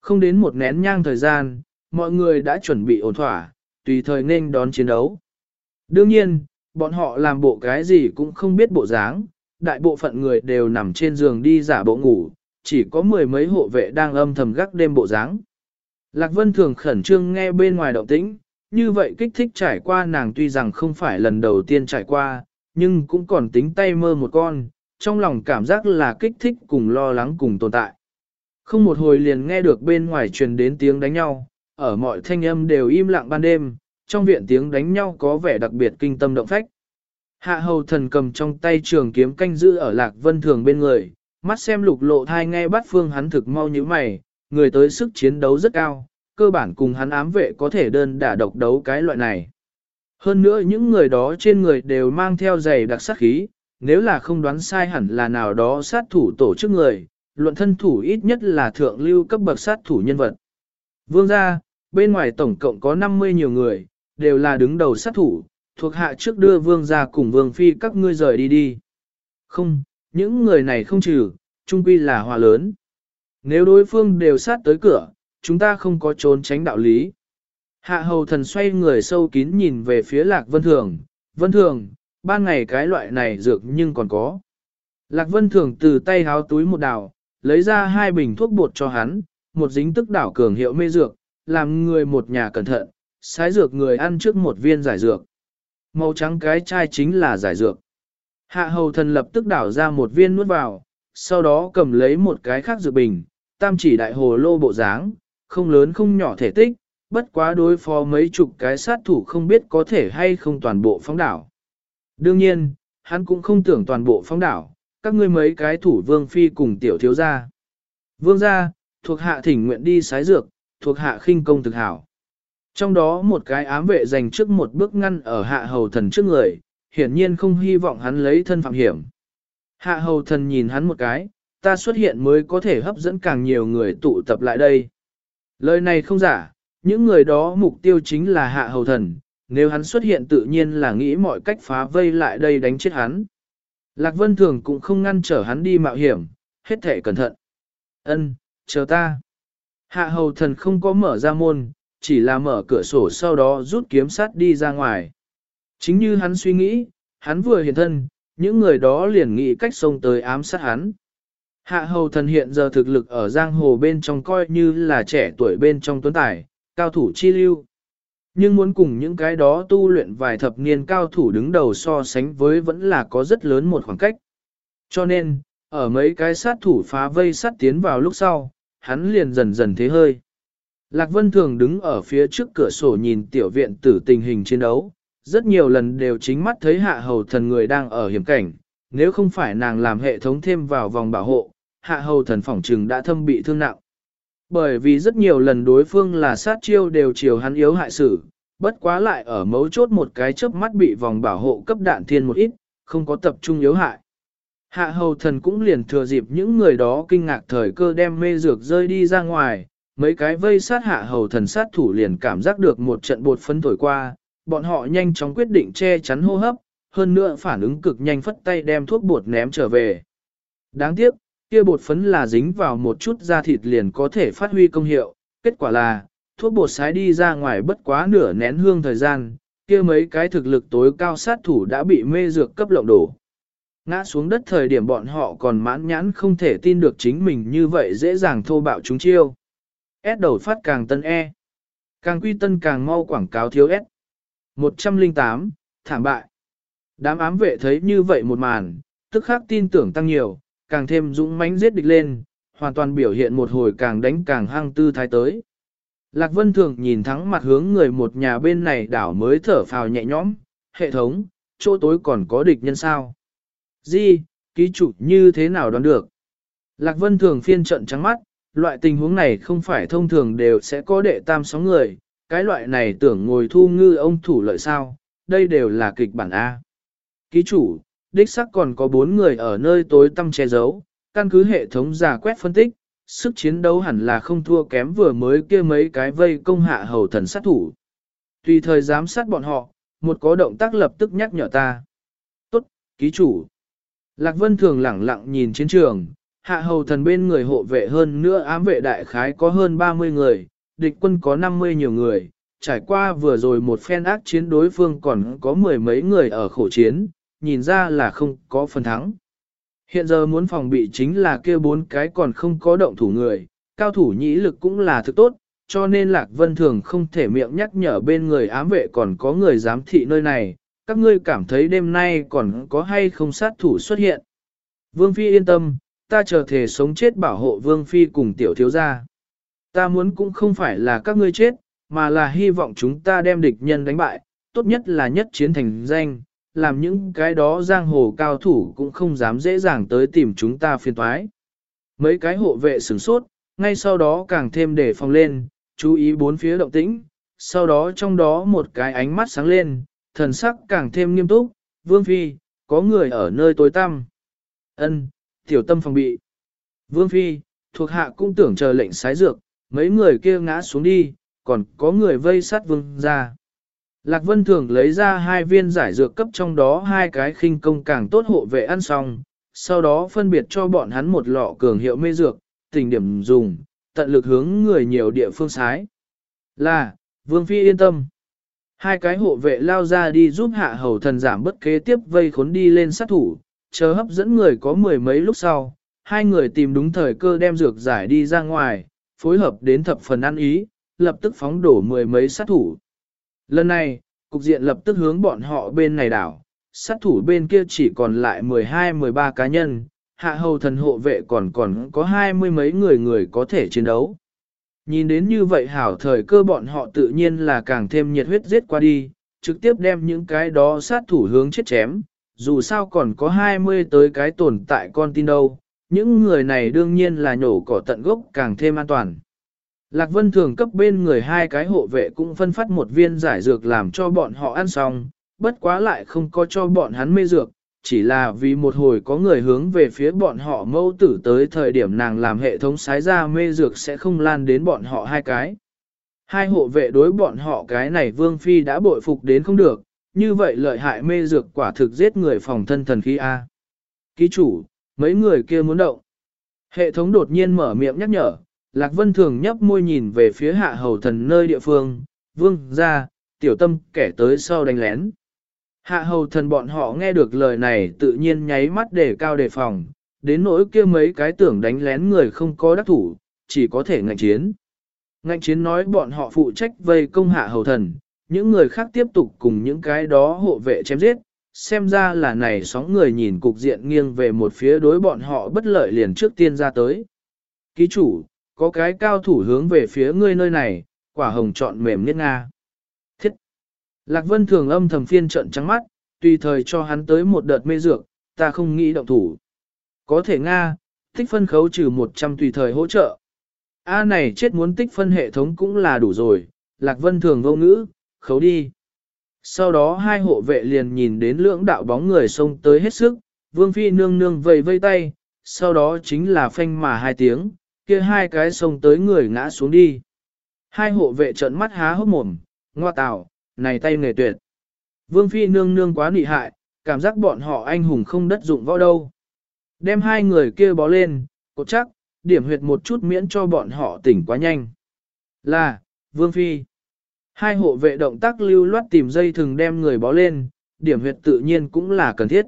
Không đến một nén nhang thời gian, mọi người đã chuẩn bị ổn thỏa, tùy thời nên đón chiến đấu. Đương nhiên, bọn họ làm bộ cái gì cũng không biết bộ dáng, đại bộ phận người đều nằm trên giường đi giả bộ ngủ, chỉ có mười mấy hộ vệ đang âm thầm gác đêm bộ dáng. Lạc Vân thường khẩn trương nghe bên ngoài động tĩnh, như vậy kích thích trải qua nàng tuy rằng không phải lần đầu tiên trải qua, nhưng cũng còn tính tay mơ một con, trong lòng cảm giác là kích thích cùng lo lắng cùng tồn tại. Không một hồi liền nghe được bên ngoài truyền đến tiếng đánh nhau, ở mọi thanh âm đều im lặng ban đêm, trong viện tiếng đánh nhau có vẻ đặc biệt kinh tâm động phách. Hạ hầu thần cầm trong tay trường kiếm canh giữ ở lạc vân thường bên người, mắt xem lục lộ thai nghe bắt phương hắn thực mau như mày, người tới sức chiến đấu rất cao, cơ bản cùng hắn ám vệ có thể đơn đả độc đấu cái loại này. Hơn nữa những người đó trên người đều mang theo giày đặc sát khí, nếu là không đoán sai hẳn là nào đó sát thủ tổ chức người, luận thân thủ ít nhất là thượng lưu cấp bậc sát thủ nhân vật. Vương gia, bên ngoài tổng cộng có 50 nhiều người, đều là đứng đầu sát thủ, thuộc hạ trước đưa vương gia cùng vương phi các ngươi rời đi đi. Không, những người này không trừ, trung quy là hòa lớn. Nếu đối phương đều sát tới cửa, chúng ta không có trốn tránh đạo lý. Hạ hầu thần xoay người sâu kín nhìn về phía lạc vân thường, vân thường, ban ngày cái loại này dược nhưng còn có. Lạc vân thường từ tay háo túi một đào, lấy ra hai bình thuốc bột cho hắn, một dính tức đảo cường hiệu mê dược, làm người một nhà cẩn thận, sái dược người ăn trước một viên giải dược. Màu trắng cái chai chính là giải dược. Hạ hầu thần lập tức đảo ra một viên nuốt vào, sau đó cầm lấy một cái khác dược bình, tam chỉ đại hồ lô bộ dáng, không lớn không nhỏ thể tích, bất quá đối phó mấy chục cái sát thủ không biết có thể hay không toàn bộ phóng đảo. Đương nhiên, hắn cũng không tưởng toàn bộ phóng đảo, các ngươi mấy cái thủ vương phi cùng tiểu thiếu gia. Vương gia, thuộc hạ thỉnh nguyện đi sái dược, thuộc hạ khinh công thực hảo. Trong đó một cái ám vệ dành trước một bước ngăn ở hạ hầu thần trước người, hiển nhiên không hy vọng hắn lấy thân phạm hiểm. Hạ hầu thần nhìn hắn một cái, ta xuất hiện mới có thể hấp dẫn càng nhiều người tụ tập lại đây. Lời này không giả, những người đó mục tiêu chính là hạ hầu thần, nếu hắn xuất hiện tự nhiên là nghĩ mọi cách phá vây lại đây đánh chết hắn. Lạc Vân Thường cũng không ngăn trở hắn đi mạo hiểm, hết thể cẩn thận. Ân, chờ ta. Hạ hầu thần không có mở ra môn, chỉ là mở cửa sổ sau đó rút kiếm sát đi ra ngoài. Chính như hắn suy nghĩ, hắn vừa hiện thân, những người đó liền nghĩ cách xông tới ám sát hắn. Hạ hầu thần hiện giờ thực lực ở giang hồ bên trong coi như là trẻ tuổi bên trong tuấn tài, cao thủ chi lưu. Nhưng muốn cùng những cái đó tu luyện vài thập niên cao thủ đứng đầu so sánh với vẫn là có rất lớn một khoảng cách. Cho nên, ở mấy cái sát thủ phá vây sát tiến vào lúc sau, hắn liền dần dần thế hơi. Lạc Vân thường đứng ở phía trước cửa sổ nhìn tiểu viện tử tình hình chiến đấu, rất nhiều lần đều chính mắt thấy hạ hầu thần người đang ở hiểm cảnh, nếu không phải nàng làm hệ thống thêm vào vòng bảo hộ, hạ hầu thần phỏng trừng đã thâm bị thương nặng. Bởi vì rất nhiều lần đối phương là sát chiêu đều chiều hắn yếu hại sử, bất quá lại ở mấu chốt một cái chớp mắt bị vòng bảo hộ cấp đạn thiên một ít, không có tập trung yếu hại. Hạ hầu thần cũng liền thừa dịp những người đó kinh ngạc thời cơ đem mê dược rơi đi ra ngoài, mấy cái vây sát hạ hầu thần sát thủ liền cảm giác được một trận bột phấn thổi qua, bọn họ nhanh chóng quyết định che chắn hô hấp, hơn nữa phản ứng cực nhanh phất tay đem thuốc bột ném trở về. Đáng tiếc, kia bột phấn là dính vào một chút da thịt liền có thể phát huy công hiệu, kết quả là, thuốc bột sái đi ra ngoài bất quá nửa nén hương thời gian, kia mấy cái thực lực tối cao sát thủ đã bị mê dược cấp lộng đổ. Ngã xuống đất thời điểm bọn họ còn mãn nhãn không thể tin được chính mình như vậy dễ dàng thô bạo chúng chiêu. S đầu phát càng tân E. Càng quy tân càng mau quảng cáo thiếu S. 108, thảm bại. Đám ám vệ thấy như vậy một màn, tức khắc tin tưởng tăng nhiều, càng thêm dũng mãnh giết địch lên, hoàn toàn biểu hiện một hồi càng đánh càng hăng tư thái tới. Lạc Vân Thường nhìn thắng mặt hướng người một nhà bên này đảo mới thở phào nhẹ nhõm, hệ thống, chỗ tối còn có địch nhân sao. Di, ký chủ như thế nào đoán được? Lạc Vân Thường phiên trận trắng mắt, loại tình huống này không phải thông thường đều sẽ có đệ tam sóng người, cái loại này tưởng ngồi thu ngư ông thủ lợi sao, đây đều là kịch bản A. Ký chủ, đích sắc còn có bốn người ở nơi tối tăm che giấu, căn cứ hệ thống giả quét phân tích, sức chiến đấu hẳn là không thua kém vừa mới kia mấy cái vây công hạ hầu thần sát thủ. Tùy thời giám sát bọn họ, một có động tác lập tức nhắc nhở ta. Tốt, ký chủ. Lạc Vân thường lẳng lặng nhìn chiến trường, hạ hầu thần bên người hộ vệ hơn nữa ám vệ đại khái có hơn 30 người, địch quân có 50 nhiều người, trải qua vừa rồi một phen ác chiến đối phương còn có mười mấy người ở khổ chiến, nhìn ra là không có phần thắng. Hiện giờ muốn phòng bị chính là kia bốn cái còn không có động thủ người, cao thủ nhĩ lực cũng là thực tốt, cho nên Lạc Vân Thường không thể miệng nhắc nhở bên người ám vệ còn có người giám thị nơi này, các ngươi cảm thấy đêm nay còn có hay không sát thủ xuất hiện. Vương Phi yên tâm, ta chờ thể sống chết bảo hộ Vương Phi cùng tiểu thiếu gia. Ta muốn cũng không phải là các ngươi chết, mà là hy vọng chúng ta đem địch nhân đánh bại, tốt nhất là nhất chiến thành danh, làm những cái đó giang hồ cao thủ cũng không dám dễ dàng tới tìm chúng ta phiền toái. Mấy cái hộ vệ sửng sốt, ngay sau đó càng thêm để phòng lên, chú ý bốn phía động tĩnh, sau đó trong đó một cái ánh mắt sáng lên, thần sắc càng thêm nghiêm túc, Vương Phi, có người ở nơi tối tăm. Ân, tiểu tâm phòng bị. Vương Phi, thuộc hạ cũng tưởng chờ lệnh sái dược, mấy người kia ngã xuống đi, còn có người vây sát vương ra. Lạc Vân Thường lấy ra hai viên giải dược cấp trong đó hai cái khinh công càng tốt hộ vệ ăn xong, sau đó phân biệt cho bọn hắn một lọ cường hiệu mê dược, tình điểm dùng, tận lực hướng người nhiều địa phương sái. Là, Vương Phi yên tâm. Hai cái hộ vệ lao ra đi giúp hạ hầu thần giảm bất kế tiếp vây khốn đi lên sát thủ, chờ hấp dẫn người có mười mấy lúc sau, hai người tìm đúng thời cơ đem dược giải đi ra ngoài, phối hợp đến thập phần ăn ý, lập tức phóng đổ mười mấy sát thủ. Lần này, cục diện lập tức hướng bọn họ bên này đảo, sát thủ bên kia chỉ còn lại 12-13 cá nhân, hạ hầu thần hộ vệ còn còn có hai mươi mấy người người có thể chiến đấu. Nhìn đến như vậy hảo thời cơ bọn họ tự nhiên là càng thêm nhiệt huyết giết qua đi, trực tiếp đem những cái đó sát thủ hướng chết chém, dù sao còn có 20 tới cái tồn tại con tin đâu, những người này đương nhiên là nhổ cỏ tận gốc càng thêm an toàn. Lạc Vân thường cấp bên người hai cái hộ vệ cũng phân phát một viên giải dược làm cho bọn họ ăn xong, bất quá lại không có cho bọn hắn mê dược, chỉ là vì một hồi có người hướng về phía bọn họ mâu tử tới thời điểm nàng làm hệ thống sái ra mê dược sẽ không lan đến bọn họ hai cái. Hai hộ vệ đối bọn họ cái này vương phi đã bội phục đến không được, như vậy lợi hại mê dược quả thực giết người phòng thân thần khí A. Ký chủ, mấy người kia muốn động. Hệ thống đột nhiên mở miệng nhắc nhở, Lạc Vân thường nhấp môi nhìn về phía hạ hầu thần nơi địa phương, vương ra, tiểu tâm kẻ tới sau đánh lén. Hạ hầu thần bọn họ nghe được lời này tự nhiên nháy mắt để cao đề phòng, đến nỗi kia mấy cái tưởng đánh lén người không có đắc thủ, chỉ có thể ngạnh chiến. Ngạnh chiến nói bọn họ phụ trách vây công hạ hầu thần, những người khác tiếp tục cùng những cái đó hộ vệ chém giết, xem ra là này sóng người nhìn cục diện nghiêng về một phía đối bọn họ bất lợi liền trước tiên ra tới. Ký chủ, có cái cao thủ hướng về phía ngươi nơi này, quả hồng chọn mềm nhất Nga. Thiết! Lạc Vân thường âm thầm phiên trận trắng mắt, tùy thời cho hắn tới một đợt mê dược, ta không nghĩ động thủ. Có thể Nga, tích phân khấu trừ 100 tùy thời hỗ trợ. A này chết muốn tích phân hệ thống cũng là đủ rồi, Lạc Vân thường vô ngữ, khấu đi. Sau đó hai hộ vệ liền nhìn đến lưỡng đạo bóng người xông tới hết sức, Vương Phi nương nương vầy vây tay, sau đó chính là phanh mà hai tiếng, kia hai cái sông tới người ngã xuống đi. Hai hộ vệ trợn mắt há hốc mồm, ngoa tào, này tay nghề tuyệt. Vương Phi nương nương quá nị hại, cảm giác bọn họ anh hùng không đất dụng võ đâu. Đem hai người kia bó lên, cột chắc, điểm huyệt một chút miễn cho bọn họ tỉnh quá nhanh. Là, Vương Phi. Hai hộ vệ động tác lưu loát tìm dây thừng đem người bó lên, điểm huyệt tự nhiên cũng là cần thiết.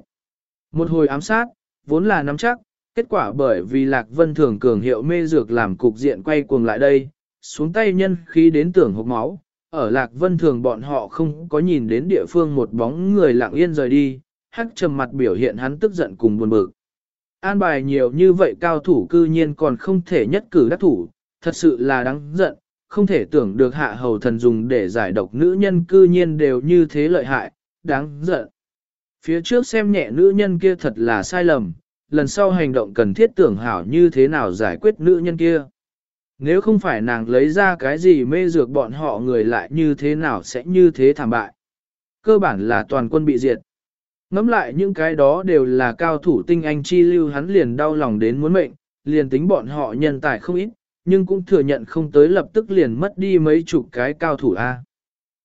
Một hồi ám sát, vốn là nắm chắc, kết quả bởi vì Lạc Vân Thường cường hiệu mê dược làm cục diện quay cuồng lại đây, xuống tay nhân khí đến tưởng hộp máu. Ở Lạc Vân Thường bọn họ không có nhìn đến địa phương một bóng người lặng yên rời đi, hắc trầm mặt biểu hiện hắn tức giận cùng buồn bực. An bài nhiều như vậy cao thủ cư nhiên còn không thể nhất cử đắc thủ, thật sự là đáng giận, không thể tưởng được hạ hầu thần dùng để giải độc nữ nhân cư nhiên đều như thế lợi hại, đáng giận. Phía trước xem nhẹ nữ nhân kia thật là sai lầm, lần sau hành động cần thiết tưởng hảo như thế nào giải quyết nữ nhân kia. Nếu không phải nàng lấy ra cái gì mê dược bọn họ người lại như thế nào sẽ như thế thảm bại. Cơ bản là toàn quân bị diệt. Ngắm lại những cái đó đều là cao thủ tinh anh chi lưu hắn liền đau lòng đến muốn mệnh, liền tính bọn họ nhân tài không ít, nhưng cũng thừa nhận không tới lập tức liền mất đi mấy chục cái cao thủ A.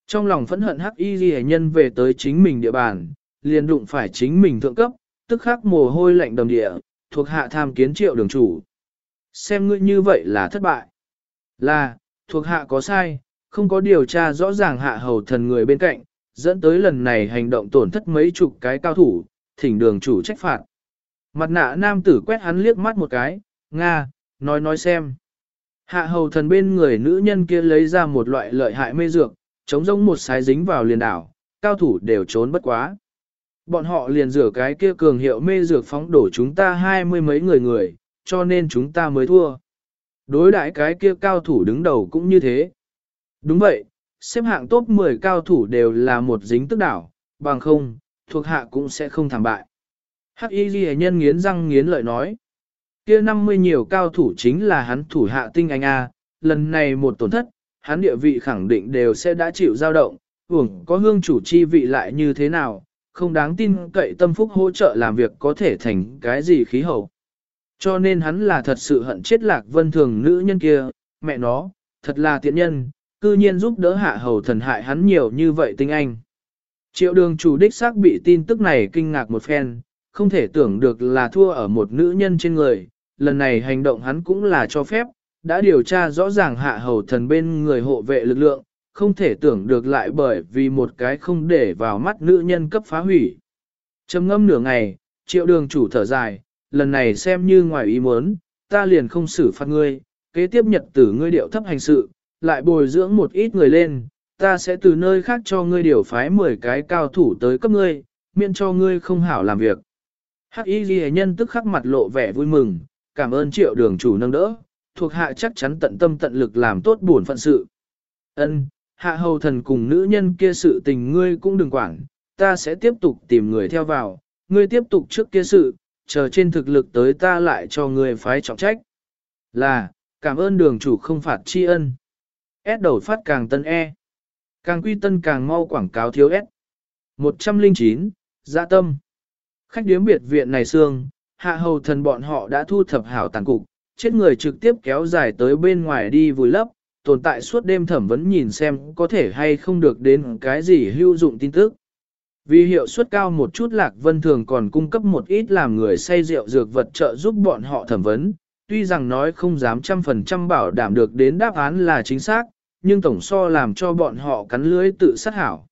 Trong lòng phẫn hận hắc y ghi nhân về tới chính mình địa bàn, liền đụng phải chính mình thượng cấp, tức khắc mồ hôi lạnh đầm địa, thuộc hạ tham kiến triệu đường chủ. Xem ngươi như vậy là thất bại. Là, thuộc hạ có sai, không có điều tra rõ ràng hạ hầu thần người bên cạnh, dẫn tới lần này hành động tổn thất mấy chục cái cao thủ, thỉnh đường chủ trách phạt. Mặt nạ nam tử quét hắn liếc mắt một cái, Nga, nói nói xem. Hạ hầu thần bên người nữ nhân kia lấy ra một loại lợi hại mê dược, chống rông một sái dính vào liền đảo, cao thủ đều trốn bất quá. Bọn họ liền rửa cái kia cường hiệu mê dược phóng đổ chúng ta hai mươi mấy người người, cho nên chúng ta mới thua. Đối đại cái kia cao thủ đứng đầu cũng như thế. Đúng vậy, xếp hạng top 10 cao thủ đều là một dính tức đảo, bằng không, thuộc hạ cũng sẽ không thảm bại. Hắc y ghi nhân nghiến răng nghiến lợi nói. Kia 50 nhiều cao thủ chính là hắn thủ hạ tinh anh A, lần này một tổn thất, hắn địa vị khẳng định đều sẽ đã chịu dao động, hưởng có hương chủ chi vị lại như thế nào, không đáng tin cậy tâm phúc hỗ trợ làm việc có thể thành cái gì khí hậu. Cho nên hắn là thật sự hận chết lạc vân thường nữ nhân kia, mẹ nó, thật là tiện nhân, cư nhiên giúp đỡ hạ hầu thần hại hắn nhiều như vậy tinh anh. Triệu đường chủ đích xác bị tin tức này kinh ngạc một phen, không thể tưởng được là thua ở một nữ nhân trên người, lần này hành động hắn cũng là cho phép, đã điều tra rõ ràng hạ hầu thần bên người hộ vệ lực lượng, không thể tưởng được lại bởi vì một cái không để vào mắt nữ nhân cấp phá hủy. Trầm ngâm nửa ngày, triệu đường chủ thở dài, lần này xem như ngoài ý muốn, ta liền không xử phạt ngươi, kế tiếp nhật tử ngươi điệu thấp hành sự, lại bồi dưỡng một ít người lên, ta sẽ từ nơi khác cho ngươi điều phái 10 cái cao thủ tới cấp ngươi, miễn cho ngươi không hảo làm việc. Hắc y ghi nhân tức khắc mặt lộ vẻ vui mừng, cảm ơn triệu đường chủ nâng đỡ, thuộc hạ chắc chắn tận tâm tận lực làm tốt buồn phận sự. Ân, hạ hầu thần cùng nữ nhân kia sự tình ngươi cũng đừng quản, ta sẽ tiếp tục tìm người theo vào, ngươi tiếp tục trước kia sự, chờ trên thực lực tới ta lại cho ngươi phái trọng trách. Là, cảm ơn đường chủ không phạt tri ân. S đầu phát càng tân E. Càng quy tân càng mau quảng cáo thiếu S. 109, dạ tâm. Khách điếm biệt viện này xương, hạ hầu thần bọn họ đã thu thập hảo tàn cục, chết người trực tiếp kéo dài tới bên ngoài đi vùi lấp, tồn tại suốt đêm thẩm vấn nhìn xem có thể hay không được đến cái gì hữu dụng tin tức. Vì hiệu suất cao một chút Lạc Vân Thường còn cung cấp một ít làm người say rượu dược vật trợ giúp bọn họ thẩm vấn, tuy rằng nói không dám trăm phần trăm bảo đảm được đến đáp án là chính xác, nhưng tổng so làm cho bọn họ cắn lưới tự sát hảo.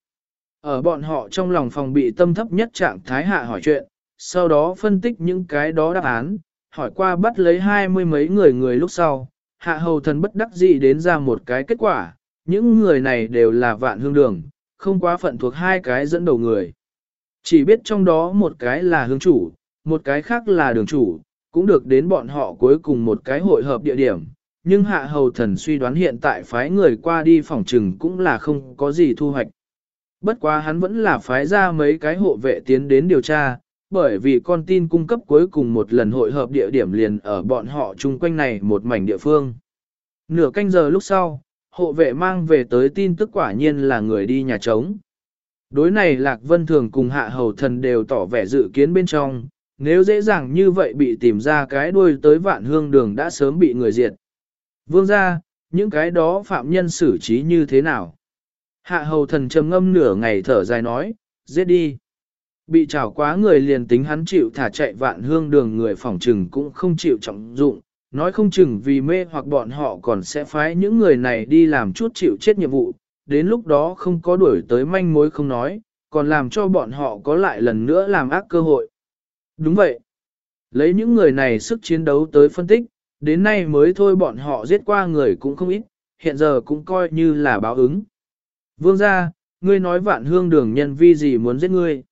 Ở bọn họ trong lòng phòng bị tâm thấp nhất trạng thái hạ hỏi chuyện, sau đó phân tích những cái đó đáp án, hỏi qua bắt lấy hai mươi mấy người người lúc sau, hạ hầu thần bất đắc dĩ đến ra một cái kết quả, những người này đều là vạn hương đường, không quá phận thuộc hai cái dẫn đầu người. Chỉ biết trong đó một cái là hương chủ, một cái khác là đường chủ, cũng được đến bọn họ cuối cùng một cái hội hợp địa điểm. Nhưng hạ hầu thần suy đoán hiện tại phái người qua đi phòng trừng cũng là không có gì thu hoạch. Bất quá hắn vẫn là phái ra mấy cái hộ vệ tiến đến điều tra, bởi vì con tin cung cấp cuối cùng một lần hội hợp địa điểm liền ở bọn họ chung quanh này một mảnh địa phương. Nửa canh giờ lúc sau, hộ vệ mang về tới tin tức quả nhiên là người đi nhà trống. Đối này Lạc Vân Thường cùng Hạ Hầu Thần đều tỏ vẻ dự kiến bên trong, nếu dễ dàng như vậy bị tìm ra cái đuôi tới vạn hương đường đã sớm bị người diệt. Vương ra, những cái đó phạm nhân xử trí như thế nào? Hạ hầu thần trầm ngâm nửa ngày thở dài nói, giết đi. Bị trảo quá người liền tính hắn chịu thả chạy vạn hương đường người phỏng trừng cũng không chịu trọng dụng, nói không chừng vì mê hoặc bọn họ còn sẽ phái những người này đi làm chút chịu chết nhiệm vụ, đến lúc đó không có đuổi tới manh mối không nói, còn làm cho bọn họ có lại lần nữa làm ác cơ hội. Đúng vậy. Lấy những người này sức chiến đấu tới phân tích, đến nay mới thôi bọn họ giết qua người cũng không ít, hiện giờ cũng coi như là báo ứng. Vương gia, ngươi nói vạn hương đường nhân vi gì muốn giết ngươi.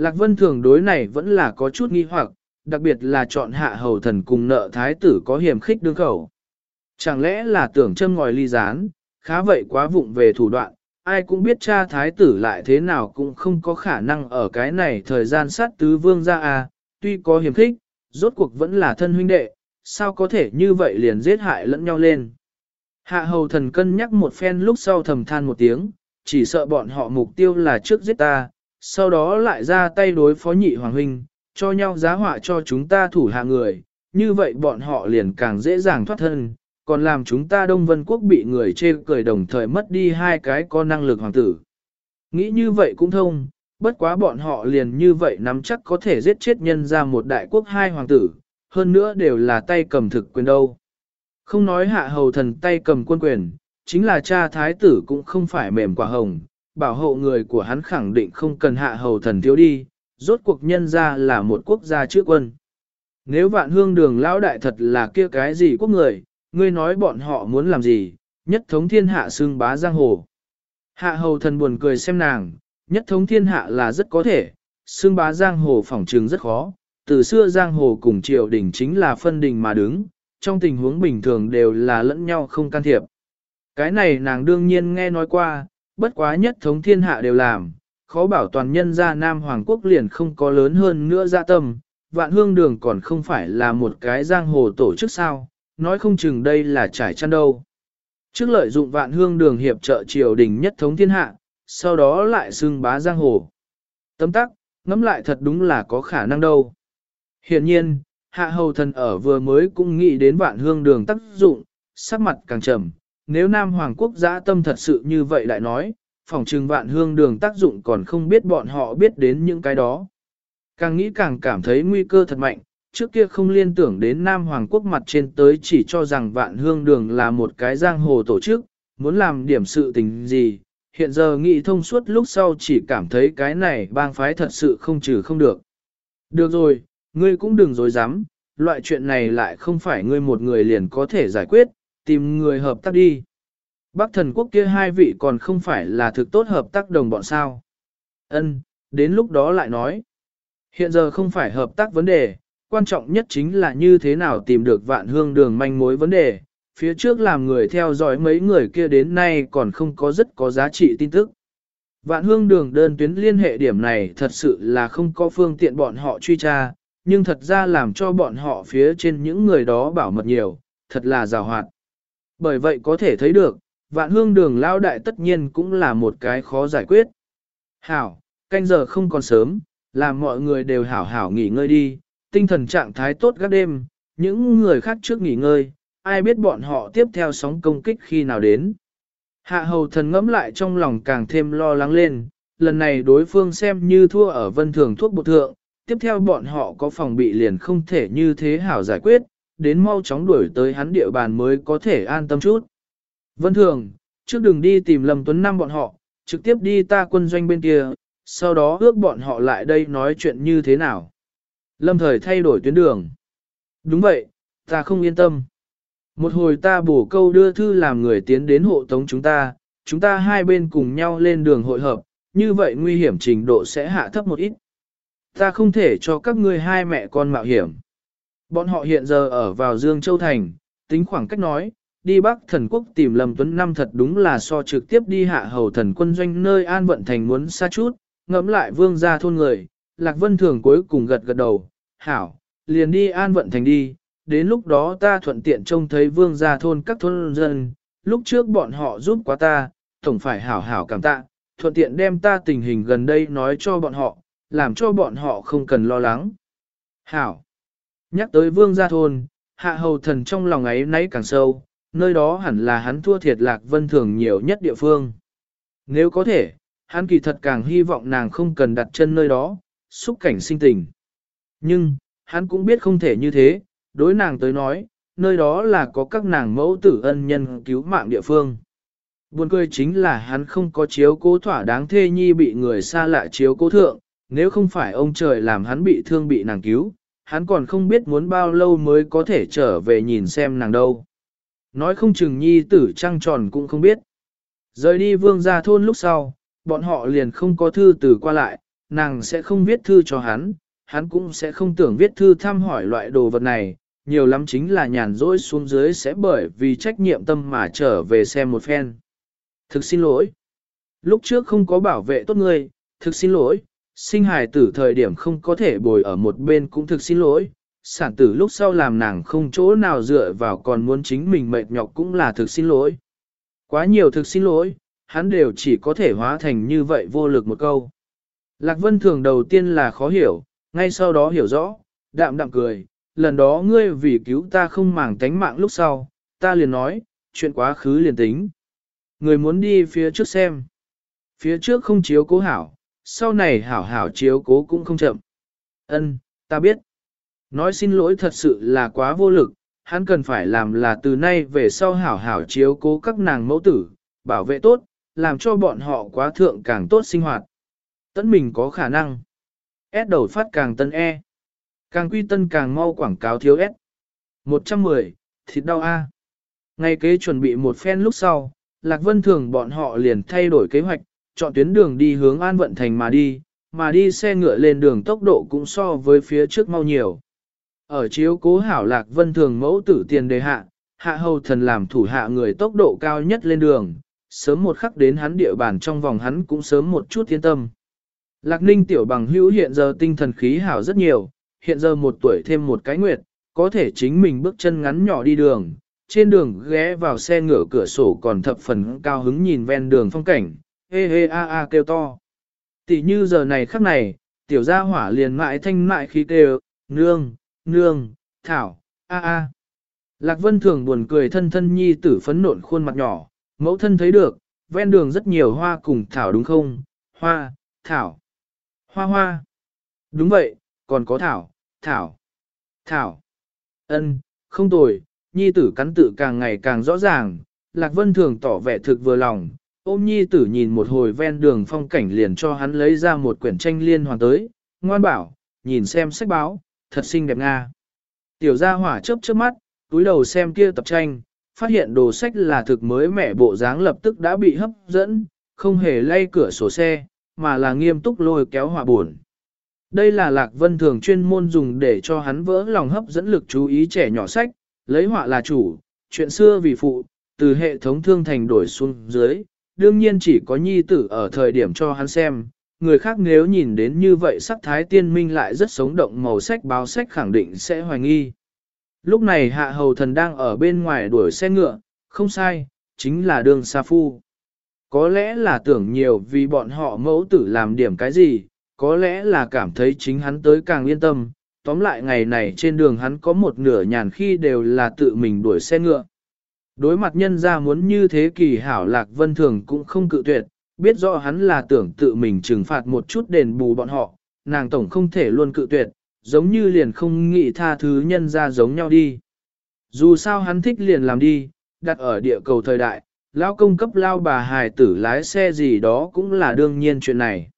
Lạc Vân Thường đối này vẫn là có chút nghi hoặc, đặc biệt là chọn hạ hầu thần cùng nợ thái tử có hiểm khích đương khẩu. Chẳng lẽ là tưởng châm ngòi ly gián, khá vậy quá vụng về thủ đoạn, ai cũng biết cha thái tử lại thế nào cũng không có khả năng ở cái này thời gian sát tứ vương gia à, tuy có hiểm khích, rốt cuộc vẫn là thân huynh đệ, sao có thể như vậy liền giết hại lẫn nhau lên. Hạ hầu thần cân nhắc một phen lúc sau thầm than một tiếng, chỉ sợ bọn họ mục tiêu là trước giết ta, sau đó lại ra tay đối phó nhị hoàng huynh, cho nhau giá họa cho chúng ta thủ hạ người, như vậy bọn họ liền càng dễ dàng thoát thân, còn làm chúng ta Đông Vân Quốc bị người chê cười đồng thời mất đi hai cái có năng lực hoàng tử. Nghĩ như vậy cũng thông, bất quá bọn họ liền như vậy nắm chắc có thể giết chết nhân ra một đại quốc hai hoàng tử, hơn nữa đều là tay cầm thực quyền đâu. Không nói hạ hầu thần tay cầm quân quyền, chính là cha thái tử cũng không phải mềm quả hồng, bảo hộ người của hắn khẳng định không cần hạ hầu thần thiếu đi, rốt cuộc nhân ra là một quốc gia trước quân. Nếu vạn hương đường lão đại thật là kia cái gì quốc người, ngươi nói bọn họ muốn làm gì, nhất thống thiên hạ xưng bá giang hồ. Hạ hầu thần buồn cười xem nàng, nhất thống thiên hạ là rất có thể, xưng bá giang hồ phỏng trừng rất khó, từ xưa giang hồ cùng triều đình chính là phân đình mà đứng, trong tình huống bình thường đều là lẫn nhau không can thiệp. Cái này nàng đương nhiên nghe nói qua, bất quá nhất thống thiên hạ đều làm, khó bảo toàn nhân gia Nam Hoàng quốc liền không có lớn hơn nữa ra tâm, vạn hương đường còn không phải là một cái giang hồ tổ chức sao, nói không chừng đây là trải chăn đâu. Trước lợi dụng vạn hương đường hiệp trợ triều đình nhất thống thiên hạ, sau đó lại xưng bá giang hồ. Tấm tắc, ngẫm lại thật đúng là có khả năng đâu. Hiện nhiên, hạ hầu thần ở vừa mới cũng nghĩ đến vạn hương đường tác dụng, sắc mặt càng trầm. Nếu Nam Hoàng quốc giã tâm thật sự như vậy lại nói, phòng trừng vạn hương đường tác dụng còn không biết bọn họ biết đến những cái đó. Càng nghĩ càng cảm thấy nguy cơ thật mạnh, trước kia không liên tưởng đến Nam Hoàng quốc mặt trên tới chỉ cho rằng vạn hương đường là một cái giang hồ tổ chức, muốn làm điểm sự tình gì, hiện giờ nghĩ thông suốt lúc sau chỉ cảm thấy cái này bang phái thật sự không trừ không được. Được rồi, ngươi cũng đừng dối dám, loại chuyện này lại không phải ngươi một người liền có thể giải quyết, tìm người hợp tác đi. Bắc thần quốc kia hai vị còn không phải là thực tốt hợp tác đồng bọn sao. Ân, đến lúc đó lại nói. Hiện giờ không phải hợp tác vấn đề, quan trọng nhất chính là như thế nào tìm được vạn hương đường manh mối vấn đề. Phía trước làm người theo dõi mấy người kia đến nay còn không có rất có giá trị tin tức. Vạn hương đường đơn tuyến liên hệ điểm này thật sự là không có phương tiện bọn họ truy tra, nhưng thật ra làm cho bọn họ phía trên những người đó bảo mật nhiều, thật là rào hoạt. Bởi vậy có thể thấy được, vạn hương đường lao đại tất nhiên cũng là một cái khó giải quyết. Hảo, canh giờ không còn sớm, làm mọi người đều hảo hảo nghỉ ngơi đi, tinh thần trạng thái tốt các đêm, những người khác trước nghỉ ngơi, ai biết bọn họ tiếp theo sóng công kích khi nào đến. Hạ hầu thần ngẫm lại trong lòng càng thêm lo lắng lên, lần này đối phương xem như thua ở vân thường thuốc bột thượng, tiếp theo bọn họ có phòng bị liền không thể như thế hảo giải quyết, đến mau chóng đuổi tới hắn địa bàn mới có thể an tâm chút. Vân thường, trước đừng đi tìm Lâm Tuấn Năm bọn họ, trực tiếp đi ta quân doanh bên kia, sau đó ước bọn họ lại đây nói chuyện như thế nào. Lâm thời thay đổi tuyến đường. Đúng vậy, ta không yên tâm. Một hồi ta bổ câu đưa thư làm người tiến đến hộ tống chúng ta, chúng ta hai bên cùng nhau lên đường hội hợp, như vậy nguy hiểm trình độ sẽ hạ thấp một ít. Ta không thể cho các ngươi hai mẹ con mạo hiểm. Bọn họ hiện giờ ở vào Dương Châu Thành, tính khoảng cách nói, đi Bắc thần quốc tìm Lâm Tuấn Năm thật đúng là so trực tiếp đi hạ hầu thần quân doanh nơi an vận thành muốn xa chút, ngẫm lại vương gia thôn người, Lạc Vân Thường cuối cùng gật gật đầu, hảo, liền đi an vận thành đi, đến lúc đó ta thuận tiện trông thấy vương gia thôn các thôn dân, lúc trước bọn họ giúp quá ta, tổng phải hảo hảo cảm tạ, thuận tiện đem ta tình hình gần đây nói cho bọn họ, làm cho bọn họ không cần lo lắng. Hảo. Nhắc tới vương gia thôn, hạ hầu thần trong lòng ấy nấy càng sâu, nơi đó hẳn là hắn thua thiệt lạc vân thường nhiều nhất địa phương. Nếu có thể, hắn kỳ thật càng hy vọng nàng không cần đặt chân nơi đó, xúc cảnh sinh tình. Nhưng, hắn cũng biết không thể như thế, đối nàng tới nói, nơi đó là có các nàng mẫu tử ân nhân cứu mạng địa phương. Buồn cười chính là hắn không có chiếu cố thỏa đáng thê nhi bị người xa lạ chiếu cố thượng, nếu không phải ông trời làm hắn bị thương bị nàng cứu, hắn còn không biết muốn bao lâu mới có thể trở về nhìn xem nàng đâu. Nói không chừng nhi tử trăng tròn cũng không biết. Rời đi vương gia thôn lúc sau, bọn họ liền không có thư từ qua lại, nàng sẽ không viết thư cho hắn, hắn cũng sẽ không tưởng viết thư thăm hỏi loại đồ vật này, nhiều lắm chính là nhàn rỗi xuống dưới sẽ bởi vì trách nhiệm tâm mà trở về xem một phen. Thực xin lỗi. Lúc trước không có bảo vệ tốt ngươi, thực xin lỗi, sinh hài tử thời điểm không có thể bồi ở một bên cũng thực xin lỗi, sản tử lúc sau làm nàng không chỗ nào dựa vào còn muốn chính mình mệt nhọc cũng là thực xin lỗi. Quá nhiều thực xin lỗi, hắn đều chỉ có thể hóa thành như vậy vô lực một câu. Lạc Vân Thường đầu tiên là khó hiểu, ngay sau đó hiểu rõ, đạm đạm cười, lần đó ngươi vì cứu ta không màng tánh mạng lúc sau, ta liền nói, chuyện quá khứ liền tính. Người muốn đi phía trước xem. Phía trước không chiếu cố hảo, sau này hảo hảo chiếu cố cũng không chậm. Ân, ta biết. Nói xin lỗi thật sự là quá vô lực, hắn cần phải làm là từ nay về sau hảo hảo chiếu cố các nàng mẫu tử, bảo vệ tốt, làm cho bọn họ quá thượng càng tốt sinh hoạt. Tấn mình có khả năng. S đầu phát càng tân E. Càng quy tân càng mau quảng cáo thiếu S. 110, thịt đau A. Ngay kế chuẩn bị một phen lúc sau, Lạc Vân Thường bọn họ liền thay đổi kế hoạch, chọn tuyến đường đi hướng An Vận Thành mà đi, mà đi xe ngựa lên đường tốc độ cũng so với phía trước mau nhiều. Ở chiếu cố hảo Lạc Vân Thường mẫu tử tiền đề hạ, hạ hầu thần làm thủ hạ người tốc độ cao nhất lên đường, sớm một khắc đến hắn địa bàn trong vòng hắn cũng sớm một chút yên tâm. Lạc Ninh tiểu bằng hữu hiện giờ tinh thần khí hảo rất nhiều, hiện giờ một tuổi thêm một cái nguyệt, có thể chính mình bước chân ngắn nhỏ đi đường, trên đường ghé vào xe ngựa cửa sổ còn thập phần cao hứng nhìn ven đường phong cảnh, hê hê a a kêu to. Tỷ như giờ này khắc này, tiểu gia hỏa liền mại thanh mại khí kêu, nương, nương, thảo, a a. Lạc Vân thường buồn cười thân thân nhi tử phấn nộn khuôn mặt nhỏ, mẫu thân thấy được, ven đường rất nhiều hoa cùng thảo đúng không? Hoa, thảo, hoa hoa. Đúng vậy, còn có thảo, thảo, thảo. Ân, không tồi, nhi tử cắn tự càng ngày càng rõ ràng, Lạc Vân thường tỏ vẻ thực vừa lòng, ôm nhi tử nhìn một hồi ven đường phong cảnh liền cho hắn lấy ra một quyển tranh liên hoàn tới, ngoan bảo, nhìn xem sách báo, thật xinh đẹp nga. Tiểu gia hỏa chớp chớp mắt, túi đầu xem kia tập tranh, phát hiện đồ sách là thực mới mẻ bộ dáng lập tức đã bị hấp dẫn, không hề lay cửa sổ xe, mà là nghiêm túc lôi kéo hỏa buồn. Đây là Lạc Vân thường chuyên môn dùng để cho hắn vỡ lòng hấp dẫn lực chú ý trẻ nhỏ sách, lấy họa là chủ, chuyện xưa vì phụ, từ hệ thống thương thành đổi xuống dưới, đương nhiên chỉ có nhi tử ở thời điểm cho hắn xem, người khác nếu nhìn đến như vậy sắc thái tiên minh lại rất sống động màu sách báo sách khẳng định sẽ hoài nghi. Lúc này hạ hầu thần đang ở bên ngoài đuổi xe ngựa, không sai, chính là đường sa phu. Có lẽ là tưởng nhiều vì bọn họ mẫu tử làm điểm cái gì, có lẽ là cảm thấy chính hắn tới càng yên tâm, tóm lại ngày này trên đường hắn có một nửa nhàn khi đều là tự mình đuổi xe ngựa. Đối mặt nhân ra muốn như thế kỳ hảo lạc vân thường cũng không cự tuyệt, biết rõ hắn là tưởng tự mình trừng phạt một chút đền bù bọn họ, nàng tổng không thể luôn cự tuyệt, giống như liền không nghĩ tha thứ nhân ra giống nhau đi. Dù sao hắn thích liền làm đi, đặt ở địa cầu thời đại, lao công cấp lao bà hài tử lái xe gì đó cũng là đương nhiên chuyện này.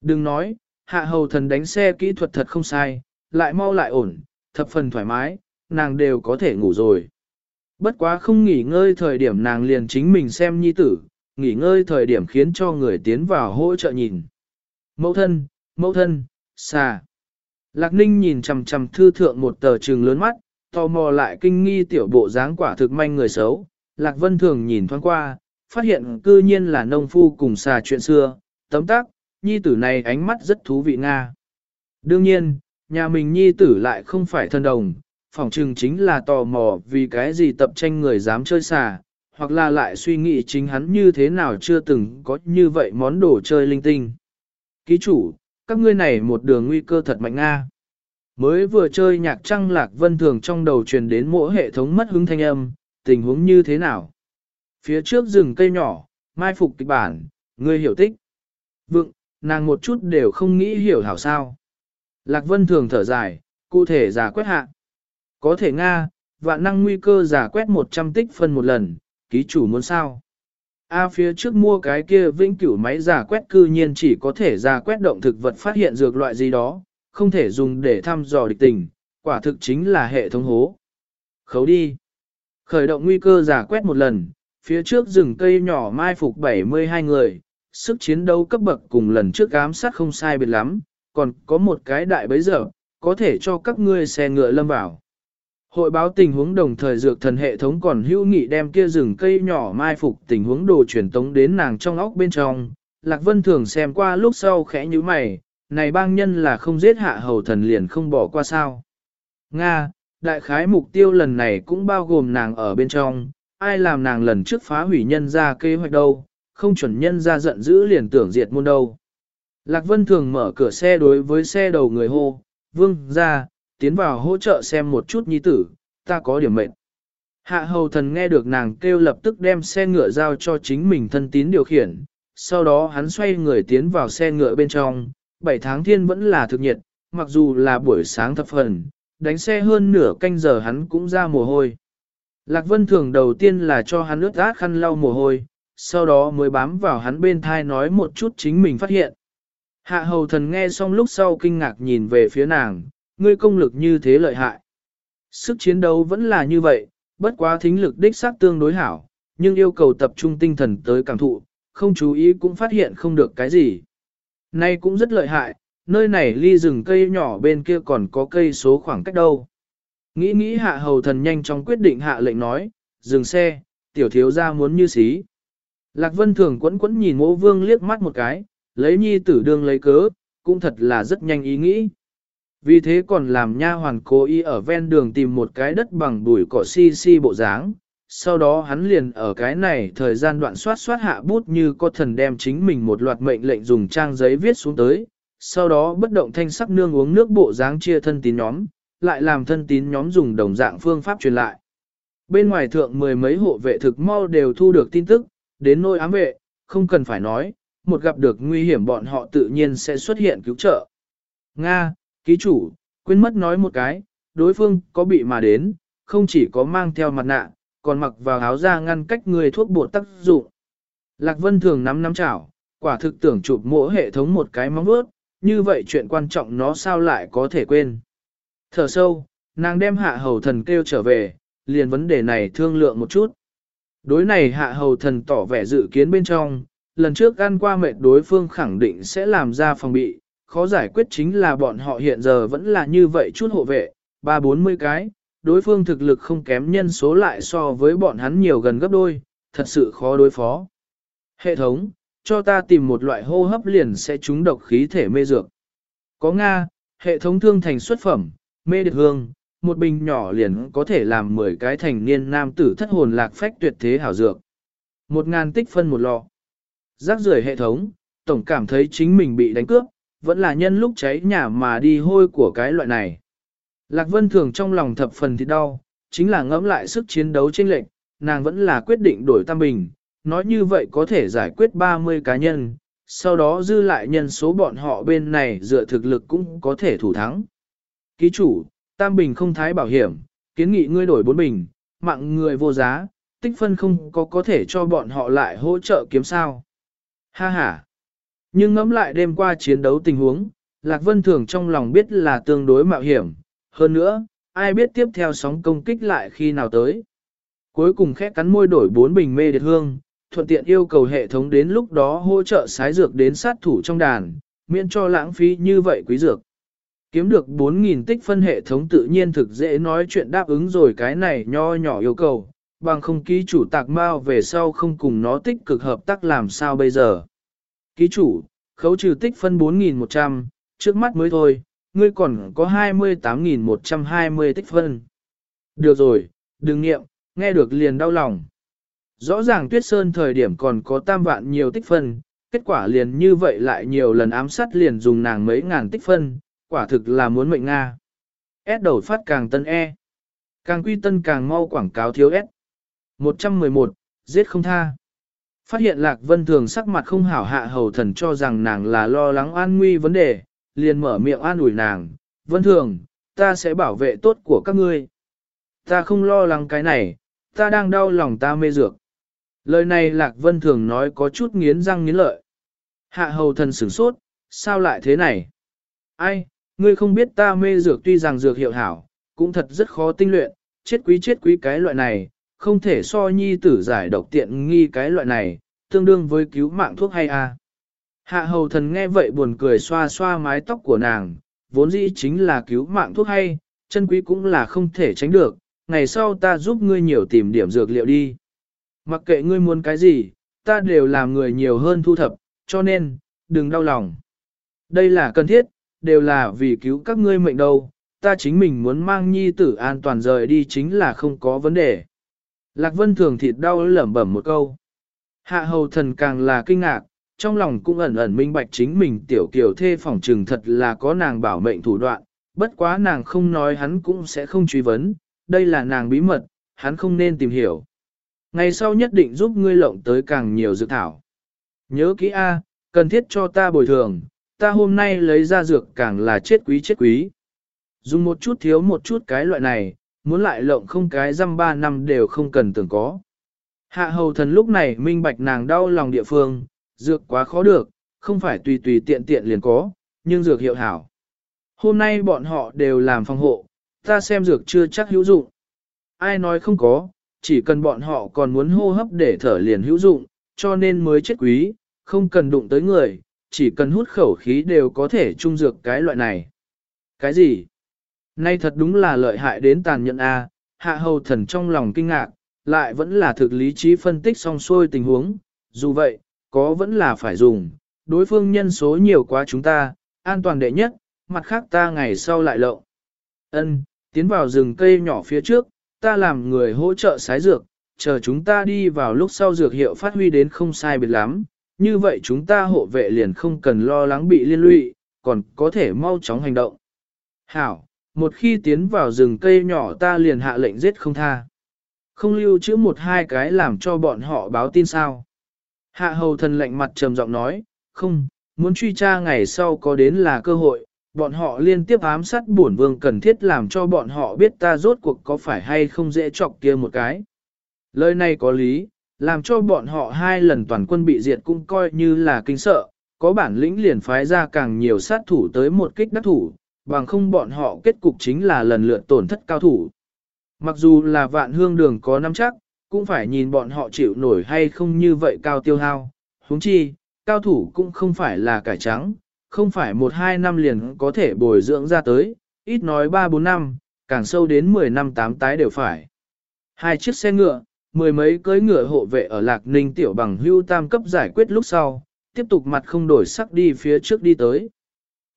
Đừng nói, hạ hầu thần đánh xe kỹ thuật thật không sai, lại mau lại ổn, thập phần thoải mái, nàng đều có thể ngủ rồi. Bất quá không nghỉ ngơi thời điểm nàng liền chính mình xem nhi tử, nghỉ ngơi thời điểm khiến cho người tiến vào hỗ trợ nhìn. Mẫu thân, mẫu thân, xà. Lạc ninh nhìn chằm chằm thư thượng một tờ trường lớn mắt, tò mò lại kinh nghi tiểu bộ dáng quả thực manh người xấu. Lạc vân thường nhìn thoáng qua, phát hiện cư nhiên là nông phu cùng xà chuyện xưa, tấm tác, nhi tử này ánh mắt rất thú vị Nga. Đương nhiên, nhà mình nhi tử lại không phải thân đồng, phỏng chừng chính là tò mò vì cái gì tập tranh người dám chơi xà, hoặc là lại suy nghĩ chính hắn như thế nào chưa từng có như vậy món đồ chơi linh tinh. Ký chủ, các ngươi này một đường nguy cơ thật mạnh a Mới vừa chơi nhạc trăng lạc vân thường trong đầu truyền đến mỗi hệ thống mất hứng thanh âm, tình huống như thế nào? Phía trước rừng cây nhỏ, mai phục kịch bản, ngươi hiểu tích. vượng nàng một chút đều không nghĩ hiểu hảo sao. Lạc vân thường thở dài, cụ thể giả quét hạ. Có thể Nga, vạn năng nguy cơ giả quét 100 tích phân một lần, ký chủ muốn sao? A phía trước mua cái kia vĩnh cửu máy giả quét cư nhiên chỉ có thể giả quét động thực vật phát hiện dược loại gì đó, không thể dùng để thăm dò địch tình, quả thực chính là hệ thống hố. Khấu đi. Khởi động nguy cơ giả quét một lần, phía trước rừng cây nhỏ mai phục 72 người, sức chiến đấu cấp bậc cùng lần trước ám sát không sai biệt lắm, còn có một cái đại bấy giờ, có thể cho các ngươi xe ngựa lâm vào. Hội báo tình huống đồng thời dược thần hệ thống còn hữu nghị đem kia rừng cây nhỏ mai phục tình huống đồ truyền tống đến nàng trong óc bên trong. Lạc Vân thường xem qua lúc sau khẽ như mày, này bang nhân là không giết hạ hầu thần liền không bỏ qua sao. Nga, đại khái mục tiêu lần này cũng bao gồm nàng ở bên trong, ai làm nàng lần trước phá hủy nhân ra kế hoạch đâu, không chuẩn nhân ra giận dữ liền tưởng diệt môn đâu. Lạc Vân thường mở cửa xe đối với xe đầu người hô, vương ra, tiến vào hỗ trợ xem một chút nhi tử, ta có điểm mệnh. Hạ hầu thần nghe được nàng kêu lập tức đem xe ngựa giao cho chính mình thân tín điều khiển, sau đó hắn xoay người tiến vào xe ngựa bên trong, bảy tháng thiên vẫn là thực nhiệt, mặc dù là buổi sáng thập phần, đánh xe hơn nửa canh giờ hắn cũng ra mồ hôi. Lạc Vân Thường đầu tiên là cho hắn ướt át khăn lau mồ hôi, sau đó mới bám vào hắn bên thai nói một chút chính mình phát hiện. Hạ hầu thần nghe xong lúc sau kinh ngạc nhìn về phía nàng, ngươi công lực như thế lợi hại. Sức chiến đấu vẫn là như vậy, bất quá thính lực đích xác tương đối hảo, nhưng yêu cầu tập trung tinh thần tới cảm thụ, không chú ý cũng phát hiện không được cái gì. Nay cũng rất lợi hại, nơi này ly rừng cây nhỏ bên kia còn có cây số khoảng cách đâu. Nghĩ nghĩ hạ hầu thần nhanh chóng quyết định hạ lệnh nói, dừng xe, tiểu thiếu ra muốn như xí. Lạc vân thường quẫn quẫn nhìn mỗ vương liếc mắt một cái, lấy nhi tử đương lấy cớ, cũng thật là rất nhanh ý nghĩ. Vì thế còn làm nha hoàn cố ý ở ven đường tìm một cái đất bằng bụi cỏ si si bộ dáng. Sau đó hắn liền ở cái này thời gian đoạn soát soát hạ bút như có thần đem chính mình một loạt mệnh lệnh dùng trang giấy viết xuống tới. Sau đó bất động thanh sắc nương uống nước bộ dáng chia thân tín nhóm, lại làm thân tín nhóm dùng đồng dạng phương pháp truyền lại. Bên ngoài thượng mười mấy hộ vệ thực mau đều thu được tin tức, đến nôi ám vệ, không cần phải nói, một gặp được nguy hiểm bọn họ tự nhiên sẽ xuất hiện cứu trợ. Nga, ký chủ, quên mất nói một cái, đối phương có bị mà đến, không chỉ có mang theo mặt nạ, còn mặc vào áo da ngăn cách người thuốc bột tác dụng. Lạc Vân thường nắm nắm chảo, quả thực tưởng chụp mỗi hệ thống một cái móng vuốt, như vậy chuyện quan trọng nó sao lại có thể quên. Thở sâu, nàng đem hạ hầu thần kêu trở về, liền vấn đề này thương lượng một chút. Đối này hạ hầu thần tỏ vẻ dự kiến bên trong, lần trước ăn qua mệt đối phương khẳng định sẽ làm ra phòng bị, khó giải quyết chính là bọn họ hiện giờ vẫn là như vậy chút hộ vệ, ba bốn mươi cái, đối phương thực lực không kém nhân số lại so với bọn hắn nhiều gần gấp đôi, thật sự khó đối phó. Hệ thống, cho ta tìm một loại hô hấp liền sẽ trúng độc khí thể mê dược. Có Nga, hệ thống thương thành xuất phẩm, mê địch hương, một bình nhỏ liền có thể làm 10 cái thành niên nam tử thất hồn lạc phách tuyệt thế hảo dược. Một ngàn tích phân một lọ. Rác rưởi hệ thống, tổng cảm thấy chính mình bị đánh cướp, vẫn là nhân lúc cháy nhà mà đi hôi của cái loại này. Lạc Vân Thường trong lòng thập phần thì đau, chính là ngẫm lại sức chiến đấu chênh lệnh, nàng vẫn là quyết định đổi tam bình, nói như vậy có thể giải quyết 30 cá nhân, sau đó dư lại nhân số bọn họ bên này dựa thực lực cũng có thể thủ thắng. Ký chủ, tam bình không thái bảo hiểm, kiến nghị ngươi đổi bốn bình, mạng người vô giá, tích phân không có có thể cho bọn họ lại hỗ trợ kiếm sao. Ha ha. Nhưng ngẫm lại đêm qua chiến đấu tình huống, Lạc Vân Thường trong lòng biết là tương đối mạo hiểm. Hơn nữa, ai biết tiếp theo sóng công kích lại khi nào tới. Cuối cùng khẽ cắn môi đổi bốn bình mê điệt hương, thuận tiện yêu cầu hệ thống đến lúc đó hỗ trợ sái dược đến sát thủ trong đàn, miễn cho lãng phí như vậy quý dược. Kiếm được 4.000 tích phân hệ thống tự nhiên thực dễ nói chuyện đáp ứng rồi cái này nho nhỏ yêu cầu, bằng không ký chủ tạc mau về sau không cùng nó tích cực hợp tác làm sao bây giờ. Ký chủ, khấu trừ tích phân 4.100, trước mắt mới thôi, ngươi còn có 28.120 tích phân. Được rồi, đừng nghiệm, nghe được liền đau lòng. Rõ ràng tuyết sơn thời điểm còn có tam vạn nhiều tích phân, kết quả liền như vậy lại nhiều lần ám sát liền dùng nàng mấy ngàn tích phân, quả thực là muốn mệnh Nga. S đầu phát càng tân E. Càng quy tân càng mau quảng cáo thiếu S. 111, giết không tha. Phát hiện Lạc Vân Thường sắc mặt không hảo hạ hầu thần cho rằng nàng là lo lắng an nguy vấn đề, liền mở miệng an ủi nàng. Vân Thường, ta sẽ bảo vệ tốt của các ngươi. Ta không lo lắng cái này, ta đang đau lòng ta mê dược. Lời này Lạc Vân Thường nói có chút nghiến răng nghiến lợi. Hạ hầu thần sửng sốt, sao lại thế này? Ai, ngươi không biết ta mê dược tuy rằng dược hiệu hảo, cũng thật rất khó tinh luyện, chết quý chết quý cái loại này, không thể so nhi tử giải độc tiện nghi cái loại này, tương đương với cứu mạng thuốc hay a. À. Hạ hầu thần nghe vậy buồn cười xoa xoa mái tóc của nàng, vốn dĩ chính là cứu mạng thuốc hay, chân quý cũng là không thể tránh được, ngày sau ta giúp ngươi nhiều tìm điểm dược liệu đi. Mặc kệ ngươi muốn cái gì, ta đều làm người nhiều hơn thu thập, cho nên, đừng đau lòng. Đây là cần thiết, đều là vì cứu các ngươi mệnh đâu, ta chính mình muốn mang nhi tử an toàn rời đi chính là không có vấn đề. Lạc Vân thường thịt đau lẩm bẩm một câu. Hạ hầu thần càng là kinh ngạc, trong lòng cũng ẩn ẩn minh bạch chính mình tiểu kiểu thê phỏng trừng thật là có nàng bảo mệnh thủ đoạn, bất quá nàng không nói hắn cũng sẽ không truy vấn, đây là nàng bí mật, hắn không nên tìm hiểu. Ngày sau nhất định giúp ngươi lộng tới càng nhiều dược thảo. Nhớ kỹ A, cần thiết cho ta bồi thường, ta hôm nay lấy ra dược càng là chết quý chết quý. Dùng một chút thiếu một chút cái loại này, muốn lại lộng không cái răm ba năm đều không cần tưởng có. Hạ hầu thần lúc này minh bạch nàng đau lòng địa phương, dược quá khó được, không phải tùy tùy tiện tiện liền có, nhưng dược hiệu hảo. Hôm nay bọn họ đều làm phòng hộ, ta xem dược chưa chắc hữu dụng. Ai nói không có, chỉ cần bọn họ còn muốn hô hấp để thở liền hữu dụng, cho nên mới chết quý, không cần đụng tới người, chỉ cần hút khẩu khí đều có thể trung dược cái loại này. Cái gì? Nay thật đúng là lợi hại đến tàn nhẫn a. hạ hầu thần trong lòng kinh ngạc, lại vẫn là thực lý trí phân tích song xuôi tình huống, dù vậy, có vẫn là phải dùng, đối phương nhân số nhiều quá chúng ta, an toàn đệ nhất, mặt khác ta ngày sau lại lộ. Ân, tiến vào rừng cây nhỏ phía trước, ta làm người hỗ trợ sái dược, chờ chúng ta đi vào lúc sau dược hiệu phát huy đến không sai biệt lắm, như vậy chúng ta hộ vệ liền không cần lo lắng bị liên lụy, còn có thể mau chóng hành động. Hảo, một khi tiến vào rừng cây nhỏ ta liền hạ lệnh giết không tha. Không lưu chữ một hai cái làm cho bọn họ báo tin sao. Hạ hầu thần lệnh mặt trầm giọng nói, không, muốn truy tra ngày sau có đến là cơ hội, bọn họ liên tiếp ám sát bổn vương cần thiết làm cho bọn họ biết ta rốt cuộc có phải hay không dễ chọc kia một cái. Lời này có lý, làm cho bọn họ hai lần toàn quân bị diệt cũng coi như là kinh sợ, có bản lĩnh liền phái ra càng nhiều sát thủ tới một kích đắc thủ, bằng không bọn họ kết cục chính là lần lượt tổn thất cao thủ. Mặc dù là vạn hương đường có nắm chắc, cũng phải nhìn bọn họ chịu nổi hay không như vậy cao tiêu hao. huống chi, cao thủ cũng không phải là cải trắng, không phải một hai năm liền có thể bồi dưỡng ra tới, ít nói ba bốn năm, càng sâu đến 10 năm tám tái đều phải. Hai chiếc xe ngựa, mười mấy cưỡi ngựa hộ vệ ở Lạc Ninh tiểu bằng hưu tam cấp giải quyết lúc sau, tiếp tục mặt không đổi sắc đi phía trước đi tới.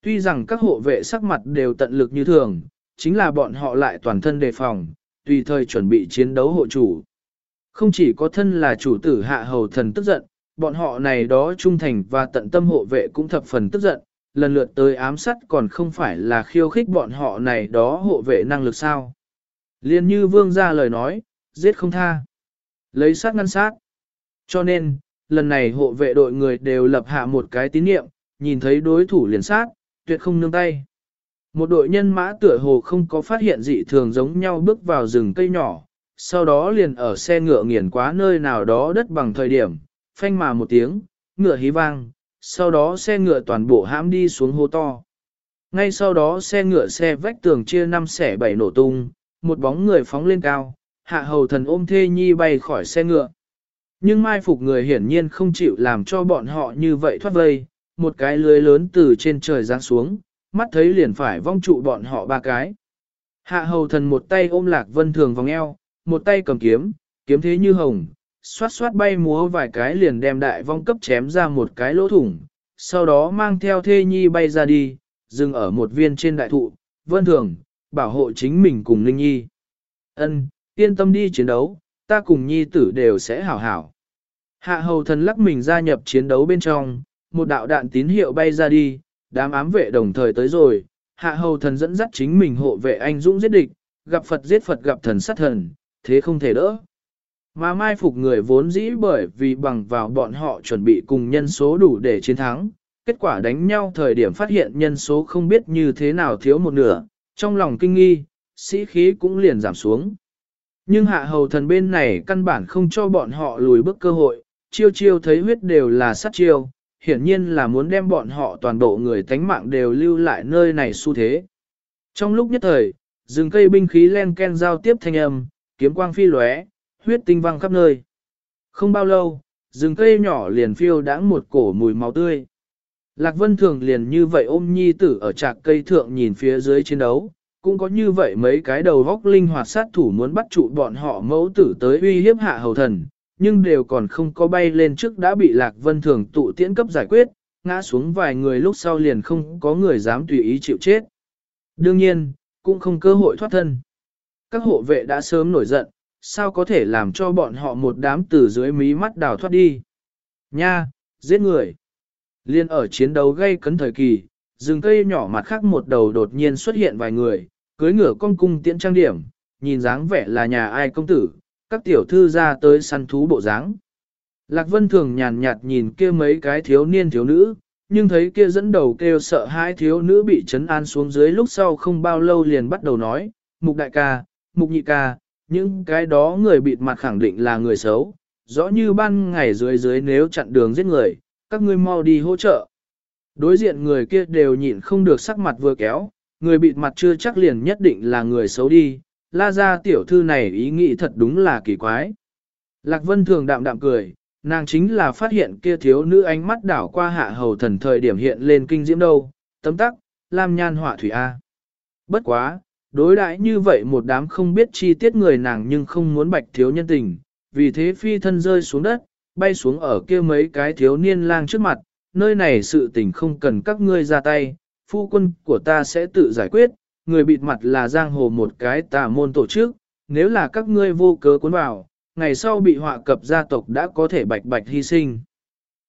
Tuy rằng các hộ vệ sắc mặt đều tận lực như thường, chính là bọn họ lại toàn thân đề phòng, tùy thời chuẩn bị chiến đấu hộ chủ. Không chỉ có thân là chủ tử hạ hầu thần tức giận, bọn họ này đó trung thành và tận tâm hộ vệ cũng thập phần tức giận, lần lượt tới ám sát còn không phải là khiêu khích bọn họ này đó hộ vệ năng lực sao. Liên như vương ra lời nói, giết không tha. Lấy sát ngăn sát. Cho nên, lần này hộ vệ đội người đều lập hạ một cái tín niệm, nhìn thấy đối thủ liền sát, tuyệt không nương tay. Một đội nhân mã tựa hồ không có phát hiện dị thường giống nhau bước vào rừng cây nhỏ, sau đó liền ở xe ngựa nghiền quá nơi nào đó đất bằng thời điểm, phanh mà một tiếng, ngựa hí vang, sau đó xe ngựa toàn bộ hãm đi xuống hô to. Ngay sau đó xe ngựa xe vách tường chia năm xẻ bảy nổ tung, một bóng người phóng lên cao, hạ hầu thần ôm thê nhi bay khỏi xe ngựa. Nhưng mai phục người hiển nhiên không chịu làm cho bọn họ như vậy thoát vây, một cái lưới lớn từ trên trời giáng xuống, mắt thấy liền phải vong trụ bọn họ ba cái. Hạ hầu thần một tay ôm lạc vân thường vòng eo, một tay cầm kiếm, kiếm thế như hồng, xoát xoát bay múa vài cái liền đem đại vong cấp chém ra một cái lỗ thủng, sau đó mang theo thê nhi bay ra đi, dừng ở một viên trên đại thụ, vân thường, bảo hộ chính mình cùng Ninh Nhi. Ân, yên tâm đi chiến đấu, ta cùng Nhi tử đều sẽ hảo hảo. Hạ hầu thần lắc mình gia nhập chiến đấu bên trong, một đạo đạn tín hiệu bay ra đi, đám ám vệ đồng thời tới rồi, hạ hầu thần dẫn dắt chính mình hộ vệ anh dũng giết địch, gặp Phật giết Phật gặp thần sát thần, thế không thể đỡ. Mà mai phục người vốn dĩ bởi vì bằng vào bọn họ chuẩn bị cùng nhân số đủ để chiến thắng, kết quả đánh nhau thời điểm phát hiện nhân số không biết như thế nào thiếu một nửa, trong lòng kinh nghi, sĩ khí cũng liền giảm xuống. Nhưng hạ hầu thần bên này căn bản không cho bọn họ lùi bước cơ hội, chiêu chiêu thấy huyết đều là sát chiêu, hiển nhiên là muốn đem bọn họ toàn bộ người tánh mạng đều lưu lại nơi này xu thế. Trong lúc nhất thời, rừng cây binh khí len ken giao tiếp thanh âm, kiếm quang phi lóe, huyết tinh văng khắp nơi. Không bao lâu, rừng cây nhỏ liền phiêu đãng một cổ mùi máu tươi. Lạc Vân Thường liền như vậy ôm nhi tử ở trạc cây thượng nhìn phía dưới chiến đấu, cũng có như vậy mấy cái đầu vóc linh hoạt sát thủ muốn bắt trụ bọn họ mẫu tử tới uy hiếp hạ hầu thần, nhưng đều còn không có bay lên trước đã bị Lạc Vân Thường tụ tiễn cấp giải quyết, ngã xuống vài người lúc sau liền không có người dám tùy ý chịu chết. Đương nhiên, cũng không cơ hội thoát thân. Các hộ vệ đã sớm nổi giận, sao có thể làm cho bọn họ một đám từ dưới mí mắt đào thoát đi. Nha, giết người. Liên ở chiến đấu gây cấn thời kỳ, rừng cây nhỏ mặt khác một đầu đột nhiên xuất hiện vài người, cưới ngựa con cung tiễn trang điểm, nhìn dáng vẻ là nhà ai công tử, các tiểu thư ra tới săn thú bộ dáng. Lạc Vân thường nhàn nhạt nhìn kia mấy cái thiếu niên thiếu nữ, nhưng thấy kia dẫn đầu kêu sợ hai thiếu nữ bị chấn an xuống dưới lúc sau không bao lâu liền bắt đầu nói, mục đại ca, mục nhị ca, những cái đó người bịt mặt khẳng định là người xấu, rõ như ban ngày dưới dưới nếu chặn đường giết người, các ngươi mau đi hỗ trợ. Đối diện người kia đều nhịn không được sắc mặt vừa kéo, người bịt mặt chưa chắc liền nhất định là người xấu đi, la ra tiểu thư này ý nghĩ thật đúng là kỳ quái. Lạc Vân thường đạm đạm cười, nàng chính là phát hiện kia thiếu nữ ánh mắt đảo qua hạ hầu thần thời điểm hiện lên kinh diễm đâu, tấm tắc, lam nhan họa thủy A. Bất quá, đối đãi như vậy một đám không biết chi tiết người nàng nhưng không muốn bạch thiếu nhân tình, vì thế phi thân rơi xuống đất, bay xuống ở kia mấy cái thiếu niên lang trước mặt, nơi này sự tình không cần các ngươi ra tay, phu quân của ta sẽ tự giải quyết, người bịt mặt là giang hồ một cái tà môn tổ chức, nếu là các ngươi vô cớ cuốn vào, ngày sau bị họa cập gia tộc đã có thể bạch bạch hy sinh.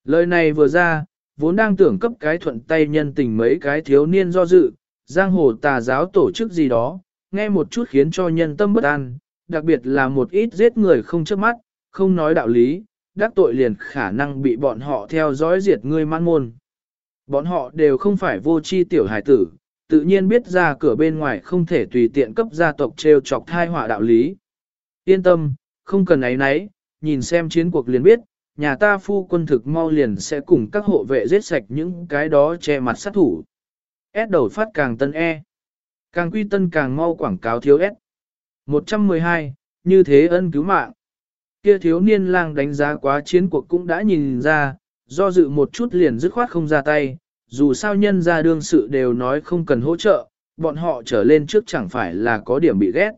Lời này vừa ra, vốn đang tưởng cấp cái thuận tay nhân tình mấy cái thiếu niên do dự, giang hồ tà giáo tổ chức gì đó, nghe một chút khiến cho nhân tâm bất an, đặc biệt là một ít giết người không chớp mắt, không nói đạo lý, đắc tội liền khả năng bị bọn họ theo dõi diệt ngươi man môn. Bọn họ đều không phải vô tri tiểu hải tử, tự nhiên biết ra cửa bên ngoài không thể tùy tiện cấp gia tộc treo chọc thai họa đạo lý. Yên tâm, không cần ấy nấy, nhìn xem chiến cuộc liền biết, nhà ta phu quân thực mau liền sẽ cùng các hộ vệ giết sạch những cái đó che mặt sát thủ. S đầu phát càng tân E. Càng quy tân càng mau quảng cáo thiếu S. 112, như thế ân cứu mạng. Kia thiếu niên lang đánh giá quá chiến cuộc cũng đã nhìn ra, do dự một chút liền dứt khoát không ra tay, dù sao nhân ra đương sự đều nói không cần hỗ trợ, bọn họ trở lên trước chẳng phải là có điểm bị ghét.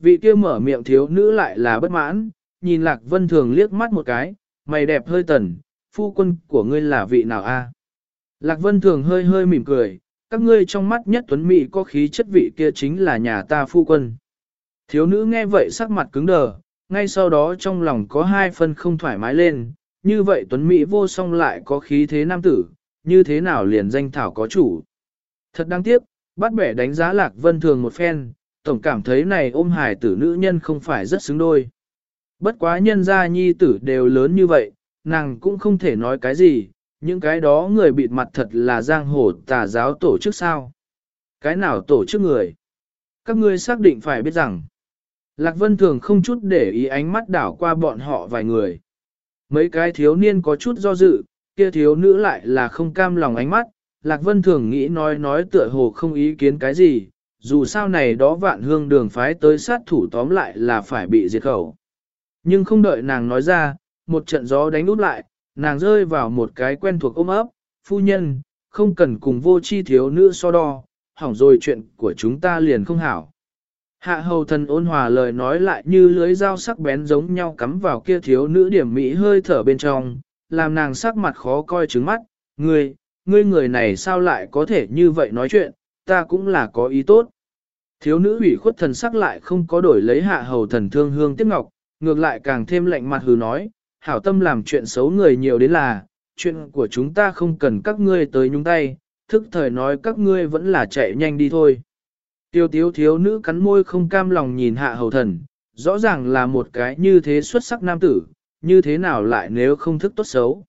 Vị kia mở miệng thiếu nữ lại là bất mãn, nhìn Lạc Vân Thường liếc mắt một cái, mày đẹp hơi tần, phu quân của ngươi là vị nào a? Lạc Vân Thường hơi hơi mỉm cười, các ngươi trong mắt nhất tuấn mỹ có khí chất vị kia chính là nhà ta phu quân. Thiếu nữ nghe vậy sắc mặt cứng đờ, ngay sau đó trong lòng có hai phân không thoải mái lên, như vậy tuấn mỹ vô song lại có khí thế nam tử, như thế nào liền danh thảo có chủ. Thật đáng tiếc, bắt bẻ đánh giá Lạc Vân Thường một phen, tổng cảm thấy này ôm hài tử nữ nhân không phải rất xứng đôi. Bất quá nhân gia nhi tử đều lớn như vậy, nàng cũng không thể nói cái gì, những cái đó người bịt mặt thật là giang hồ tà giáo tổ chức sao. Cái nào tổ chức người? Các ngươi xác định phải biết rằng, Lạc Vân Thường không chút để ý ánh mắt đảo qua bọn họ vài người. Mấy cái thiếu niên có chút do dự, kia thiếu nữ lại là không cam lòng ánh mắt, Lạc Vân Thường nghĩ nói nói tựa hồ không ý kiến cái gì, dù sao này đó vạn hương đường phái tới sát thủ tóm lại là phải bị diệt khẩu. Nhưng không đợi nàng nói ra, một trận gió đánh út lại, nàng rơi vào một cái quen thuộc ôm ấp, phu nhân, không cần cùng vô chi thiếu nữ so đo, hỏng rồi chuyện của chúng ta liền không hảo. Hạ hầu thần ôn hòa lời nói lại như lưới dao sắc bén giống nhau cắm vào kia thiếu nữ điểm mỹ hơi thở bên trong, làm nàng sắc mặt khó coi trứng mắt, ngươi, ngươi người này sao lại có thể như vậy nói chuyện, ta cũng là có ý tốt. Thiếu nữ ủy khuất thần sắc lại không có đổi lấy hạ hầu thần thương hương tiếc ngọc, ngược lại càng thêm lạnh mặt hừ nói, hảo tâm làm chuyện xấu người nhiều đến là, chuyện của chúng ta không cần các ngươi tới nhúng tay, thức thời nói các ngươi vẫn là chạy nhanh đi thôi. Tiêu tiếu thiếu nữ cắn môi không cam lòng nhìn hạ hầu thần, rõ ràng là một cái như thế xuất sắc nam tử, như thế nào lại nếu không thức tốt xấu.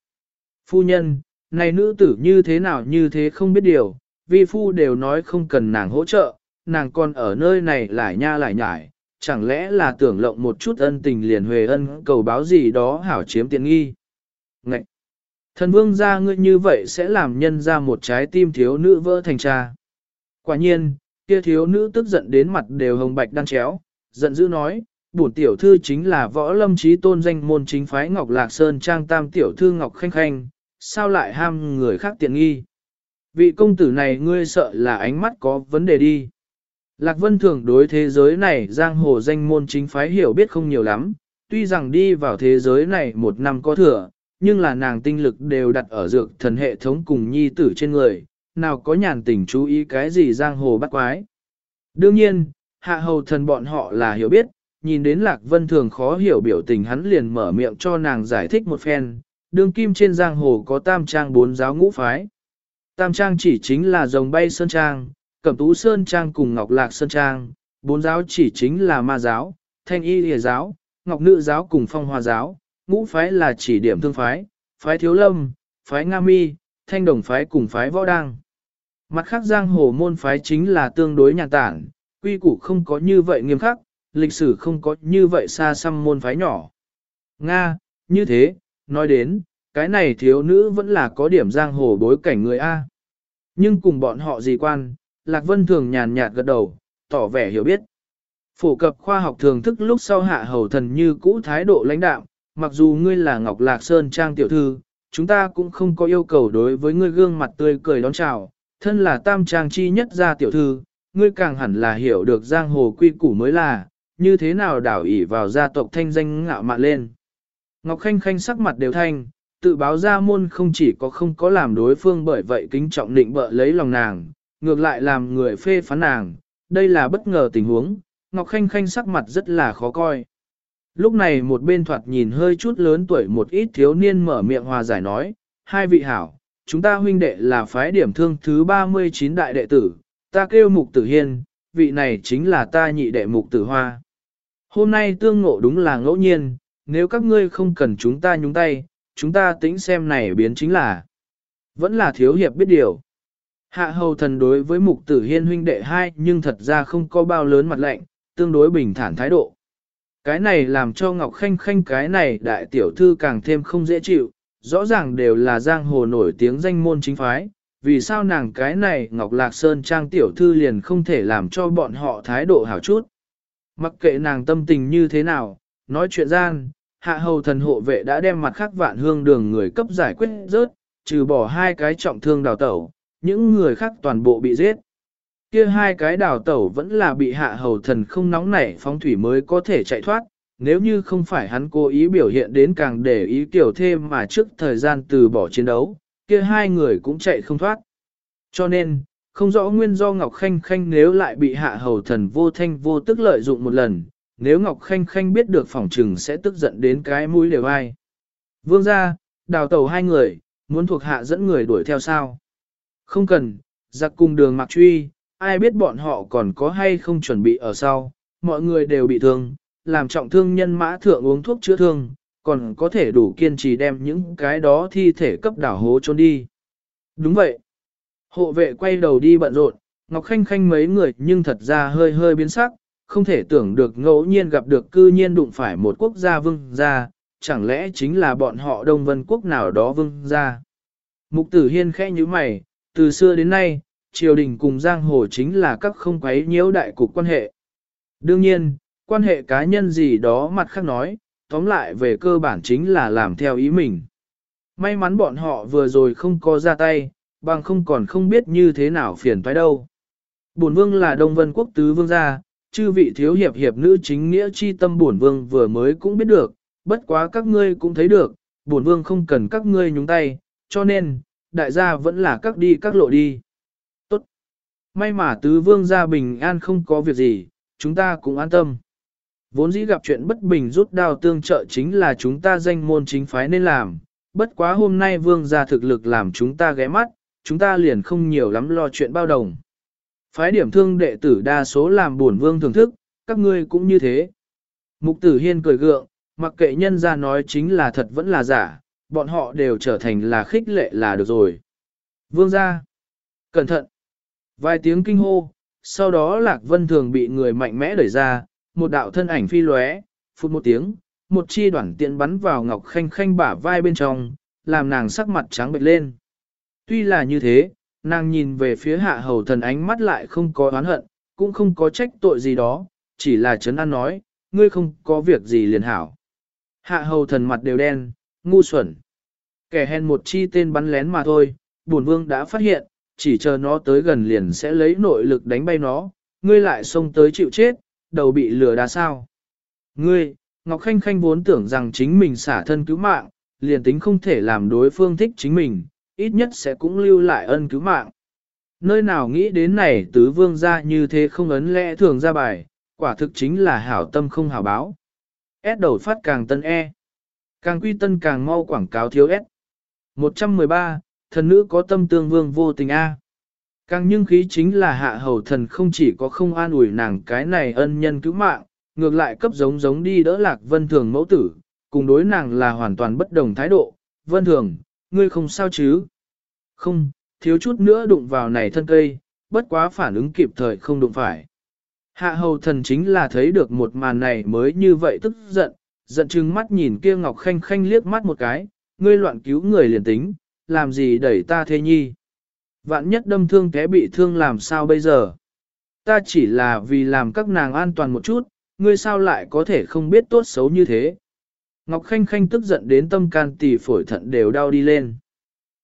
Phu nhân, này nữ tử như thế nào như thế không biết điều, vi phu đều nói không cần nàng hỗ trợ, nàng còn ở nơi này lại nha lại nhải, chẳng lẽ là tưởng lộng một chút ân tình liền huề ân cầu báo gì đó hảo chiếm tiện nghi. Ngậy! Thần vương gia ngươi như vậy sẽ làm nhân ra một trái tim thiếu nữ vỡ thành cha. Quả nhiên, kia thiếu nữ tức giận đến mặt đều hồng bạch đan chéo, giận dữ nói, bổn tiểu thư chính là võ lâm trí tôn danh môn chính phái Ngọc Lạc Sơn trang tam tiểu thư Ngọc Khanh Khanh, sao lại ham người khác tiện nghi. Vị công tử này ngươi sợ là ánh mắt có vấn đề đi. Lạc Vân thường đối thế giới này giang hồ danh môn chính phái hiểu biết không nhiều lắm, tuy rằng đi vào thế giới này một năm có thừa, nhưng là nàng tinh lực đều đặt ở dược thần hệ thống cùng nhi tử trên người, nào có nhàn tình chú ý cái gì giang hồ bắt quái. Đương nhiên, hạ hầu thần bọn họ là hiểu biết, nhìn đến Lạc Vân thường khó hiểu biểu tình hắn liền mở miệng cho nàng giải thích một phen, đường kim trên giang hồ có tam trang bốn giáo ngũ phái. Tam trang chỉ chính là dòng bay sơn trang, cẩm tú sơn trang cùng ngọc lạc sơn trang, bốn giáo chỉ chính là ma giáo, thanh y lìa giáo, ngọc nữ giáo cùng phong hoa giáo, ngũ phái là chỉ điểm thương phái, phái thiếu lâm, phái nga mi, thanh đồng phái cùng phái võ đăng. Mặt khác giang hồ môn phái chính là tương đối nhàn tản, quy củ không có như vậy nghiêm khắc, lịch sử không có như vậy xa xăm môn phái nhỏ. Nga, như thế, nói đến, cái này thiếu nữ vẫn là có điểm giang hồ bối cảnh người A. Nhưng cùng bọn họ gì quan, Lạc Vân thường nhàn nhạt gật đầu, tỏ vẻ hiểu biết. Phổ cập khoa học thường thức lúc sau hạ hầu thần như cũ thái độ lãnh đạo, mặc dù ngươi là Ngọc Lạc Sơn Trang tiểu thư, chúng ta cũng không có yêu cầu đối với ngươi gương mặt tươi cười đón chào, thân là tam trang chi nhất gia tiểu thư, ngươi càng hẳn là hiểu được giang hồ quy củ mới là, như thế nào đảo ỉ vào gia tộc thanh danh ngạo mạn lên. Ngọc Khanh Khanh sắc mặt đều thanh, tự báo ra môn không chỉ có không có làm đối phương bởi vậy kính trọng định bợ lấy lòng nàng, ngược lại làm người phê phán nàng, đây là bất ngờ tình huống, Ngọc Khanh Khanh sắc mặt rất là khó coi. Lúc này một bên thoạt nhìn hơi chút lớn tuổi một ít thiếu niên mở miệng hòa giải nói, hai vị hảo, chúng ta huynh đệ là phái điểm thương thứ 39 đại đệ tử, ta kêu mục tử hiên, vị này chính là ta nhị đệ mục tử hoa. Hôm nay tương ngộ đúng là ngẫu nhiên, nếu các ngươi không cần chúng ta nhúng tay, chúng ta tính xem này biến chính là vẫn là thiếu hiệp biết điều. Hạ hầu thần đối với mục tử hiên huynh đệ hai nhưng thật ra không có bao lớn mặt lạnh, tương đối bình thản thái độ. Cái này làm cho Ngọc Khanh Khanh cái này đại tiểu thư càng thêm không dễ chịu, rõ ràng đều là giang hồ nổi tiếng danh môn chính phái, vì sao nàng cái này Ngọc Lạc Sơn trang tiểu thư liền không thể làm cho bọn họ thái độ hảo chút. Mặc kệ nàng tâm tình như thế nào, nói chuyện gian, hạ hầu thần hộ vệ đã đem mặt khác vạn hương đường người cấp giải quyết rớt, trừ bỏ hai cái trọng thương đào tẩu, những người khác toàn bộ bị giết. Kia hai cái đào tẩu vẫn là bị hạ hầu thần không nóng nảy phóng thủy mới có thể chạy thoát, nếu như không phải hắn cố ý biểu hiện đến càng để ý tiểu thêm mà trước thời gian từ bỏ chiến đấu, kia hai người cũng chạy không thoát. Cho nên, không rõ nguyên do Ngọc Khanh Khanh nếu lại bị hạ hầu thần vô thanh vô tức lợi dụng một lần, nếu Ngọc Khanh Khanh biết được phỏng trừng sẽ tức giận đến cái mũi đều ai. Vương ra, đào tàu hai người, muốn thuộc hạ dẫn người đuổi theo sao? Không cần, giặc cùng đường mặc truy, ai biết bọn họ còn có hay không chuẩn bị ở sau, mọi người đều bị thương, làm trọng thương nhân mã thượng uống thuốc chữa thương, còn có thể đủ kiên trì đem những cái đó thi thể cấp đảo hố trốn đi. Đúng vậy. Hộ vệ quay đầu đi bận rộn, Ngọc Khanh Khanh mấy người nhưng thật ra hơi hơi biến sắc, không thể tưởng được ngẫu nhiên gặp được cư nhiên đụng phải một quốc gia vương gia, chẳng lẽ chính là bọn họ Đông Vân Quốc nào đó vương gia. Mục tử hiên khẽ như mày, từ xưa đến nay, triều đình cùng giang hồ chính là các không quấy nhiễu đại cục quan hệ. Đương nhiên, quan hệ cá nhân gì đó mặt khác nói, tóm lại về cơ bản chính là làm theo ý mình. May mắn bọn họ vừa rồi không có ra tay, bằng không còn không biết như thế nào phiền toái đâu. Bổn vương là Đông Vân Quốc tứ vương gia, chư vị thiếu hiệp hiệp nữ chính nghĩa chi tâm bổn vương vừa mới cũng biết được, bất quá các ngươi cũng thấy được, bổn vương không cần các ngươi nhúng tay, cho nên, đại gia vẫn là các đi các lộ đi. Tốt. May mà tứ vương gia bình an không có việc gì, chúng ta cũng an tâm. Vốn dĩ gặp chuyện bất bình rút đao tương trợ chính là chúng ta danh môn chính phái nên làm, bất quá hôm nay vương gia thực lực làm chúng ta ghé mắt, chúng ta liền không nhiều lắm lo chuyện bao đồng. Phái điểm thương đệ tử đa số làm buồn vương thưởng thức, các ngươi cũng như thế. Mục tử hiên cười gượng, mặc kệ nhân ra nói chính là thật vẫn là giả, bọn họ đều trở thành là khích lệ là được rồi. Vương ra. Cẩn thận. Vài tiếng kinh hô, sau đó Lạc Vân Thường bị người mạnh mẽ đẩy ra, một đạo thân ảnh phi lóe, phút một tiếng, một chi đoạn tiện bắn vào Ngọc Khanh Khanh bả vai bên trong, làm nàng sắc mặt trắng bệch lên. Tuy là như thế, nàng nhìn về phía hạ hầu thần ánh mắt lại không có oán hận, cũng không có trách tội gì đó, chỉ là chấn an nói, ngươi không có việc gì liền hảo. Hạ hầu thần mặt đều đen, ngu xuẩn. Kẻ hèn một chi tên bắn lén mà thôi, bổn vương đã phát hiện, chỉ chờ nó tới gần liền sẽ lấy nội lực đánh bay nó, ngươi lại xông tới chịu chết, đầu bị lừa đá sao. Ngươi, Ngọc Khanh Khanh vốn tưởng rằng chính mình xả thân cứu mạng, liền tính không thể làm đối phương thích chính mình, ít nhất sẽ cũng lưu lại ân cứu mạng. Nơi nào nghĩ đến này tứ vương ra như thế không ấn lẽ thường ra bài, quả thực chính là hảo tâm không hảo báo. S đầu phát càng tân E. Càng quy tân càng mau quảng cáo thiếu S. 113, thần nữ có tâm tương vương vô tình A. Càng nhưng khí chính là hạ hầu thần không chỉ có không an ủi nàng cái này ân nhân cứu mạng, ngược lại cấp giống giống đi đỡ lạc vân thường mẫu tử, cùng đối nàng là hoàn toàn bất đồng thái độ. Vân thường, ngươi không sao chứ? Không, thiếu chút nữa đụng vào này thân cây, bất quá phản ứng kịp thời không đụng phải. Hạ hầu thần chính là thấy được một màn này mới như vậy tức giận, giận chừng mắt nhìn kia Ngọc Khanh Khanh liếc mắt một cái, ngươi loạn cứu người liền tính, làm gì đẩy ta thế nhi. Vạn nhất đâm thương té bị thương làm sao bây giờ? Ta chỉ là vì làm các nàng an toàn một chút, ngươi sao lại có thể không biết tốt xấu như thế? Ngọc Khanh Khanh tức giận đến tâm can tỷ phổi thận đều đau đi lên.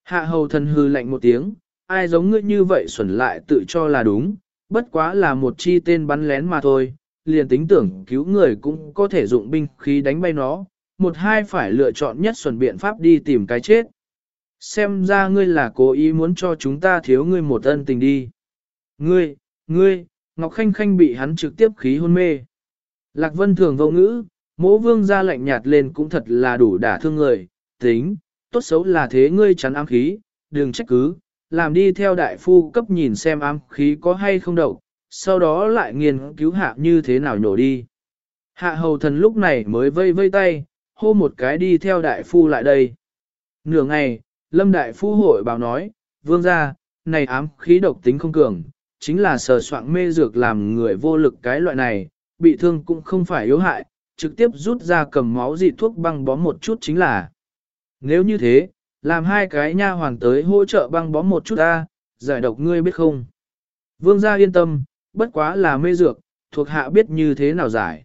Hạ hầu thần hư lạnh một tiếng, ai giống ngươi như vậy xuẩn lại tự cho là đúng, bất quá là một chi tên bắn lén mà thôi, liền tính tưởng cứu người cũng có thể dụng binh khí đánh bay nó, một hai phải lựa chọn nhất xuẩn biện pháp đi tìm cái chết. Xem ra ngươi là cố ý muốn cho chúng ta thiếu ngươi một ân tình đi. Ngươi, ngươi, Ngọc Khanh Khanh bị hắn trực tiếp khí hôn mê. Lạc Vân thường vô ngữ, mỗ vương ra lạnh nhạt lên cũng thật là đủ đả thương người, tính, tốt xấu là thế ngươi chắn ám khí, đừng trách cứ, làm đi theo đại phu cấp nhìn xem ám khí có hay không đậu, sau đó lại nghiên cứu hạ như thế nào nhổ đi. Hạ hầu thần lúc này mới vây vây tay, hô một cái đi theo đại phu lại đây. Nửa ngày, lâm đại phu hội báo nói, vương ra, này ám khí độc tính không cường, chính là sờ soạn mê dược làm người vô lực cái loại này, bị thương cũng không phải yếu hại, trực tiếp rút ra cầm máu dị thuốc băng bó một chút chính là. Nếu như thế, làm hai cái nha hoàng tới hỗ trợ băng bó một chút ta, giải độc ngươi biết không? Vương gia yên tâm, bất quá là mê dược, thuộc hạ biết như thế nào giải.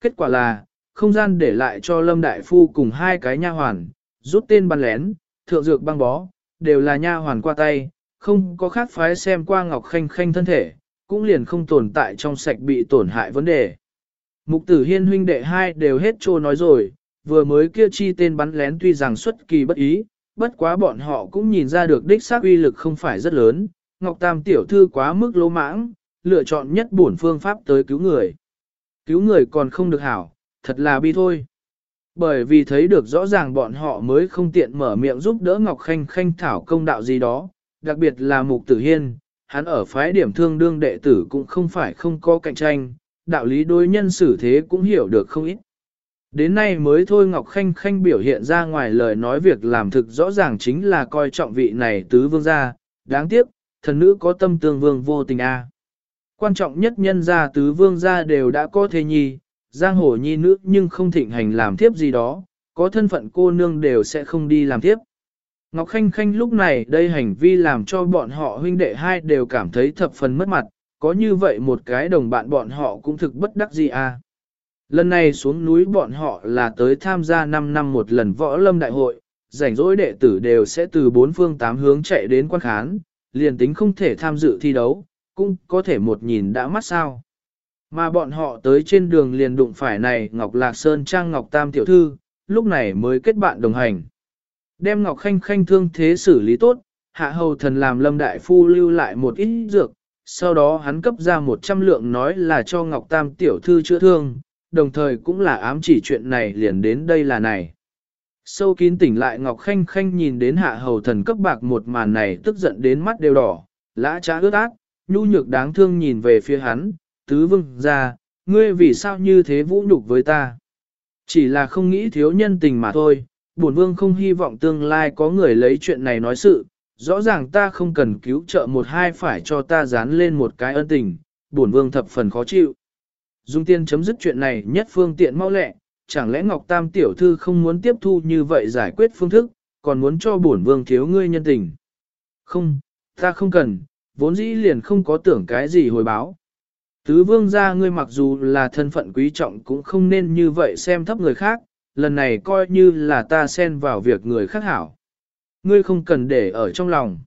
Kết quả là, không gian để lại cho Lâm Đại Phu cùng hai cái nha hoàn, rút tên bắn lén, thượng dược băng bó, đều là nha hoàn qua tay, không có khác phái xem qua Ngọc Khanh Khanh thân thể, cũng liền không tồn tại trong sạch bị tổn hại vấn đề. Mục tử hiên huynh đệ hai đều hết trô nói rồi, vừa mới kia chi tên bắn lén tuy rằng xuất kỳ bất ý, bất quá bọn họ cũng nhìn ra được đích xác uy lực không phải rất lớn, Ngọc Tam tiểu thư quá mức lỗ mãng, lựa chọn nhất bổn phương pháp tới cứu người. Cứu người còn không được hảo, thật là bi thôi. Bởi vì thấy được rõ ràng bọn họ mới không tiện mở miệng giúp đỡ Ngọc Khanh Khanh thảo công đạo gì đó, đặc biệt là Mục Tử Hiên, hắn ở phái điểm thương đương đệ tử cũng không phải không có cạnh tranh, đạo lý đối nhân xử thế cũng hiểu được không ít. Đến nay mới thôi Ngọc Khanh Khanh biểu hiện ra ngoài lời nói việc làm thực rõ ràng chính là coi trọng vị này tứ vương gia, đáng tiếc, thần nữ có tâm tương vương vô tình a. Quan trọng nhất nhân gia tứ vương gia đều đã có thế nhi, giang hồ nhi nữ nhưng không thịnh hành làm thiếp gì đó, có thân phận cô nương đều sẽ không đi làm thiếp. Ngọc Khanh Khanh lúc này đây hành vi làm cho bọn họ huynh đệ hai đều cảm thấy thập phần mất mặt, có như vậy một cái đồng bạn bọn họ cũng thực bất đắc gì à. Lần này xuống núi bọn họ là tới tham gia 5 năm một lần võ lâm đại hội, rảnh rỗi đệ tử đều sẽ từ bốn phương tám hướng chạy đến quan khán, liền tính không thể tham dự thi đấu, cũng có thể một nhìn đã mắt sao. Mà bọn họ tới trên đường liền đụng phải này Ngọc Lạc Sơn Trang Ngọc Tam Tiểu Thư, lúc này mới kết bạn đồng hành. Đem Ngọc Khanh Khanh thương thế xử lý tốt, hạ hầu thần làm lâm đại phu lưu lại một ít dược, sau đó hắn cấp ra một trăm lượng nói là cho Ngọc Tam Tiểu Thư chữa thương, đồng thời cũng là ám chỉ chuyện này liền đến đây là này. Sâu kín tỉnh lại Ngọc Khanh Khanh nhìn đến hạ hầu thần cấp bạc một màn này tức giận đến mắt đều đỏ, lã trá ướt ác, nhu nhược đáng thương nhìn về phía hắn, tứ vương ra, ngươi vì sao như thế vũ nhục với ta. Chỉ là không nghĩ thiếu nhân tình mà thôi, bổn vương không hy vọng tương lai có người lấy chuyện này nói sự, rõ ràng ta không cần cứu trợ một hai phải cho ta dán lên một cái ân tình, bổn vương thập phần khó chịu. Dung tiên chấm dứt chuyện này nhất phương tiện mau lẹ, chẳng lẽ Ngọc Tam tiểu thư không muốn tiếp thu như vậy giải quyết phương thức, còn muốn cho bổn vương thiếu ngươi nhân tình. Không, ta không cần, vốn dĩ liền không có tưởng cái gì hồi báo. Tứ vương gia ngươi mặc dù là thân phận quý trọng cũng không nên như vậy xem thấp người khác, lần này coi như là ta xen vào việc người khác hảo. Ngươi không cần để ở trong lòng.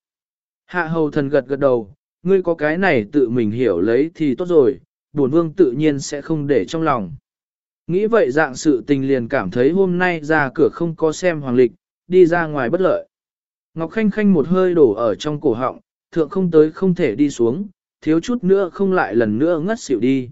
Hạ hầu thần gật gật đầu, ngươi có cái này tự mình hiểu lấy thì tốt rồi, buồn vương tự nhiên sẽ không để trong lòng. Nghĩ vậy dạng sự tình liền cảm thấy hôm nay ra cửa không có xem hoàng lịch, đi ra ngoài bất lợi. Ngọc Khanh Khanh một hơi đổ ở trong cổ họng, thượng không tới không thể đi xuống, thiếu chút nữa không lại lần nữa ngất xỉu đi.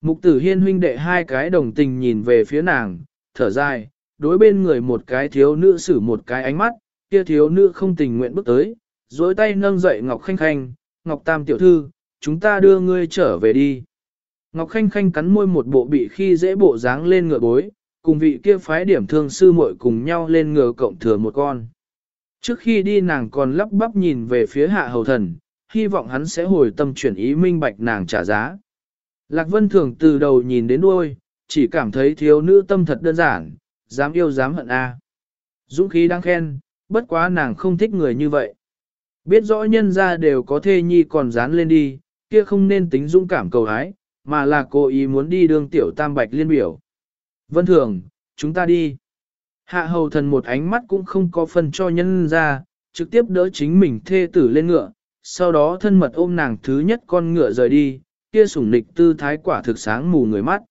Mục tử hiên huynh đệ hai cái đồng tình nhìn về phía nàng, thở dài, đối bên người một cái thiếu nữ xử một cái ánh mắt, kia thiếu nữ không tình nguyện bước tới, dối tay nâng dậy Ngọc Khanh Khanh, Ngọc Tam tiểu thư, chúng ta đưa ngươi trở về đi. Ngọc Khanh Khanh cắn môi một bộ bị khi dễ bộ dáng lên ngựa bối, cùng vị kia phái điểm thương sư muội cùng nhau lên ngựa cộng thừa một con. Trước khi đi nàng còn lắp bắp nhìn về phía hạ hầu thần, hy vọng hắn sẽ hồi tâm chuyển ý minh bạch nàng trả giá. Lạc Vân Thường từ đầu nhìn đến đuôi, chỉ cảm thấy thiếu nữ tâm thật đơn giản, dám yêu dám hận a. Dũng khí đang khen, bất quá nàng không thích người như vậy. Biết rõ nhân ra đều có thê nhi còn dán lên đi, kia không nên tính dũng cảm cầu hái, mà là cô ý muốn đi đường tiểu tam bạch liên biểu. Vân thường, chúng ta đi. Hạ hầu thần một ánh mắt cũng không có phần cho nhân ra, trực tiếp đỡ chính mình thê tử lên ngựa, sau đó thân mật ôm nàng thứ nhất con ngựa rời đi, kia sủng nịch tư thái quả thực sáng mù người mắt.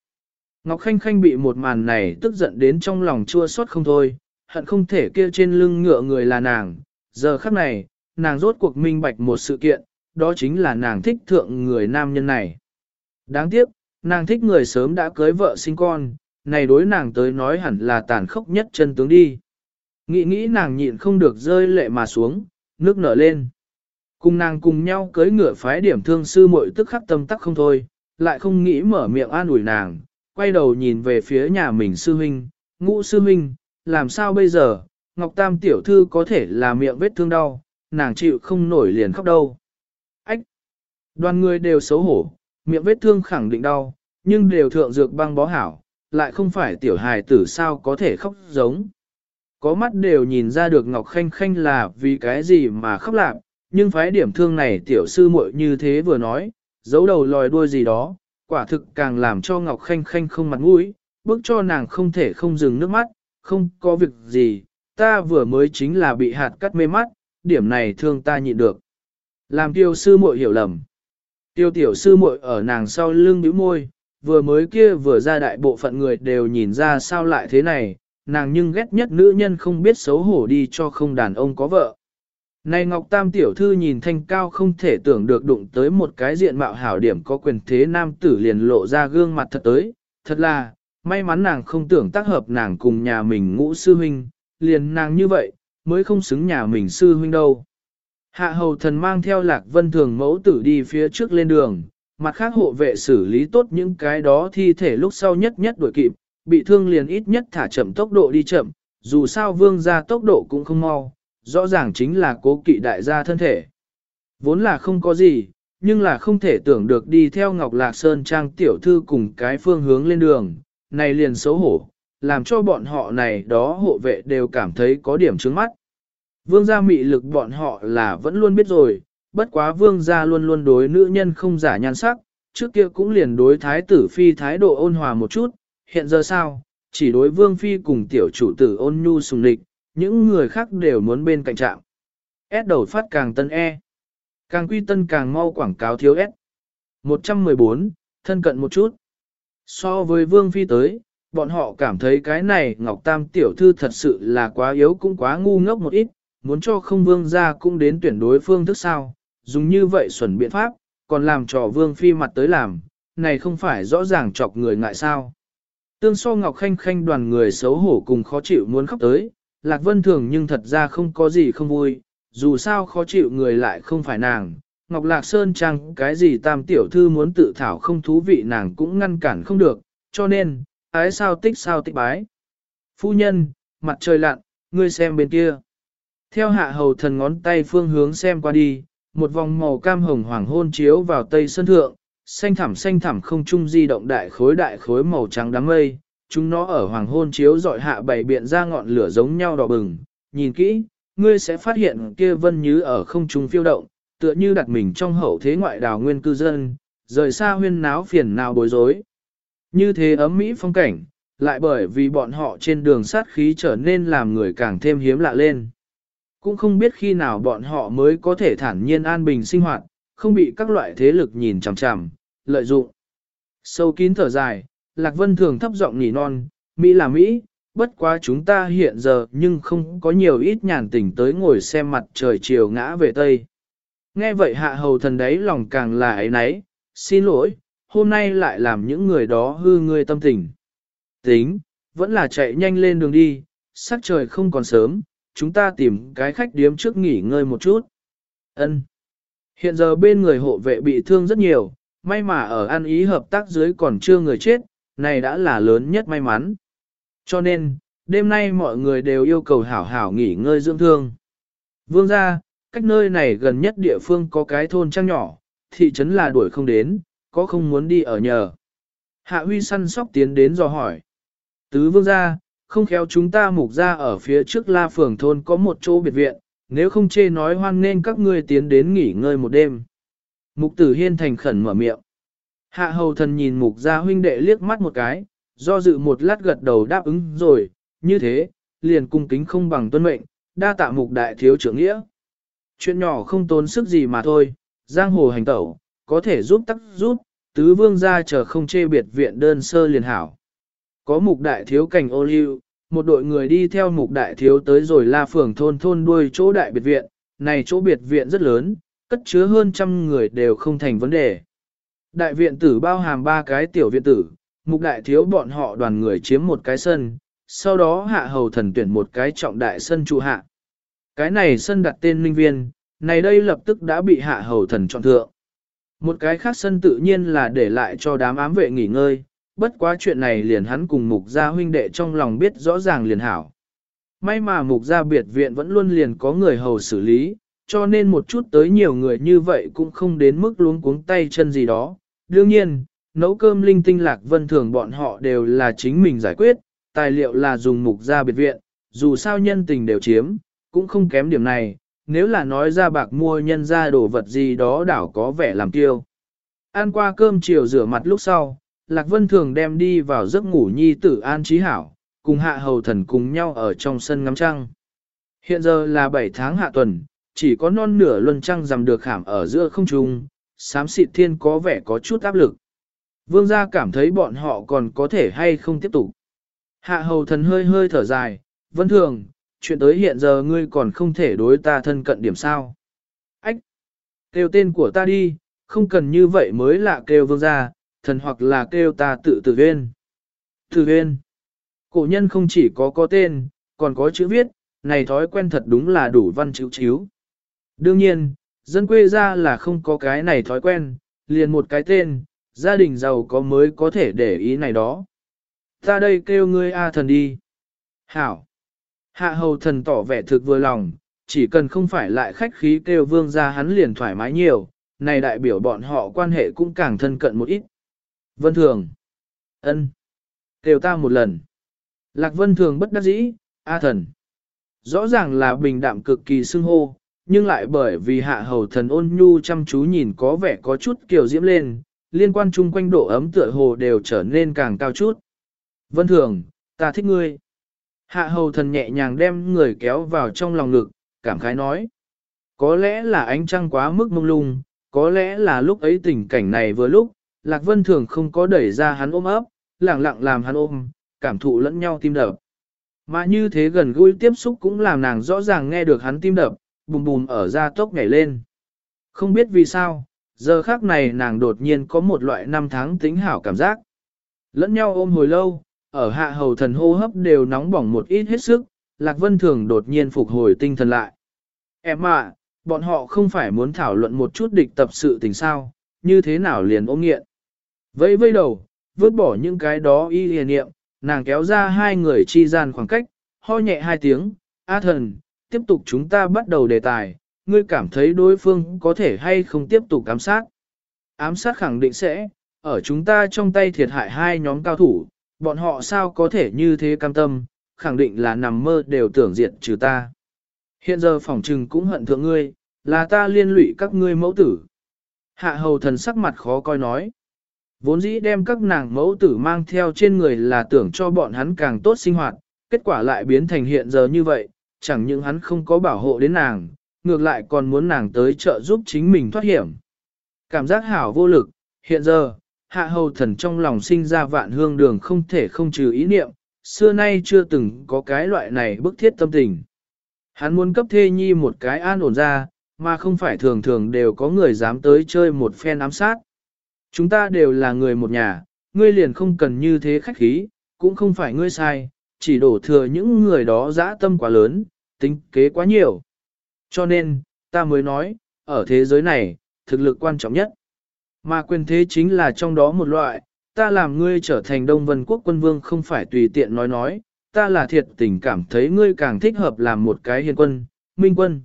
Ngọc Khanh Khanh bị một màn này tức giận đến trong lòng chua xót không thôi, hận không thể kia trên lưng ngựa người là nàng. Giờ khắc này, nàng rốt cuộc minh bạch một sự kiện, đó chính là nàng thích thượng người nam nhân này. Đáng tiếc, nàng thích người sớm đã cưới vợ sinh con, này đối nàng tới nói hẳn là tàn khốc nhất chân tướng đi. Nghĩ nghĩ nàng nhịn không được rơi lệ mà xuống, nước nở lên. Cùng nàng cùng nhau cưới ngựa phái điểm thương sư muội tức khắc tâm tắc không thôi, lại không nghĩ mở miệng an ủi nàng, quay đầu nhìn về phía nhà mình sư huynh, ngũ sư huynh, làm sao bây giờ, Ngọc Tam tiểu thư có thể là miệng vết thương đau, nàng chịu không nổi liền khóc đâu. Ách! Đoàn người đều xấu hổ, miệng vết thương khẳng định đau, nhưng đều thượng dược băng bó hảo, lại không phải tiểu hài tử sao có thể khóc giống. Có mắt đều nhìn ra được Ngọc Khanh Khanh là vì cái gì mà khóc lạc, nhưng phái điểm thương này tiểu sư muội như thế vừa nói, giấu đầu lòi đuôi gì đó, quả thực càng làm cho Ngọc Khanh Khanh không mặt mũi, bước cho nàng không thể không dừng nước mắt, không có việc gì, ta vừa mới chính là bị hạt cắt mê mắt, điểm này thương ta nhịn được. Làm tiêu sư muội hiểu lầm. Tiêu tiểu sư muội ở nàng sau lưng bĩu môi, vừa mới kia vừa ra đại bộ phận người đều nhìn ra sao lại thế này, nàng nhưng ghét nhất nữ nhân không biết xấu hổ đi cho không đàn ông có vợ. Này Ngọc Tam tiểu thư nhìn thanh cao không thể tưởng được đụng tới một cái diện mạo hảo điểm có quyền thế nam tử liền lộ ra gương mặt thật tới, thật là, may mắn nàng không tưởng tác hợp nàng cùng nhà mình ngũ sư huynh, liền nàng như vậy, mới không xứng nhà mình sư huynh đâu. Hạ hầu thần mang theo lạc vân thường mẫu tử đi phía trước lên đường, mặt khác hộ vệ xử lý tốt những cái đó thi thể lúc sau nhất nhất đuổi kịp, bị thương liền ít nhất thả chậm tốc độ đi chậm, dù sao vương ra tốc độ cũng không mau, rõ ràng chính là cố kỵ đại gia thân thể. Vốn là không có gì, nhưng là không thể tưởng được đi theo Ngọc Lạc Sơn Trang tiểu thư cùng cái phương hướng lên đường, này liền xấu hổ, làm cho bọn họ này đó hộ vệ đều cảm thấy có điểm trướng mắt. Vương gia mị lực bọn họ là vẫn luôn biết rồi, bất quá vương gia luôn luôn đối nữ nhân không giả nhan sắc, trước kia cũng liền đối thái tử phi thái độ ôn hòa một chút, hiện giờ sao, chỉ đối vương phi cùng tiểu chủ tử ôn nhu sùng lịch, những người khác đều muốn bên cạnh trạm. S đầu phát càng tân E. Càng quy tân càng mau quảng cáo thiếu S. 114, thân cận một chút. So với vương phi tới, bọn họ cảm thấy cái này Ngọc Tam tiểu thư thật sự là quá yếu cũng quá ngu ngốc một ít, muốn cho không vương ra cũng đến tuyển đối phương thức sao, dùng như vậy xuẩn biện pháp, còn làm trò vương phi mặt tới làm, này không phải rõ ràng chọc người ngại sao. Tương so Ngọc Khanh Khanh đoàn người xấu hổ cùng khó chịu muốn khóc tới, Lạc Vân Thường nhưng thật ra không có gì không vui, dù sao khó chịu người lại không phải nàng. Ngọc Lạc Sơn Trang cái gì tam tiểu thư muốn tự thảo không thú vị nàng cũng ngăn cản không được, cho nên, ái sao tích sao tích bái. Phu nhân, mặt trời lặn, ngươi xem bên kia. Theo hạ hầu thần ngón tay phương hướng xem qua đi, một vòng màu cam hồng hoàng hôn chiếu vào tây sơn thượng, xanh thẳm xanh thẳm không trung di động đại khối đại khối màu trắng đám mây, chúng nó ở hoàng hôn chiếu dọi hạ bảy biện ra ngọn lửa giống nhau đỏ bừng, nhìn kỹ, ngươi sẽ phát hiện kia vân như ở không trung phiêu động, tựa như đặt mình trong hậu thế ngoại đào nguyên cư dân, rời xa huyên náo phiền nào bối rối. Như thế ấm mỹ phong cảnh, lại bởi vì bọn họ trên đường sát khí trở nên làm người càng thêm hiếm lạ lên. Cũng không biết khi nào bọn họ mới có thể thản nhiên an bình sinh hoạt, không bị các loại thế lực nhìn chằm chằm, lợi dụng. Sâu kín thở dài, Lạc Vân thường thấp giọng nỉ non, Mỹ là Mỹ, bất quá chúng ta hiện giờ nhưng không có nhiều ít nhàn tình tới ngồi xem mặt trời chiều ngã về Tây. Nghe vậy hạ hầu thần đấy lòng càng là ấy nấy, xin lỗi, hôm nay lại làm những người đó hư người tâm tình. Tính, vẫn là chạy nhanh lên đường đi, sắc trời không còn sớm, chúng ta tìm cái khách điếm trước nghỉ ngơi một chút. Ân. Hiện giờ bên người hộ vệ bị thương rất nhiều, may mà ở ăn ý hợp tác dưới còn chưa người chết, này đã là lớn nhất may mắn. Cho nên, đêm nay mọi người đều yêu cầu hảo hảo nghỉ ngơi dưỡng thương. Vương ra, cách nơi này gần nhất địa phương có cái thôn trang nhỏ, thị trấn là đuổi không đến, có không muốn đi ở nhờ. Hạ huy săn sóc tiến đến dò hỏi. Tứ vương ra, không khéo chúng ta mục ra ở phía trước la phường thôn có một chỗ biệt viện, nếu không chê nói hoan nên các ngươi tiến đến nghỉ ngơi một đêm. Mục tử hiên thành khẩn mở miệng. Hạ hầu thần nhìn mục gia huynh đệ liếc mắt một cái, do dự một lát gật đầu đáp ứng rồi, như thế, liền cung kính không bằng tuân mệnh, đa tạ mục đại thiếu trưởng nghĩa. Chuyện nhỏ không tốn sức gì mà thôi, giang hồ hành tẩu, có thể giúp tắc giúp, tứ vương gia chờ không chê biệt viện đơn sơ liền hảo. Có mục đại thiếu cảnh ô liu, một đội người đi theo mục đại thiếu tới rồi la phường thôn thôn đuôi chỗ đại biệt viện, này chỗ biệt viện rất lớn, cất chứa hơn trăm người đều không thành vấn đề. Đại viện tử bao hàm ba cái tiểu viện tử, mục đại thiếu bọn họ đoàn người chiếm một cái sân, sau đó hạ hầu thần tuyển một cái trọng đại sân trụ hạ. Cái này sân đặt tên linh viên, này đây lập tức đã bị hạ hầu thần chọn thượng. Một cái khác sân tự nhiên là để lại cho đám ám vệ nghỉ ngơi, bất quá chuyện này liền hắn cùng mục gia huynh đệ trong lòng biết rõ ràng liền hảo. May mà mục gia biệt viện vẫn luôn liền có người hầu xử lý, cho nên một chút tới nhiều người như vậy cũng không đến mức luống cuống tay chân gì đó. Đương nhiên, nấu cơm linh tinh lạc vân thường bọn họ đều là chính mình giải quyết, tài liệu là dùng mục gia biệt viện, dù sao nhân tình đều chiếm, cũng không kém điểm này, nếu là nói ra bạc mua nhân ra đồ vật gì đó đảo có vẻ làm tiêu. Ăn qua cơm chiều rửa mặt lúc sau, Lạc Vân thường đem đi vào giấc ngủ nhi tử an trí hảo, cùng hạ hầu thần cùng nhau ở trong sân ngắm trăng. Hiện giờ là 7 tháng hạ tuần, chỉ có non nửa luân trăng rằm được khảm ở giữa không trung, xám xịt thiên có vẻ có chút áp lực. Vương gia cảm thấy bọn họ còn có thể hay không tiếp tục. Hạ hầu thần hơi hơi thở dài, vân thường, chuyện tới hiện giờ ngươi còn không thể đối ta thân cận điểm sao. Ách! Kêu tên của ta đi, không cần như vậy mới là kêu vương gia, thần hoặc là kêu ta tự tử viên. Tử viên. Cổ nhân không chỉ có có tên, còn có chữ viết, này thói quen thật đúng là đủ văn chữ chiếu. Đương nhiên, dân quê ra là không có cái này thói quen, liền một cái tên, gia đình giàu có mới có thể để ý này đó. Ta đây kêu ngươi A thần đi. Hảo. Hạ hầu thần tỏ vẻ thực vừa lòng, chỉ cần không phải lại khách khí kêu vương ra hắn liền thoải mái nhiều, này đại biểu bọn họ quan hệ cũng càng thân cận một ít. Vân Thường. ân, Kêu ta một lần. Lạc Vân Thường bất đắc dĩ, A thần. Rõ ràng là bình đạm cực kỳ xưng hô, nhưng lại bởi vì hạ hầu thần ôn nhu chăm chú nhìn có vẻ có chút kiểu diễm lên, liên quan chung quanh độ ấm tựa hồ đều trở nên càng cao chút. Vân Thường, ta thích ngươi. Hạ hầu thần nhẹ nhàng đem người kéo vào trong lòng ngực, cảm khái nói. Có lẽ là ánh trăng quá mức mông lung, có lẽ là lúc ấy tình cảnh này vừa lúc, Lạc Vân Thường không có đẩy ra hắn ôm ấp, lặng lặng làm hắn ôm, cảm thụ lẫn nhau tim đập. Mà như thế gần gũi tiếp xúc cũng làm nàng rõ ràng nghe được hắn tim đập, bùm bùm ở da tốc nhảy lên. Không biết vì sao, giờ khác này nàng đột nhiên có một loại năm tháng tính hảo cảm giác. Lẫn nhau ôm hồi lâu, ở hạ hầu thần hô hấp đều nóng bỏng một ít hết sức, Lạc Vân Thường đột nhiên phục hồi tinh thần lại. Em ạ, bọn họ không phải muốn thảo luận một chút địch tập sự tình sao, như thế nào liền ôm nghiện. Vẫy vây đầu, vứt bỏ những cái đó y liền niệm, nàng kéo ra hai người chi gian khoảng cách, ho nhẹ hai tiếng, A thần, tiếp tục chúng ta bắt đầu đề tài, ngươi cảm thấy đối phương có thể hay không tiếp tục ám sát. Ám sát khẳng định sẽ, ở chúng ta trong tay thiệt hại hai nhóm cao thủ, bọn họ sao có thể như thế cam tâm, khẳng định là nằm mơ đều tưởng diệt trừ ta. Hiện giờ phỏng trừng cũng hận thượng ngươi, là ta liên lụy các ngươi mẫu tử. Hạ hầu thần sắc mặt khó coi nói. Vốn dĩ đem các nàng mẫu tử mang theo trên người là tưởng cho bọn hắn càng tốt sinh hoạt, kết quả lại biến thành hiện giờ như vậy, chẳng những hắn không có bảo hộ đến nàng, ngược lại còn muốn nàng tới trợ giúp chính mình thoát hiểm. Cảm giác hảo vô lực, hiện giờ, hạ hầu thần trong lòng sinh ra vạn hương đường không thể không trừ ý niệm, xưa nay chưa từng có cái loại này bức thiết tâm tình. Hắn muốn cấp thê nhi một cái an ổn ra, mà không phải thường thường đều có người dám tới chơi một phen ám sát. Chúng ta đều là người một nhà, ngươi liền không cần như thế khách khí, cũng không phải ngươi sai, chỉ đổ thừa những người đó dã tâm quá lớn, tính kế quá nhiều. Cho nên, ta mới nói, ở thế giới này, thực lực quan trọng nhất. Mà quyền thế chính là trong đó một loại, ta làm ngươi trở thành Đông Vân Quốc quân vương không phải tùy tiện nói nói, ta là thiệt tình cảm thấy ngươi càng thích hợp làm một cái hiền quân, minh quân.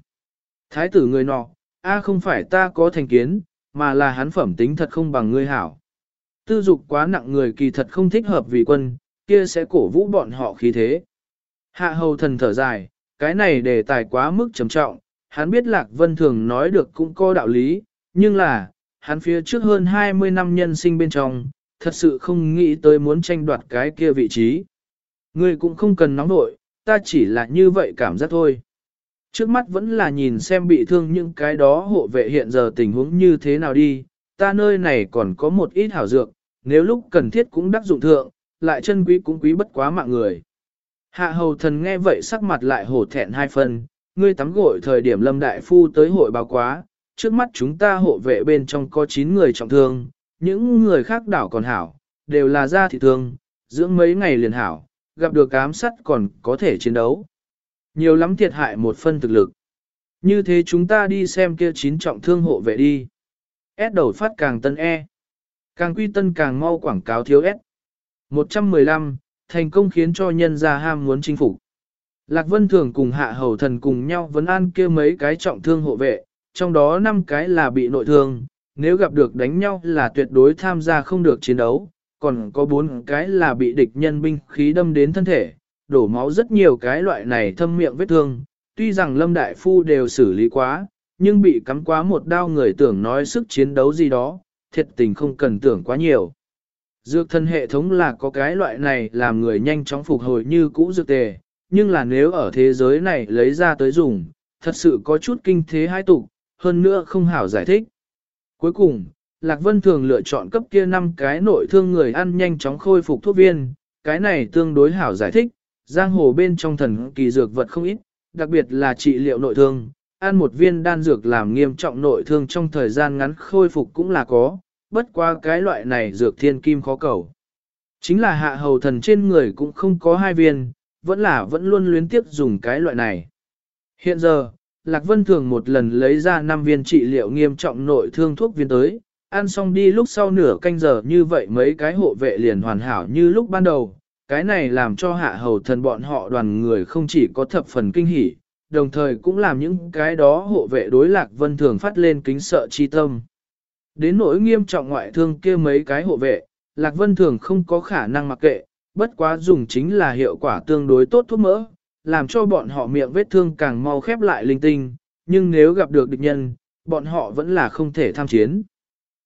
Thái tử người nọ, a không phải ta có thành kiến, mà là hắn phẩm tính thật không bằng ngươi hảo. Tư dục quá nặng người kỳ thật không thích hợp vì quân, kia sẽ cổ vũ bọn họ khí thế. Hạ hầu thần thở dài, cái này đề tài quá mức trầm trọng, hắn biết Lạc Vân Thường nói được cũng có đạo lý, nhưng là, hắn phía trước hơn 20 năm nhân sinh bên trong, thật sự không nghĩ tới muốn tranh đoạt cái kia vị trí. Ngươi cũng không cần nóng nội, ta chỉ là như vậy cảm giác thôi. Trước mắt vẫn là nhìn xem bị thương những cái đó hộ vệ hiện giờ tình huống như thế nào đi, ta nơi này còn có một ít hảo dược, nếu lúc cần thiết cũng đắc dụng thượng, lại chân quý cũng quý bất quá mạng người. Hạ hầu thần nghe vậy sắc mặt lại hổ thẹn hai phần, ngươi tắm gội thời điểm lâm đại phu tới hội báo quá, trước mắt chúng ta hộ vệ bên trong có 9 người trọng thương, những người khác đảo còn hảo, đều là da thị thương, dưỡng mấy ngày liền hảo, gặp được ám sắt còn có thể chiến đấu. Nhiều lắm thiệt hại một phân thực lực. Như thế chúng ta đi xem kia chín trọng thương hộ vệ đi. S đầu phát càng tân E. Càng quy tân càng mau quảng cáo thiếu S. 115, thành công khiến cho nhân gia ham muốn chinh phục. Lạc Vân Thường cùng hạ hầu thần cùng nhau vấn an kia mấy cái trọng thương hộ vệ, trong đó 5 cái là bị nội thương, nếu gặp được đánh nhau là tuyệt đối tham gia không được chiến đấu, còn có 4 cái là bị địch nhân binh khí đâm đến thân thể, đổ máu rất nhiều cái loại này thâm miệng vết thương, tuy rằng Lâm Đại Phu đều xử lý quá, nhưng bị cắm quá một đao người tưởng nói sức chiến đấu gì đó, thiệt tình không cần tưởng quá nhiều. Dược thân hệ thống là có cái loại này làm người nhanh chóng phục hồi như cũ dược tề, nhưng là nếu ở thế giới này lấy ra tới dùng, thật sự có chút kinh thế hai tục, hơn nữa không hảo giải thích. Cuối cùng, Lạc Vân thường lựa chọn cấp kia năm cái nội thương người ăn nhanh chóng khôi phục thuốc viên, cái này tương đối hảo giải thích, giang hồ bên trong thần kỳ dược vật không ít, đặc biệt là trị liệu nội thương, ăn một viên đan dược làm nghiêm trọng nội thương trong thời gian ngắn khôi phục cũng là có, bất qua cái loại này dược thiên kim khó cầu. Chính là hạ hầu thần trên người cũng không có hai viên, vẫn là vẫn luôn luyến tiếp dùng cái loại này. Hiện giờ, Lạc Vân thường một lần lấy ra 5 viên trị liệu nghiêm trọng nội thương thuốc viên tới, ăn xong đi lúc sau nửa canh giờ như vậy mấy cái hộ vệ liền hoàn hảo như lúc ban đầu. Cái này làm cho hạ hầu thần bọn họ đoàn người không chỉ có thập phần kinh hỉ, đồng thời cũng làm những cái đó hộ vệ đối Lạc Vân thường phát lên kính sợ chi tâm. Đến nỗi nghiêm trọng ngoại thương kia mấy cái hộ vệ, Lạc Vân thường không có khả năng mặc kệ, bất quá dùng chính là hiệu quả tương đối tốt thuốc mỡ, làm cho bọn họ miệng vết thương càng mau khép lại linh tinh, nhưng nếu gặp được địch nhân, bọn họ vẫn là không thể tham chiến.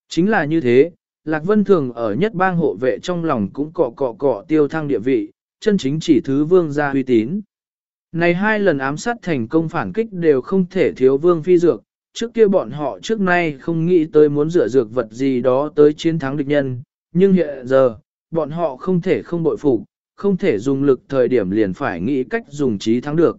Chính là như thế, Lạc Vân Thường ở nhất bang hộ vệ trong lòng cũng cọ cọ cọ tiêu thăng địa vị, chân chính chỉ thứ vương gia uy tín. Này hai lần ám sát thành công phản kích đều không thể thiếu vương phi dược, trước kia bọn họ trước nay không nghĩ tới muốn rửa dược vật gì đó tới chiến thắng địch nhân, nhưng hiện giờ, bọn họ không thể không bội phục, không thể dùng lực thời điểm liền phải nghĩ cách dùng trí thắng được.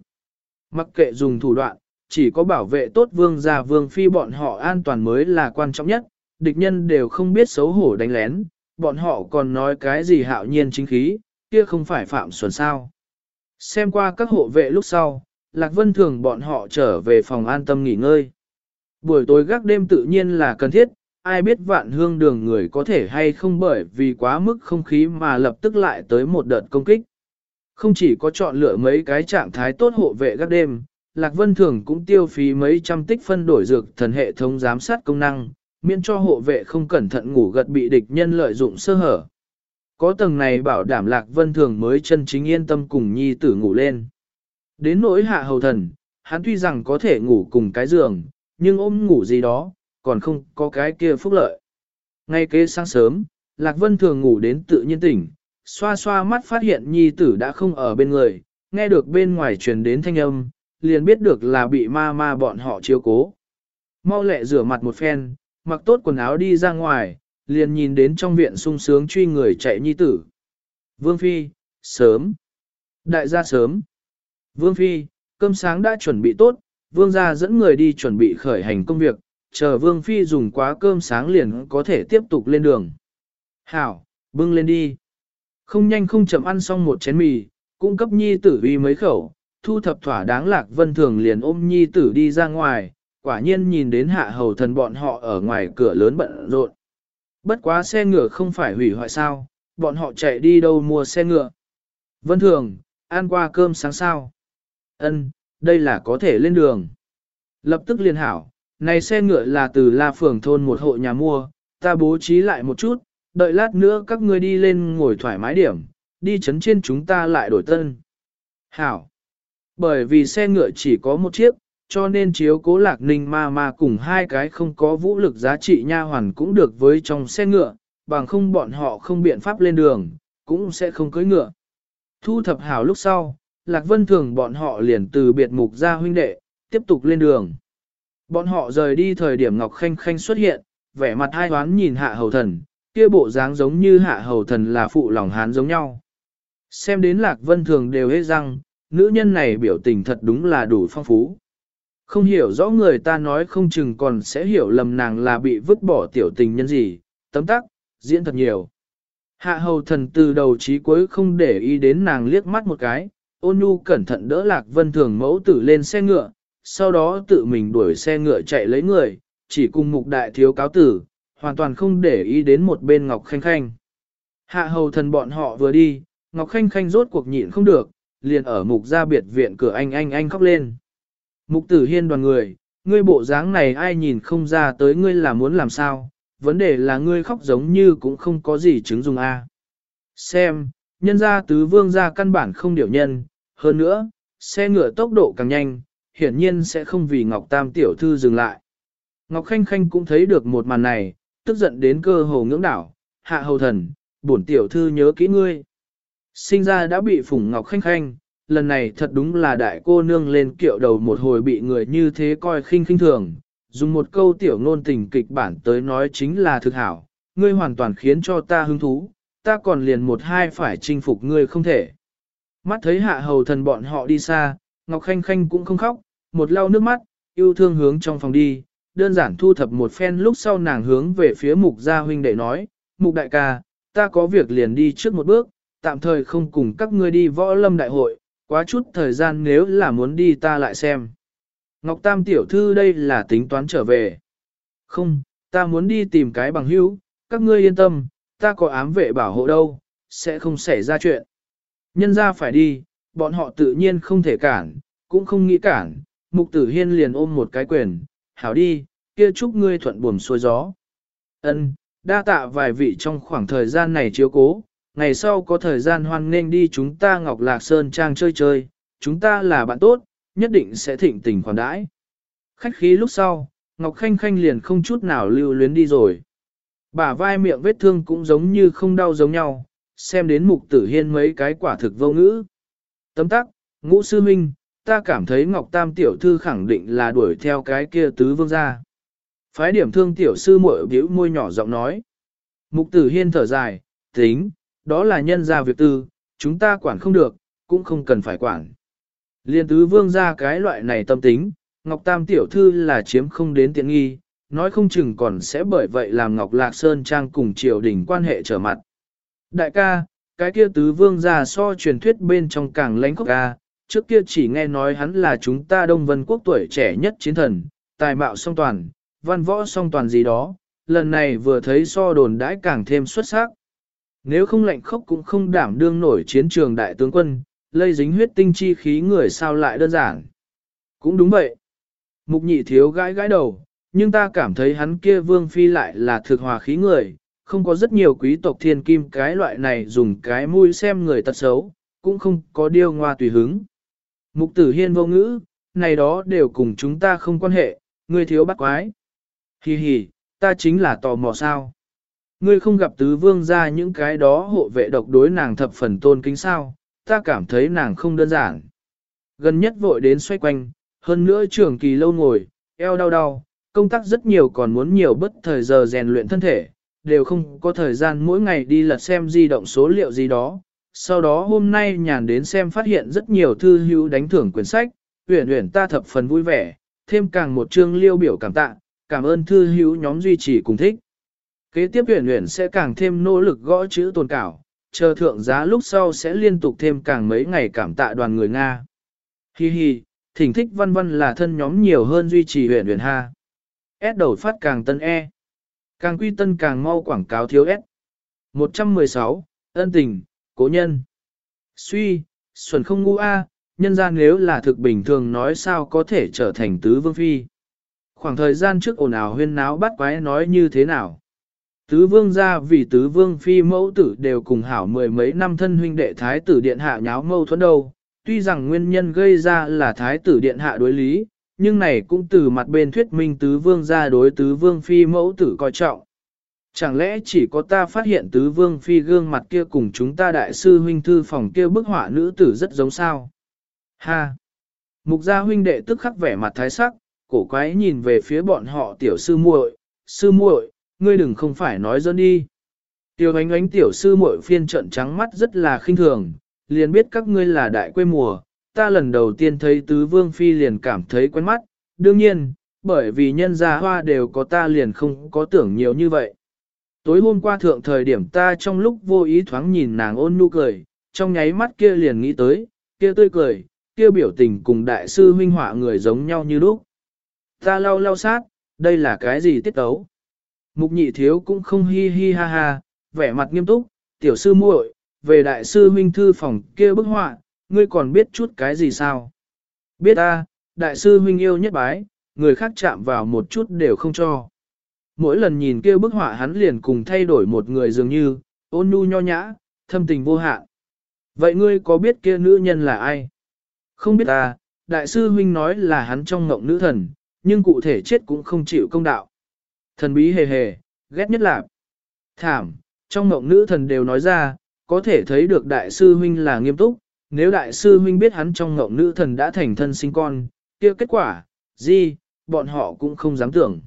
Mặc kệ dùng thủ đoạn, chỉ có bảo vệ tốt vương gia vương phi bọn họ an toàn mới là quan trọng nhất, địch nhân đều không biết xấu hổ đánh lén, bọn họ còn nói cái gì hạo nhiên chính khí, kia không phải phạm xuân sao. Xem qua các hộ vệ lúc sau, Lạc Vân Thường bọn họ trở về phòng an tâm nghỉ ngơi. Buổi tối gác đêm tự nhiên là cần thiết, ai biết vạn hương đường người có thể hay không bởi vì quá mức không khí mà lập tức lại tới một đợt công kích. Không chỉ có chọn lựa mấy cái trạng thái tốt hộ vệ các đêm, Lạc Vân Thường cũng tiêu phí mấy trăm tích phân đổi dược thần hệ thống giám sát công năng, miễn cho hộ vệ không cẩn thận ngủ gật bị địch nhân lợi dụng sơ hở. Có tầng này bảo đảm Lạc Vân Thường mới chân chính yên tâm cùng nhi tử ngủ lên. Đến nỗi hạ hầu thần, hắn tuy rằng có thể ngủ cùng cái giường, nhưng ôm ngủ gì đó, còn không có cái kia phúc lợi. Ngay kế sáng sớm, Lạc Vân Thường ngủ đến tự nhiên tỉnh, xoa xoa mắt phát hiện nhi tử đã không ở bên người, nghe được bên ngoài truyền đến thanh âm, liền biết được là bị ma ma bọn họ chiếu cố. Mau lẹ rửa mặt một phen, mặc tốt quần áo đi ra ngoài, liền nhìn đến trong viện sung sướng truy người chạy nhi tử. Vương Phi, sớm. Đại gia sớm. Vương Phi, cơm sáng đã chuẩn bị tốt, Vương gia dẫn người đi chuẩn bị khởi hành công việc, chờ Vương Phi dùng quá cơm sáng liền có thể tiếp tục lên đường. Hảo, bưng lên đi. Không nhanh không chậm ăn xong một chén mì, cung cấp nhi tử uy mấy khẩu, thu thập thỏa đáng lạc vân thường liền ôm nhi tử đi ra ngoài, quả nhiên nhìn đến hạ hầu thần bọn họ ở ngoài cửa lớn bận rộn. Bất quá xe ngựa không phải hủy hoại sao, bọn họ chạy đi đâu mua xe ngựa. Vân thường, ăn qua cơm sáng sao. Ân, đây là có thể lên đường. Lập tức liền hảo, này xe ngựa là từ La Phường thôn một hộ nhà mua, ta bố trí lại một chút, đợi lát nữa các ngươi đi lên ngồi thoải mái điểm, đi chấn trên chúng ta lại đổi tân. Hảo. Bởi vì xe ngựa chỉ có một chiếc, cho nên chiếu cố lạc ninh ma ma cùng hai cái không có vũ lực giá trị nha hoàn cũng được với trong xe ngựa, bằng không bọn họ không biện pháp lên đường, cũng sẽ không cưới ngựa. Thu thập hảo lúc sau, Lạc Vân Thường bọn họ liền từ biệt mục ra huynh đệ, tiếp tục lên đường. Bọn họ rời đi thời điểm Ngọc Khanh Khanh xuất hiện, vẻ mặt hai hoán nhìn hạ hầu thần, kia bộ dáng giống như hạ hầu thần là phụ lòng hán giống nhau. Xem đến Lạc Vân Thường đều hết răng, nữ nhân này biểu tình thật đúng là đủ phong phú. Không hiểu rõ người ta nói không chừng còn sẽ hiểu lầm nàng là bị vứt bỏ tiểu tình nhân gì, tấm tắc, diễn thật nhiều. Hạ hầu thần từ đầu chí cuối không để ý đến nàng liếc mắt một cái, ôn nhu cẩn thận đỡ lạc vân thường mẫu tử lên xe ngựa, sau đó tự mình đuổi xe ngựa chạy lấy người, chỉ cùng mục đại thiếu cáo tử, hoàn toàn không để ý đến một bên Ngọc Khanh Khanh. Hạ hầu thần bọn họ vừa đi, Ngọc Khanh Khanh rốt cuộc nhịn không được, liền ở mục gia biệt viện cửa anh anh anh khóc lên. Mục tử hiên đoàn người, ngươi bộ dáng này ai nhìn không ra tới ngươi là muốn làm sao, vấn đề là ngươi khóc giống như cũng không có gì chứng dùng a. Xem, nhân gia tứ vương gia căn bản không điều nhân, hơn nữa, xe ngựa tốc độ càng nhanh, hiển nhiên sẽ không vì Ngọc Tam tiểu thư dừng lại. Ngọc Khanh Khanh cũng thấy được một màn này, tức giận đến cơ hồ ngưỡng đảo, hạ hầu thần, bổn tiểu thư nhớ kỹ ngươi. Sinh ra đã bị phủng Ngọc Khanh Khanh, lần này thật đúng là đại cô nương lên kiệu đầu một hồi bị người như thế coi khinh khinh thường, dùng một câu tiểu ngôn tình kịch bản tới nói chính là thực hảo, ngươi hoàn toàn khiến cho ta hứng thú, ta còn liền một hai phải chinh phục ngươi không thể. Mắt thấy hạ hầu thần bọn họ đi xa, Ngọc Khanh Khanh cũng không khóc, một lau nước mắt, yêu thương hướng trong phòng đi, đơn giản thu thập một phen lúc sau nàng hướng về phía mục gia huynh đệ nói, mục đại ca, ta có việc liền đi trước một bước, tạm thời không cùng các ngươi đi võ lâm đại hội, quá chút thời gian nếu là muốn đi ta lại xem. Ngọc Tam tiểu thư đây là tính toán trở về. Không, ta muốn đi tìm cái bằng hữu, các ngươi yên tâm, ta có ám vệ bảo hộ đâu, sẽ không xảy ra chuyện. Nhân ra phải đi, bọn họ tự nhiên không thể cản, cũng không nghĩ cản, mục tử hiên liền ôm một cái quyền, hảo đi, kia chúc ngươi thuận buồm xuôi gió. Ân, đa tạ vài vị trong khoảng thời gian này chiếu cố, ngày sau có thời gian hoan nghênh đi chúng ta Ngọc Lạc Sơn Trang chơi chơi, chúng ta là bạn tốt, nhất định sẽ thịnh tình khoản đãi. Khách khí lúc sau, Ngọc Khanh Khanh liền không chút nào lưu luyến đi rồi. Bả vai miệng vết thương cũng giống như không đau giống nhau, xem đến mục tử hiên mấy cái quả thực vô ngữ. Tấm tắc, ngũ sư minh, ta cảm thấy Ngọc Tam tiểu thư khẳng định là đuổi theo cái kia tứ vương gia. Phái điểm thương tiểu sư muội biểu môi nhỏ giọng nói. Mục tử hiên thở dài, tính, đó là nhân gia việc tư, chúng ta quản không được, cũng không cần phải quản. Liên tứ vương gia cái loại này tâm tính, Ngọc Tam tiểu thư là chiếm không đến tiện nghi, nói không chừng còn sẽ bởi vậy làm Ngọc Lạc Sơn Trang cùng triều đình quan hệ trở mặt. Đại ca, cái kia tứ vương gia so truyền thuyết bên trong càng lãnh khốc ca, trước kia chỉ nghe nói hắn là chúng ta Đông Vân Quốc tuổi trẻ nhất chiến thần, tài mạo song toàn, văn võ song toàn gì đó, lần này vừa thấy so đồn đãi càng thêm xuất sắc. Nếu không lạnh khốc cũng không đảm đương nổi chiến trường đại tướng quân, lây dính huyết tinh chi khí người sao lại đơn giản. Cũng đúng vậy. Mục nhị thiếu gãi gãi đầu, nhưng ta cảm thấy hắn kia vương phi lại là thực hòa khí người, không có rất nhiều quý tộc thiên kim cái loại này dùng cái mũi xem người tật xấu, cũng không có điêu ngoa tùy hứng. Mục tử hiên vô ngữ, này đó đều cùng chúng ta không quan hệ, ngươi thiếu bắt quái. Hi hi, ta chính là tò mò sao. Ngươi không gặp tứ vương ra những cái đó hộ vệ độc đối nàng thập phần tôn kính sao, ta cảm thấy nàng không đơn giản. Gần nhất vội đến xoay quanh, hơn nữa trường kỳ lâu ngồi, eo đau đau, công tác rất nhiều còn muốn nhiều bất thời giờ rèn luyện thân thể, đều không có thời gian mỗi ngày đi lật xem di động số liệu gì đó. Sau đó hôm nay nhàn đến xem phát hiện rất nhiều thư hữu đánh thưởng quyển sách, Uyển uyển ta thập phần vui vẻ, thêm càng một chương liêu biểu cảm tạ, cảm ơn thư hữu nhóm duy trì cùng thích. Kế tiếp uyển uyển sẽ càng thêm nỗ lực gõ chữ tồn cảo, chờ thượng giá lúc sau sẽ liên tục thêm càng mấy ngày cảm tạ đoàn người Nga. Hi hi, thỉnh thích văn văn là thân nhóm nhiều hơn duy trì uyển uyển ha. S đầu phát càng tân E. Càng quy tân càng mau quảng cáo thiếu ép. 116, ân tình, cố nhân. Suy, xuẩn không ngu A, nhân ra nếu là thực bình thường nói sao có thể trở thành tứ vương phi. Khoảng thời gian trước ồn ào huyên náo bắt quái nói như thế nào. Tứ vương gia vì tứ vương phi mẫu tử đều cùng hảo mười mấy năm thân huynh đệ thái tử điện hạ nháo mâu thuẫn đâu. Tuy rằng nguyên nhân gây ra là thái tử điện hạ đối lý, nhưng này cũng từ mặt bên thuyết minh tứ vương ra đối tứ vương phi mẫu tử coi trọng. Chẳng lẽ chỉ có ta phát hiện tứ vương phi gương mặt kia cùng chúng ta đại sư huynh thư phòng kia bức họa nữ tử rất giống sao? Ha! Mục gia huynh đệ tức khắc vẻ mặt thái sắc, cổ quái nhìn về phía bọn họ tiểu sư muội, sư muội, ngươi đừng không phải nói dân đi. Tiểu ánh ánh tiểu sư muội phiên trận trắng mắt rất là khinh thường, liền biết các ngươi là đại quê mùa, ta lần đầu tiên thấy tứ vương phi liền cảm thấy quen mắt, đương nhiên, bởi vì nhân gia hoa đều có ta liền không có tưởng nhiều như vậy. Tối hôm qua thượng thời điểm ta trong lúc vô ý thoáng nhìn nàng ôn nhu cười, trong nháy mắt kia liền nghĩ tới, kia tươi cười, kia biểu tình cùng đại sư huynh họa người giống nhau như lúc. Ta lau lau sát, đây là cái gì tiết tấu? Mục nhị thiếu cũng không hi hi ha ha, vẻ mặt nghiêm túc, tiểu sư muội, về đại sư huynh thư phòng kia bức họa, ngươi còn biết chút cái gì sao? Biết ta, đại sư huynh yêu nhất bái, người khác chạm vào một chút đều không cho. Mỗi lần nhìn kia bức họa hắn liền cùng thay đổi một người dường như, ôn nhu nho nhã, thâm tình vô hạn. Vậy ngươi có biết kia nữ nhân là ai? Không biết ta, đại sư huynh nói là hắn trong ngộng nữ thần, nhưng cụ thể chết cũng không chịu công đạo. Thần bí hề hề, ghét nhất là thảm, trong ngộng nữ thần đều nói ra, có thể thấy được đại sư huynh là nghiêm túc, nếu đại sư huynh biết hắn trong ngộng nữ thần đã thành thân sinh con, kia kết quả, gì, bọn họ cũng không dám tưởng.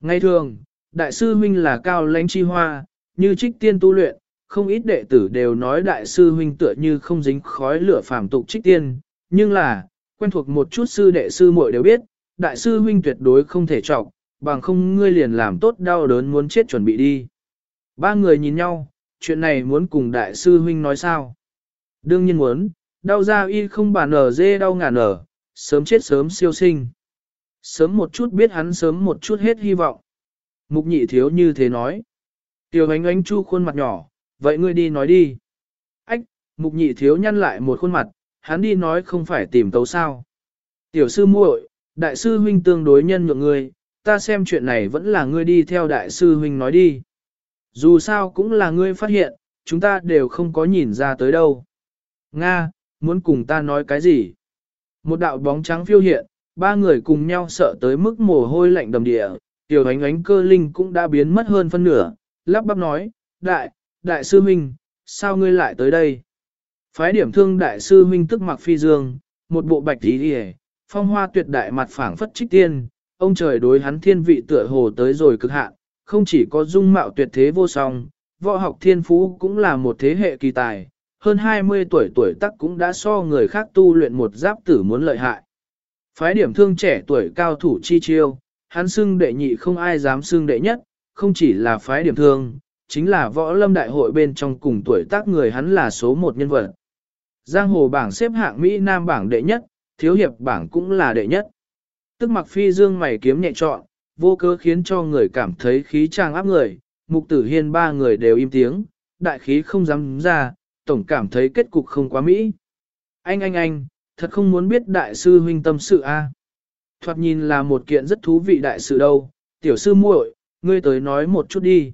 Ngay thường, đại sư huynh là cao lãnh chi hoa, như trích tiên tu luyện, không ít đệ tử đều nói đại sư huynh tựa như không dính khói lửa phàm tục trích tiên, nhưng là, quen thuộc một chút sư đệ sư muội đều biết, đại sư huynh tuyệt đối không thể trọng, bằng không ngươi liền làm tốt đau đớn muốn chết chuẩn bị đi. Ba người nhìn nhau, chuyện này muốn cùng đại sư huynh nói sao? Đương nhiên muốn, đau da y không bàn ở dê đau ngàn ở, sớm chết sớm siêu sinh. Sớm một chút biết hắn sớm một chút hết hy vọng. Mục nhị thiếu như thế nói. Tiểu ánh ánh chu khuôn mặt nhỏ, vậy ngươi đi nói đi. Ách, mục nhị thiếu nhăn lại một khuôn mặt, hắn đi nói không phải tìm tấu sao. Tiểu sư muội, đại sư huynh tương đối nhân nhượng ngươi, ta xem chuyện này vẫn là ngươi đi theo đại sư huynh nói đi. Dù sao cũng là ngươi phát hiện, chúng ta đều không có nhìn ra tới đâu. Nga, muốn cùng ta nói cái gì? Một đạo bóng trắng phiêu hiện, ba người cùng nhau sợ tới mức mồ hôi lạnh đầm địa, tiểu ánh ánh cơ linh cũng đã biến mất hơn phân nửa, lắp bắp nói, đại, đại sư huynh, sao ngươi lại tới đây? Phái điểm thương đại sư huynh tức mặc phi dương, một bộ bạch tí đi phong hoa tuyệt đại mặt phảng phất trích tiên, ông trời đối hắn thiên vị tựa hồ tới rồi cực hạn, không chỉ có dung mạo tuyệt thế vô song, võ học thiên phú cũng là một thế hệ kỳ tài, hơn 20 tuổi tuổi tác cũng đã so người khác tu luyện một giáp tử muốn lợi hại. Phái điểm thương trẻ tuổi cao thủ chi chiêu, hắn xưng đệ nhị không ai dám xưng đệ nhất, không chỉ là phái điểm thương, chính là võ lâm đại hội bên trong cùng tuổi tác người hắn là số một nhân vật. Giang hồ bảng xếp hạng Mỹ Nam bảng đệ nhất, thiếu hiệp bảng cũng là đệ nhất. Tức mặc phi dương mày kiếm nhẹ trọn, vô cớ khiến cho người cảm thấy khí trang áp người, mục tử hiên ba người đều im tiếng, đại khí không dám ra, tổng cảm thấy kết cục không quá Mỹ. Anh anh anh, thật không muốn biết đại sư huynh tâm sự a. Thoạt nhìn là một kiện rất thú vị đại sự đâu, tiểu sư muội, ngươi tới nói một chút đi.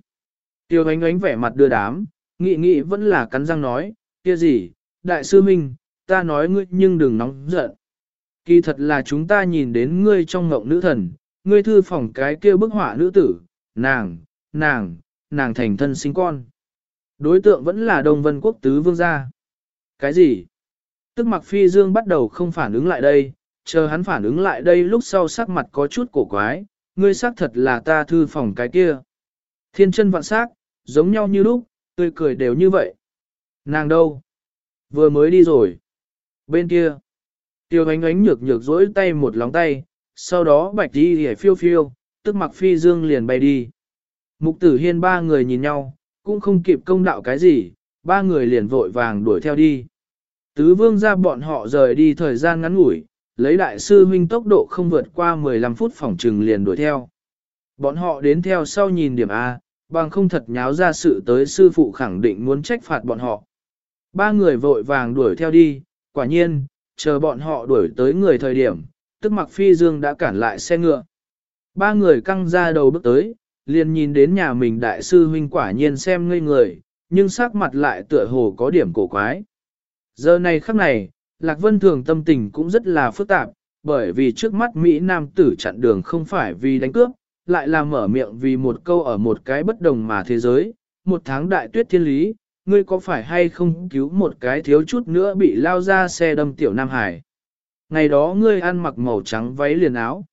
tiểu ánh ánh vẻ mặt đưa đám, nghị nghị vẫn là cắn răng nói, kia gì, đại sư huynh, ta nói ngươi nhưng đừng nóng giận. Kỳ thật là chúng ta nhìn đến ngươi trong ngộng nữ thần, ngươi thư phòng cái kia bức họa nữ tử, nàng, nàng, nàng thành thân sinh con. Đối tượng vẫn là Đông Vân Quốc tứ vương gia. Cái gì? Tức mặc phi dương bắt đầu không phản ứng lại đây, chờ hắn phản ứng lại đây lúc sau sắc mặt có chút cổ quái, ngươi xác thật là ta thư phòng cái kia. Thiên chân vạn sắc, giống nhau như lúc, tươi cười đều như vậy. Nàng đâu? Vừa mới đi rồi. Bên kia. Tiêu ánh ánh nhược nhược dỗi tay một lóng tay, sau đó bạch đi hề phiêu phiêu, tức mặc phi dương liền bay đi. Mục tử hiên ba người nhìn nhau, cũng không kịp công đạo cái gì, ba người liền vội vàng đuổi theo đi. Tứ vương ra bọn họ rời đi thời gian ngắn ngủi, lấy đại sư huynh tốc độ không vượt qua 15 phút phòng trừng liền đuổi theo. Bọn họ đến theo sau nhìn điểm A, bằng không thật nháo ra sự tới sư phụ khẳng định muốn trách phạt bọn họ. Ba người vội vàng đuổi theo đi, quả nhiên, chờ bọn họ đuổi tới người thời điểm, tức mặc phi dương đã cản lại xe ngựa. Ba người căng ra đầu bước tới, liền nhìn đến nhà mình đại sư huynh quả nhiên xem ngây người, nhưng sắc mặt lại tựa hồ có điểm cổ quái. Giờ này khắc này, Lạc Vân Thường tâm tình cũng rất là phức tạp, bởi vì trước mắt Mỹ Nam tử chặn đường không phải vì đánh cướp, lại là mở miệng vì một câu ở một cái bất đồng mà thế giới, một tháng đại tuyết thiên lý, ngươi có phải hay không cứu một cái thiếu chút nữa bị lao ra xe đâm tiểu Nam Hải. Ngày đó ngươi ăn mặc màu trắng váy liền áo.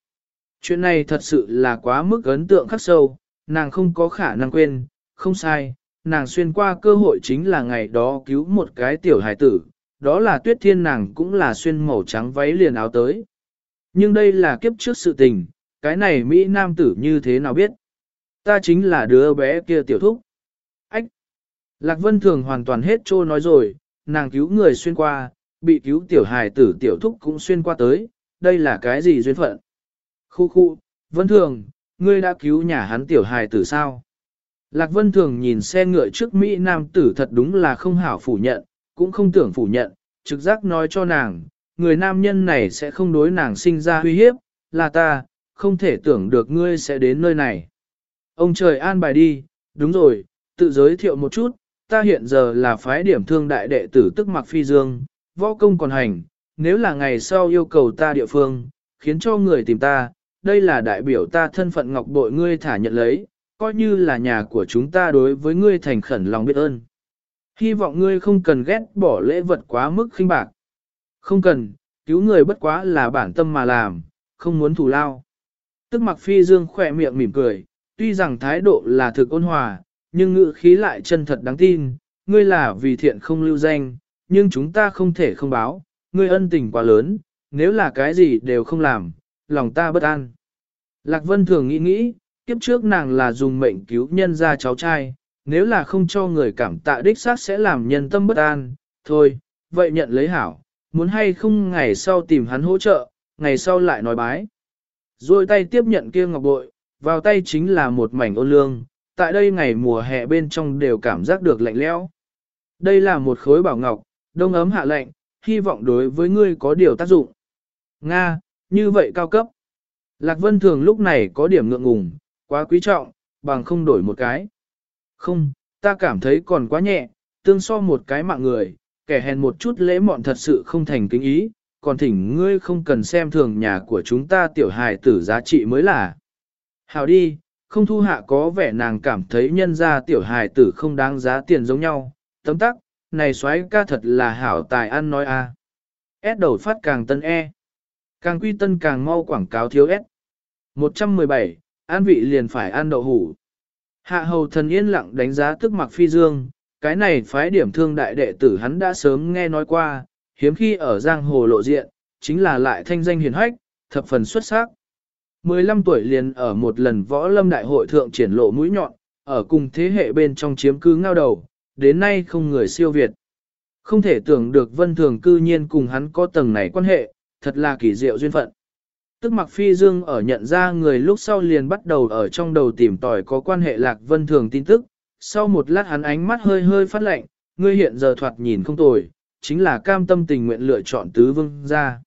Chuyện này thật sự là quá mức ấn tượng khắc sâu, nàng không có khả năng quên, không sai, nàng xuyên qua cơ hội chính là ngày đó cứu một cái tiểu hải tử, đó là tuyết thiên nàng cũng là xuyên màu trắng váy liền áo tới. Nhưng đây là kiếp trước sự tình, cái này Mỹ Nam tử như thế nào biết? Ta chính là đứa bé kia tiểu thúc. Ách! Lạc Vân Thường hoàn toàn hết trô nói rồi, nàng cứu người xuyên qua, bị cứu tiểu hài tử tiểu thúc cũng xuyên qua tới, đây là cái gì duyên phận? Khu khu, Vân Thường, ngươi đã cứu nhà hắn tiểu hài tử sao? Lạc Vân Thường nhìn xe ngựa trước Mỹ Nam tử thật đúng là không hảo phủ nhận, cũng không tưởng phủ nhận, trực giác nói cho nàng, người nam nhân này sẽ không đối nàng sinh ra uy hiếp, là ta, không thể tưởng được ngươi sẽ đến nơi này. Ông trời an bài đi, đúng rồi, tự giới thiệu một chút, ta hiện giờ là phái điểm thương đại đệ tử tức mặc phi dương, võ công còn hành, nếu là ngày sau yêu cầu ta địa phương, khiến cho người tìm ta, đây là đại biểu ta thân phận ngọc bội ngươi thả nhận lấy, coi như là nhà của chúng ta đối với ngươi thành khẩn lòng biết ơn. Hy vọng ngươi không cần ghét bỏ lễ vật quá mức khinh bạc. Không cần, cứu người bất quá là bản tâm mà làm, không muốn thù lao. Tức mặc phi dương khỏe miệng mỉm cười, tuy rằng thái độ là thực ôn hòa, nhưng ngữ khí lại chân thật đáng tin, ngươi là vì thiện không lưu danh, nhưng chúng ta không thể không báo, ngươi ân tình quá lớn, nếu là cái gì đều không làm, lòng ta bất an. Lạc Vân thường nghĩ nghĩ, kiếp trước nàng là dùng mệnh cứu nhân ra cháu trai, nếu là không cho người cảm tạ đích xác sẽ làm nhân tâm bất an, thôi, vậy nhận lấy hảo, muốn hay không ngày sau tìm hắn hỗ trợ, ngày sau lại nói bái. Rồi tay tiếp nhận kia ngọc bội, vào tay chính là một mảnh ôn lương, tại đây ngày mùa hè bên trong đều cảm giác được lạnh lẽo. Đây là một khối bảo ngọc, đông ấm hạ lạnh, hy vọng đối với ngươi có điều tác dụng. Nga, như vậy cao cấp. Lạc Vân Thường lúc này có điểm ngượng ngùng, quá quý trọng, bằng không đổi một cái. Không, ta cảm thấy còn quá nhẹ, tương so một cái mạng người, kẻ hèn một chút lễ mọn thật sự không thành kính ý, còn thỉnh ngươi không cần xem thường nhà của chúng ta tiểu hài tử giá trị mới là. Hào đi, không thu hạ có vẻ nàng cảm thấy nhân ra tiểu hài tử không đáng giá tiền giống nhau, tấm tắc, này xoáy ca thật là hảo tài ăn nói a. À. S đầu phát càng tân E. Càng quy tân càng mau quảng cáo thiếu ép. 117, an vị liền phải ăn đậu hủ. Hạ hầu thần yên lặng đánh giá tức mặc phi dương, cái này phái điểm thương đại đệ tử hắn đã sớm nghe nói qua, hiếm khi ở giang hồ lộ diện, chính là lại thanh danh hiền hách, thập phần xuất sắc. 15 tuổi liền ở một lần võ lâm đại hội thượng triển lộ mũi nhọn, ở cùng thế hệ bên trong chiếm cứ ngao đầu, đến nay không người siêu việt. Không thể tưởng được vân thường cư nhiên cùng hắn có tầng này quan hệ, thật là kỳ diệu duyên phận. Tức mặc phi dương ở nhận ra người lúc sau liền bắt đầu ở trong đầu tìm tòi có quan hệ lạc vân thường tin tức, sau một lát hắn ánh mắt hơi hơi phát lạnh, ngươi hiện giờ thoạt nhìn không tồi, chính là cam tâm tình nguyện lựa chọn tứ vương ra.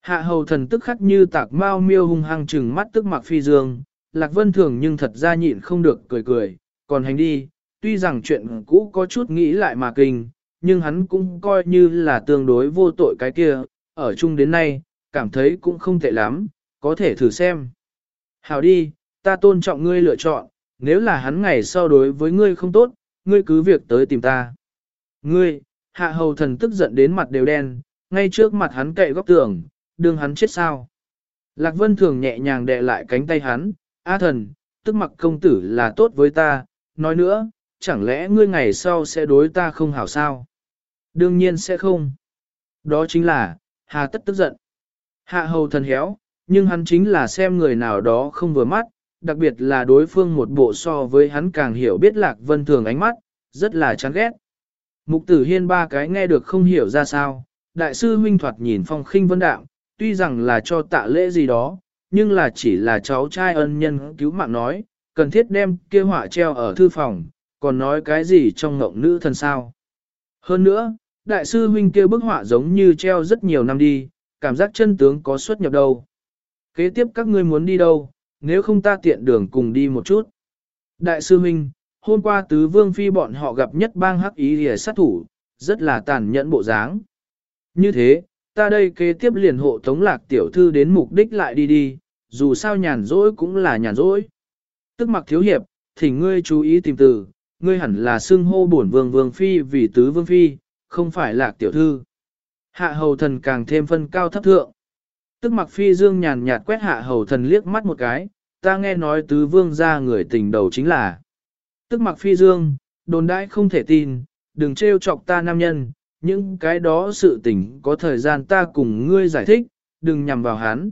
Hạ hầu thần tức khắc như tạc mau miêu hung hăng trừng mắt tức mặc phi dương, lạc vân thường nhưng thật ra nhịn không được cười cười, còn hành đi, tuy rằng chuyện cũ có chút nghĩ lại mà kinh, nhưng hắn cũng coi như là tương đối vô tội cái kia, ở chung đến nay, cảm thấy cũng không tệ lắm, có thể thử xem. hảo đi, ta tôn trọng ngươi lựa chọn, nếu là hắn ngày sau đối với ngươi không tốt, ngươi cứ việc tới tìm ta. Ngươi, hạ hầu thần tức giận đến mặt đều đen, ngay trước mặt hắn cậy góc tường, đường hắn chết sao. Lạc Vân thường nhẹ nhàng đè lại cánh tay hắn, A thần, tức mặc công tử là tốt với ta, nói nữa, chẳng lẽ ngươi ngày sau sẽ đối ta không hảo sao? Đương nhiên sẽ không. Đó chính là, hà tất tức giận. Hạ hầu thần héo, nhưng hắn chính là xem người nào đó không vừa mắt, đặc biệt là đối phương một bộ so với hắn càng hiểu biết lạc vân thường ánh mắt, rất là chán ghét. Mục tử hiên ba cái nghe được không hiểu ra sao, đại sư huynh thoạt nhìn phong khinh vân đạo, tuy rằng là cho tạ lễ gì đó, nhưng là chỉ là cháu trai ân nhân cứu mạng nói, cần thiết đem kia họa treo ở thư phòng, còn nói cái gì trong ngộng nữ thần sao. Hơn nữa, đại sư huynh kia bức họa giống như treo rất nhiều năm đi, cảm giác chân tướng có xuất nhập đâu. Kế tiếp các ngươi muốn đi đâu, nếu không ta tiện đường cùng đi một chút. Đại sư huynh, hôm qua tứ vương phi bọn họ gặp nhất bang hắc ý hề sát thủ, rất là tàn nhẫn bộ dáng. Như thế, ta đây kế tiếp liền hộ tống lạc tiểu thư đến mục đích lại đi đi, dù sao nhàn rỗi cũng là nhàn rỗi. Tức mặc thiếu hiệp, thì ngươi chú ý tìm từ, ngươi hẳn là xưng hô bổn vương vương phi vì tứ vương phi, không phải lạc tiểu thư. Hạ hầu thần càng thêm phân cao thấp thượng. Tức mặc phi dương nhàn nhạt quét hạ hầu thần liếc mắt một cái, ta nghe nói tứ vương ra người tình đầu chính là. Tức mặc phi dương, đồn đãi không thể tin, đừng trêu chọc ta nam nhân, những cái đó sự tình có thời gian ta cùng ngươi giải thích, đừng nhằm vào hắn.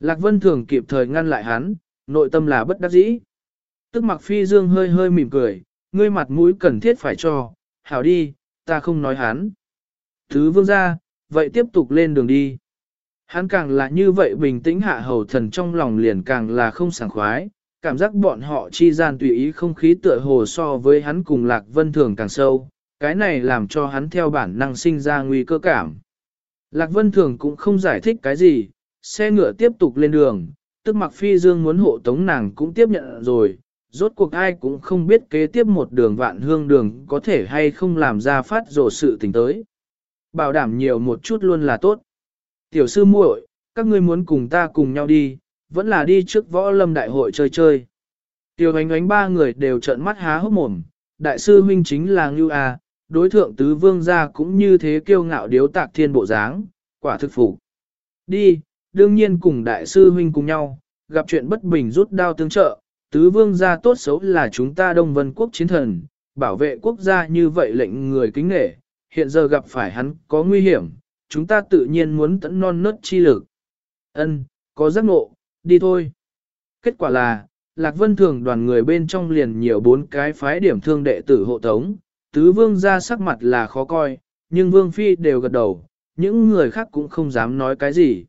Lạc Vân Thường kịp thời ngăn lại hắn, nội tâm là bất đắc dĩ. Tức mặc phi dương hơi hơi mỉm cười, ngươi mặt mũi cần thiết phải cho, hảo đi, ta không nói hắn. Thứ vương ra, vậy tiếp tục lên đường đi. Hắn càng là như vậy bình tĩnh hạ hầu thần trong lòng liền càng là không sảng khoái, cảm giác bọn họ chi gian tùy ý không khí tựa hồ so với hắn cùng lạc vân thường càng sâu, cái này làm cho hắn theo bản năng sinh ra nguy cơ cảm. Lạc vân thường cũng không giải thích cái gì, xe ngựa tiếp tục lên đường, tức mặc phi dương muốn hộ tống nàng cũng tiếp nhận rồi, rốt cuộc ai cũng không biết kế tiếp một đường vạn hương đường có thể hay không làm ra phát rổ sự tình tới. Bảo đảm nhiều một chút luôn là tốt. Tiểu sư muội, các ngươi muốn cùng ta cùng nhau đi, vẫn là đi trước võ lâm đại hội chơi chơi. Tiểu ánh ánh ba người đều trợn mắt há hốc mồm, đại sư huynh chính là Ngưu A, đối thượng tứ vương gia cũng như thế kiêu ngạo điếu tạc thiên bộ dáng, quả thực phục. Đi, đương nhiên cùng đại sư huynh cùng nhau, gặp chuyện bất bình rút đao tương trợ, tứ vương gia tốt xấu là chúng ta Đông Vân quốc chiến thần, bảo vệ quốc gia như vậy lệnh người kính nể, hiện giờ gặp phải hắn có nguy hiểm, chúng ta tự nhiên muốn tẫn non nớt chi lực. Ân, có giác ngộ, đi thôi. Kết quả là, Lạc Vân Thường đoàn người bên trong liền nhiều bốn cái phái điểm thương đệ tử hộ tống, tứ vương ra sắc mặt là khó coi, nhưng vương phi đều gật đầu, những người khác cũng không dám nói cái gì.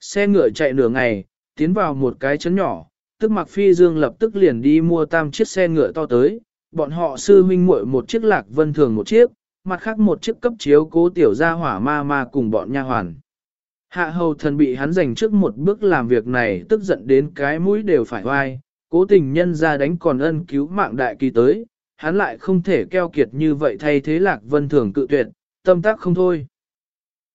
Xe ngựa chạy nửa ngày, tiến vào một cái chấn nhỏ, tức mặc phi dương lập tức liền đi mua tam chiếc xe ngựa to tới, bọn họ sư huynh muội một chiếc lạc vân thường một chiếc, mặt khác một chiếc cấp chiếu cố tiểu gia hỏa ma ma cùng bọn nha hoàn. Hạ hầu thần bị hắn giành trước một bước làm việc này tức giận đến cái mũi đều phải oai, cố tình nhân ra đánh còn ân cứu mạng đại kỳ tới, hắn lại không thể keo kiệt như vậy thay thế lạc vân thường cự tuyệt, tâm tác không thôi.